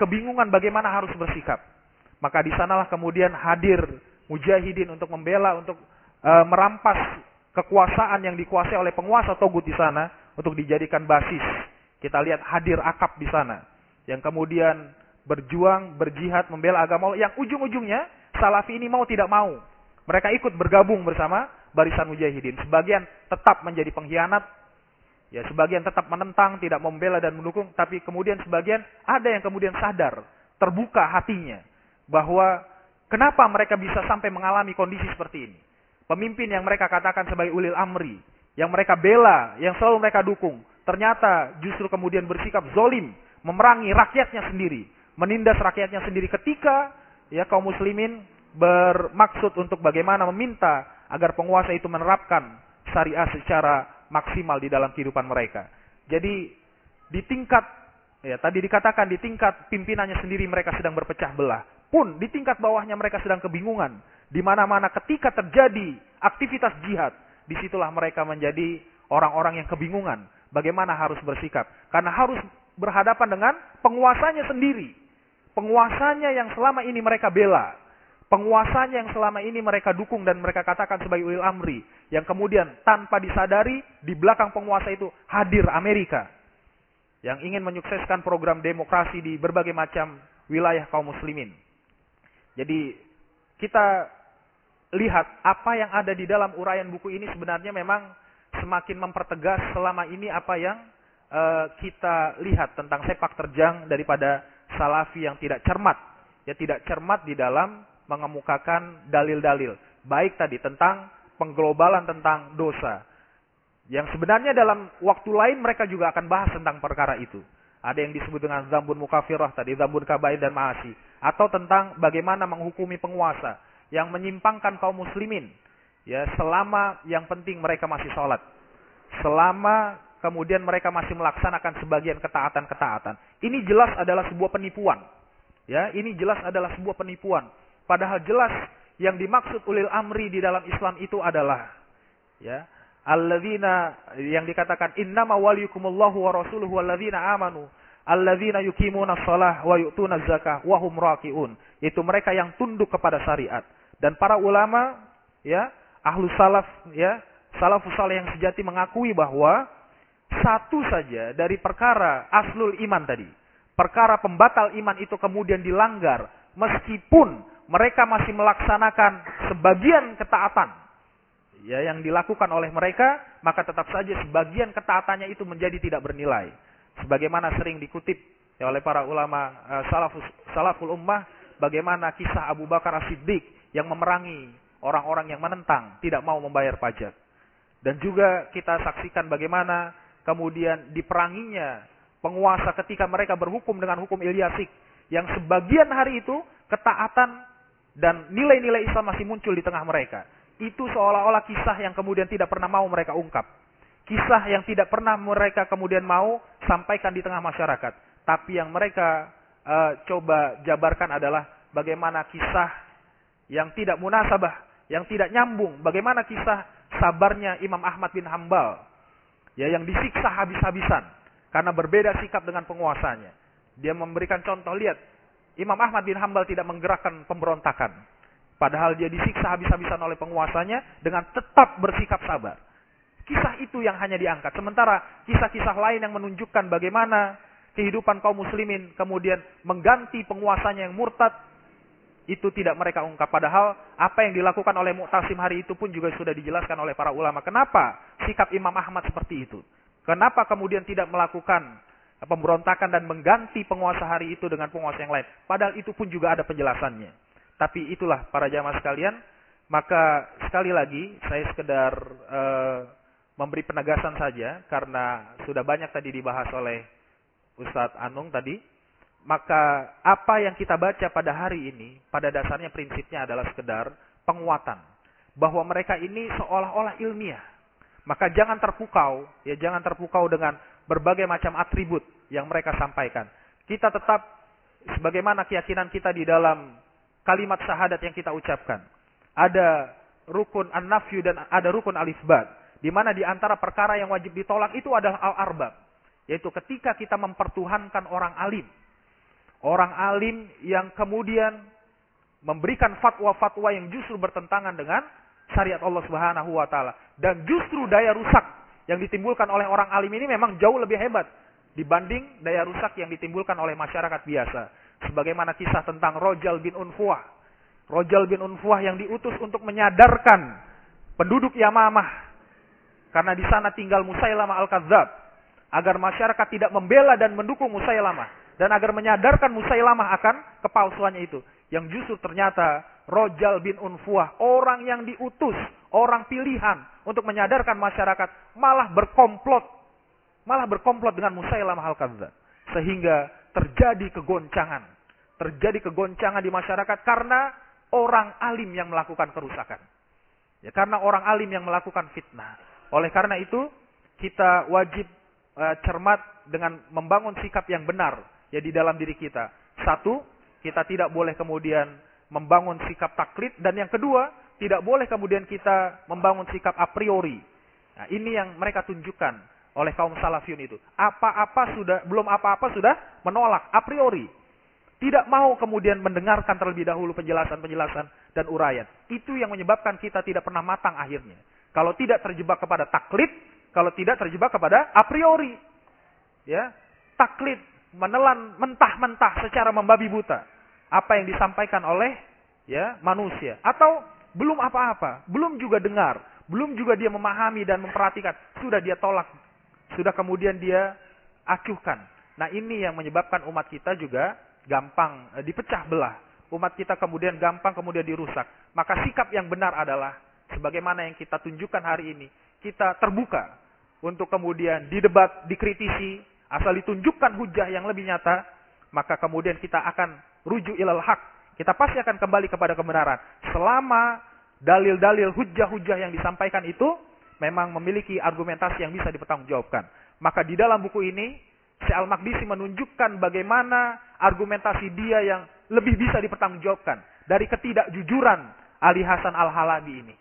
kebingungan bagaimana harus bersikap. Maka di sanalah kemudian hadir mujahidin untuk membela, untuk e, merampas kekuasaan yang dikuasai oleh penguasa Togut di sana untuk dijadikan basis. Kita lihat hadir akap di sana yang kemudian berjuang, berjihad, membela agama Allah yang ujung-ujungnya Salafi ini mau tidak mau. Mereka ikut bergabung bersama barisan mujahidin. Sebagian tetap menjadi pengkhianat, ya sebagian tetap menentang, tidak membela dan mendukung, tapi kemudian sebagian ada yang kemudian sadar, terbuka hatinya bahwa kenapa mereka bisa sampai mengalami kondisi seperti ini. Pemimpin yang mereka katakan sebagai ulil amri, yang mereka bela, yang selalu mereka dukung, ternyata justru kemudian bersikap zolim, memerangi rakyatnya sendiri, menindas rakyatnya sendiri ketika ya kaum muslimin bermaksud untuk bagaimana meminta agar penguasa itu menerapkan syariah secara maksimal di dalam kehidupan mereka. Jadi di tingkat ya tadi dikatakan di tingkat pimpinannya sendiri mereka sedang berpecah belah. Pun di tingkat bawahnya mereka sedang kebingungan di mana-mana ketika terjadi aktivitas jihad, di situlah mereka menjadi orang-orang yang kebingungan. Bagaimana harus bersikap? Karena harus berhadapan dengan penguasanya sendiri. Penguasanya yang selama ini mereka bela. Penguasanya yang selama ini mereka dukung dan mereka katakan sebagai ulil amri. Yang kemudian tanpa disadari di belakang penguasa itu hadir Amerika. Yang ingin menyukseskan program demokrasi di berbagai macam wilayah kaum muslimin. Jadi kita lihat apa yang ada di dalam uraian buku ini sebenarnya memang semakin mempertegas selama ini apa yang uh, kita lihat tentang sepak terjang daripada salafi yang tidak cermat. Ya tidak cermat di dalam mengemukakan dalil-dalil. Baik tadi tentang pengglobalan tentang dosa. Yang sebenarnya dalam waktu lain mereka juga akan bahas tentang perkara itu. Ada yang disebut dengan zambun mukafirah tadi, zambun kabair dan maasi. Atau tentang bagaimana menghukumi penguasa yang menyimpangkan kaum muslimin. Ya, selama yang penting mereka masih sholat. Selama kemudian mereka masih melaksanakan sebagian ketaatan-ketaatan. Ini jelas adalah sebuah penipuan. Ya, ini jelas adalah sebuah penipuan. Padahal jelas yang dimaksud ulil amri di dalam Islam itu adalah ya, alladzina yang dikatakan innama waliyukumullahu wa rasuluhu walladzina amanu alladzina yuqimuna shalah wa yu'tuna zakah wa hum raqiun yaitu mereka yang tunduk kepada syariat dan para ulama ya ahlu salaf ya salafus saleh yang sejati mengakui bahwa satu saja dari perkara aslul iman tadi perkara pembatal iman itu kemudian dilanggar meskipun mereka masih melaksanakan sebagian ketaatan ya yang dilakukan oleh mereka, maka tetap saja sebagian ketaatannya itu menjadi tidak bernilai. Sebagaimana sering dikutip ya, oleh para ulama uh, salafus, salaful ummah, bagaimana kisah Abu Bakar As-Siddiq yang memerangi orang-orang yang menentang, tidak mau membayar pajak. Dan juga kita saksikan bagaimana kemudian diperanginya penguasa ketika mereka berhukum dengan hukum Ilyasik. Yang sebagian hari itu ketaatan dan nilai-nilai Islam masih muncul di tengah mereka itu seolah-olah kisah yang kemudian tidak pernah mau mereka ungkap. Kisah yang tidak pernah mereka kemudian mau sampaikan di tengah masyarakat. Tapi yang mereka uh, coba jabarkan adalah bagaimana kisah yang tidak munasabah, yang tidak nyambung. Bagaimana kisah sabarnya Imam Ahmad bin Hambal. Ya, yang disiksa habis-habisan. Karena berbeda sikap dengan penguasanya. Dia memberikan contoh, lihat. Imam Ahmad bin Hambal tidak menggerakkan pemberontakan Padahal dia disiksa habis-habisan oleh penguasanya dengan tetap bersikap sabar. Kisah itu yang hanya diangkat. Sementara kisah-kisah lain yang menunjukkan bagaimana kehidupan kaum muslimin kemudian mengganti penguasanya yang murtad itu tidak mereka ungkap. Padahal apa yang dilakukan oleh Mu'tasim hari itu pun juga sudah dijelaskan oleh para ulama. Kenapa sikap Imam Ahmad seperti itu? Kenapa kemudian tidak melakukan pemberontakan dan mengganti penguasa hari itu dengan penguasa yang lain? Padahal itu pun juga ada penjelasannya. Tapi itulah para jamaah sekalian, maka sekali lagi saya sekedar uh, memberi penegasan saja karena sudah banyak tadi dibahas oleh Ustadz Anung tadi. Maka apa yang kita baca pada hari ini pada dasarnya prinsipnya adalah sekedar penguatan. bahwa mereka ini seolah-olah ilmiah. Maka jangan terpukau, ya jangan terpukau dengan berbagai macam atribut yang mereka sampaikan. Kita tetap sebagaimana keyakinan kita di dalam kalimat syahadat yang kita ucapkan. Ada rukun an-nafyu dan ada rukun al-isbat. Di mana di antara perkara yang wajib ditolak itu adalah al-arbab. Yaitu ketika kita mempertuhankan orang alim. Orang alim yang kemudian memberikan fatwa-fatwa yang justru bertentangan dengan syariat Allah Subhanahu wa taala dan justru daya rusak yang ditimbulkan oleh orang alim ini memang jauh lebih hebat dibanding daya rusak yang ditimbulkan oleh masyarakat biasa. Sebagaimana kisah tentang Rojal bin Unfuah. Rojal bin Unfuah yang diutus untuk menyadarkan penduduk Yamamah. Karena di sana tinggal Musailamah Al-Kadzab. Agar masyarakat tidak membela dan mendukung Musailamah. Dan agar menyadarkan Musailamah akan kepalsuannya itu. Yang justru ternyata Rojal bin Unfuah, orang yang diutus, orang pilihan untuk menyadarkan masyarakat, malah berkomplot. Malah berkomplot dengan Musailamah Al-Kadzab. Sehingga terjadi kegoncangan. Terjadi kegoncangan di masyarakat karena orang alim yang melakukan kerusakan. Ya, karena orang alim yang melakukan fitnah. Oleh karena itu, kita wajib uh, cermat dengan membangun sikap yang benar ya di dalam diri kita. Satu, kita tidak boleh kemudian membangun sikap taklid dan yang kedua, tidak boleh kemudian kita membangun sikap a priori. Nah, ini yang mereka tunjukkan oleh kaum salafiyun itu. Apa-apa sudah belum apa-apa sudah menolak a priori. Tidak mau kemudian mendengarkan terlebih dahulu penjelasan-penjelasan dan uraian. Itu yang menyebabkan kita tidak pernah matang akhirnya. Kalau tidak terjebak kepada taklid, kalau tidak terjebak kepada a priori. Ya, taklid menelan mentah-mentah secara membabi buta apa yang disampaikan oleh ya manusia atau belum apa-apa, belum juga dengar, belum juga dia memahami dan memperhatikan, sudah dia tolak, sudah kemudian dia acuhkan. Nah, ini yang menyebabkan umat kita juga gampang e, dipecah belah. Umat kita kemudian gampang kemudian dirusak. Maka sikap yang benar adalah sebagaimana yang kita tunjukkan hari ini, kita terbuka untuk kemudian didebat, dikritisi, asal ditunjukkan hujah yang lebih nyata, maka kemudian kita akan rujuk ilal hak. Kita pasti akan kembali kepada kebenaran. Selama dalil-dalil hujah-hujah yang disampaikan itu memang memiliki argumentasi yang bisa dipertanggungjawabkan. Maka di dalam buku ini, Syekh Al-Makdisi menunjukkan bagaimana argumentasi dia yang lebih bisa dipertanggungjawabkan dari ketidakjujuran Ali Hasan Al-Halabi ini.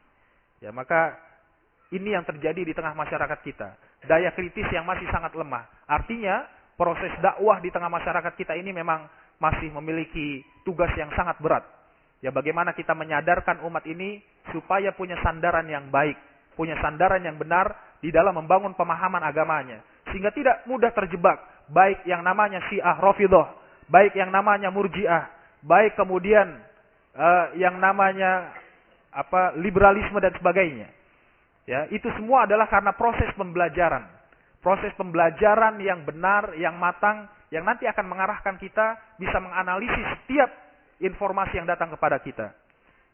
Ya, maka ini yang terjadi di tengah masyarakat kita. Daya kritis yang masih sangat lemah. Artinya, proses dakwah di tengah masyarakat kita ini memang masih memiliki tugas yang sangat berat. Ya bagaimana kita menyadarkan umat ini supaya punya sandaran yang baik, punya sandaran yang benar di dalam membangun pemahaman agamanya. Sehingga tidak mudah terjebak, baik yang namanya syiah rafidah, baik yang namanya murjiah, baik kemudian uh, yang namanya apa liberalisme dan sebagainya. Ya, itu semua adalah karena proses pembelajaran. Proses pembelajaran yang benar, yang matang, yang nanti akan mengarahkan kita bisa menganalisis setiap informasi yang datang kepada kita.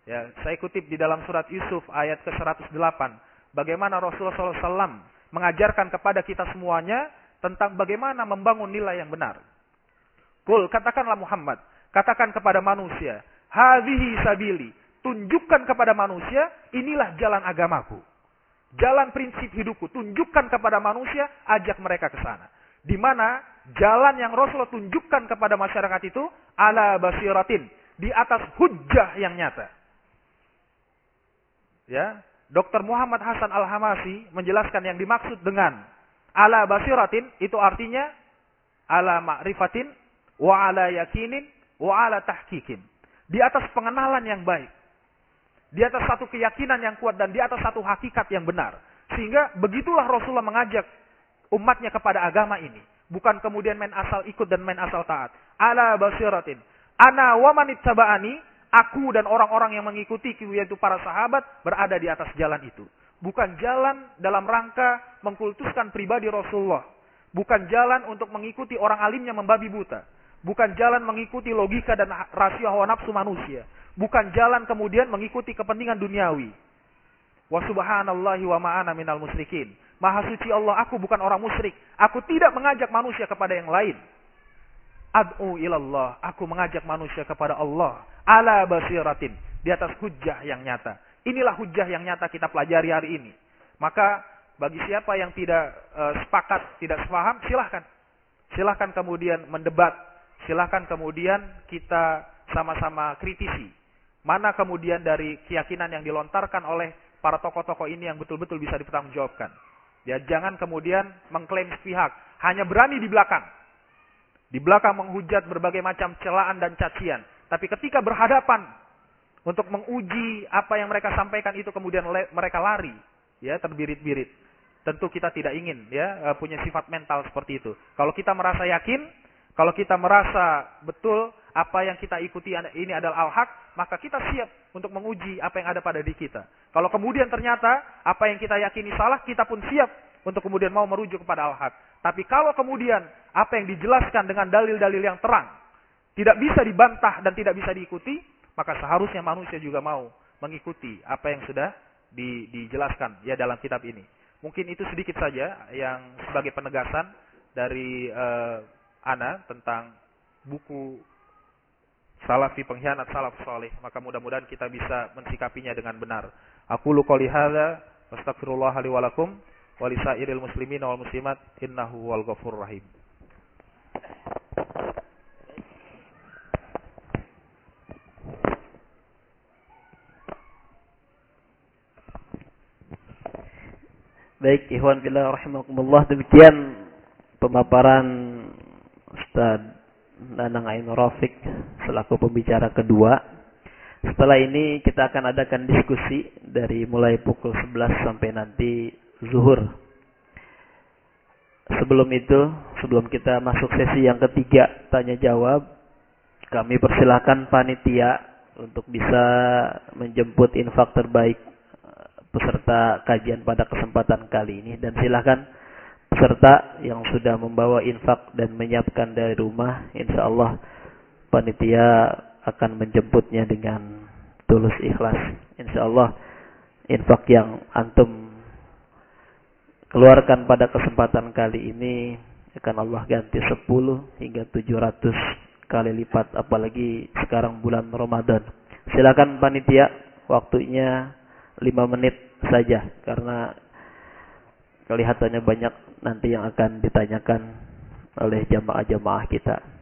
Ya, saya kutip di dalam surat Yusuf ayat ke-108. Bagaimana Rasulullah SAW mengajarkan kepada kita semuanya tentang bagaimana membangun nilai yang benar. Kul, katakanlah Muhammad, katakan kepada manusia, hadhihi sabili, tunjukkan kepada manusia, inilah jalan agamaku. Jalan prinsip hidupku, tunjukkan kepada manusia, ajak mereka ke sana. Di mana jalan yang Rasulullah tunjukkan kepada masyarakat itu ala basiratin, di atas hujah yang nyata. Ya, Dr. Muhammad Hasan Al-Hamasi menjelaskan yang dimaksud dengan ala basiratin itu artinya ala ma'rifatin wa ala yakinin wa ala tahkikin. Di atas pengenalan yang baik. Di atas satu keyakinan yang kuat dan di atas satu hakikat yang benar. Sehingga begitulah Rasulullah mengajak umatnya kepada agama ini. Bukan kemudian main asal ikut dan main asal taat. Ala basiratin. Ana wa manittaba'ani, aku dan orang-orang yang mengikuti yaitu para sahabat berada di atas jalan itu. Bukan jalan dalam rangka mengkultuskan pribadi Rasulullah. Bukan jalan untuk mengikuti orang alimnya membabi buta. Bukan jalan mengikuti logika dan rasio hawa nafsu manusia. Bukan jalan kemudian mengikuti kepentingan duniawi. Wa subhanallahi wa ma'ana minal musyrikin. Maha suci Allah, aku bukan orang musyrik. Aku tidak mengajak manusia kepada yang lain. Ad'u ilallah, aku mengajak manusia kepada Allah. Ala basiratin, di atas hujah yang nyata. Inilah hujah yang nyata kita pelajari hari ini. Maka bagi siapa yang tidak uh, sepakat, tidak sepaham, silahkan. Silahkan kemudian mendebat. Silahkan kemudian kita sama-sama kritisi. Mana kemudian dari keyakinan yang dilontarkan oleh para tokoh-tokoh ini yang betul-betul bisa dipertanggungjawabkan. Ya, jangan kemudian mengklaim pihak, hanya berani di belakang. Di belakang menghujat berbagai macam celaan dan cacian. Tapi ketika berhadapan untuk menguji apa yang mereka sampaikan itu kemudian mereka lari, ya terbirit-birit. Tentu kita tidak ingin ya eh, punya sifat mental seperti itu. Kalau kita merasa yakin, kalau kita merasa betul apa yang kita ikuti ini adalah al-haq, maka kita siap untuk menguji apa yang ada pada diri kita. Kalau kemudian ternyata apa yang kita yakini salah, kita pun siap untuk kemudian mau merujuk kepada al-haq. Tapi kalau kemudian apa yang dijelaskan dengan dalil-dalil yang terang tidak bisa dibantah dan tidak bisa diikuti, maka seharusnya manusia juga mau mengikuti apa yang sudah di, dijelaskan ya dalam kitab ini. Mungkin itu sedikit saja yang sebagai penegasan dari uh, Ana tentang buku Salafi pengkhianat salaf soleh. Maka mudah-mudahan kita bisa mensikapinya dengan benar. Aku lu qouli hadza walisairil muslimin wal muslimat innahu wal ghafur rahim. Baik, ikhwan fillah rahimakumullah demikian pemaparan Ustaz Nanang Ainur Rafiq selaku pembicara kedua. Setelah ini kita akan adakan diskusi dari mulai pukul 11 sampai nanti zuhur. Sebelum itu, sebelum kita masuk sesi yang ketiga tanya jawab, kami persilahkan panitia untuk bisa menjemput infak terbaik eh, peserta kajian pada kesempatan kali ini dan silahkan peserta yang sudah membawa infak dan menyiapkan dari rumah, insya Allah panitia akan menjemputnya dengan tulus ikhlas. Insya Allah infak yang antum keluarkan pada kesempatan kali ini akan Allah ganti 10 hingga 700 kali lipat apalagi sekarang bulan Ramadan. Silakan panitia waktunya 5 menit saja karena kelihatannya banyak nanti yang akan ditanyakan oleh jamaah-jamaah kita.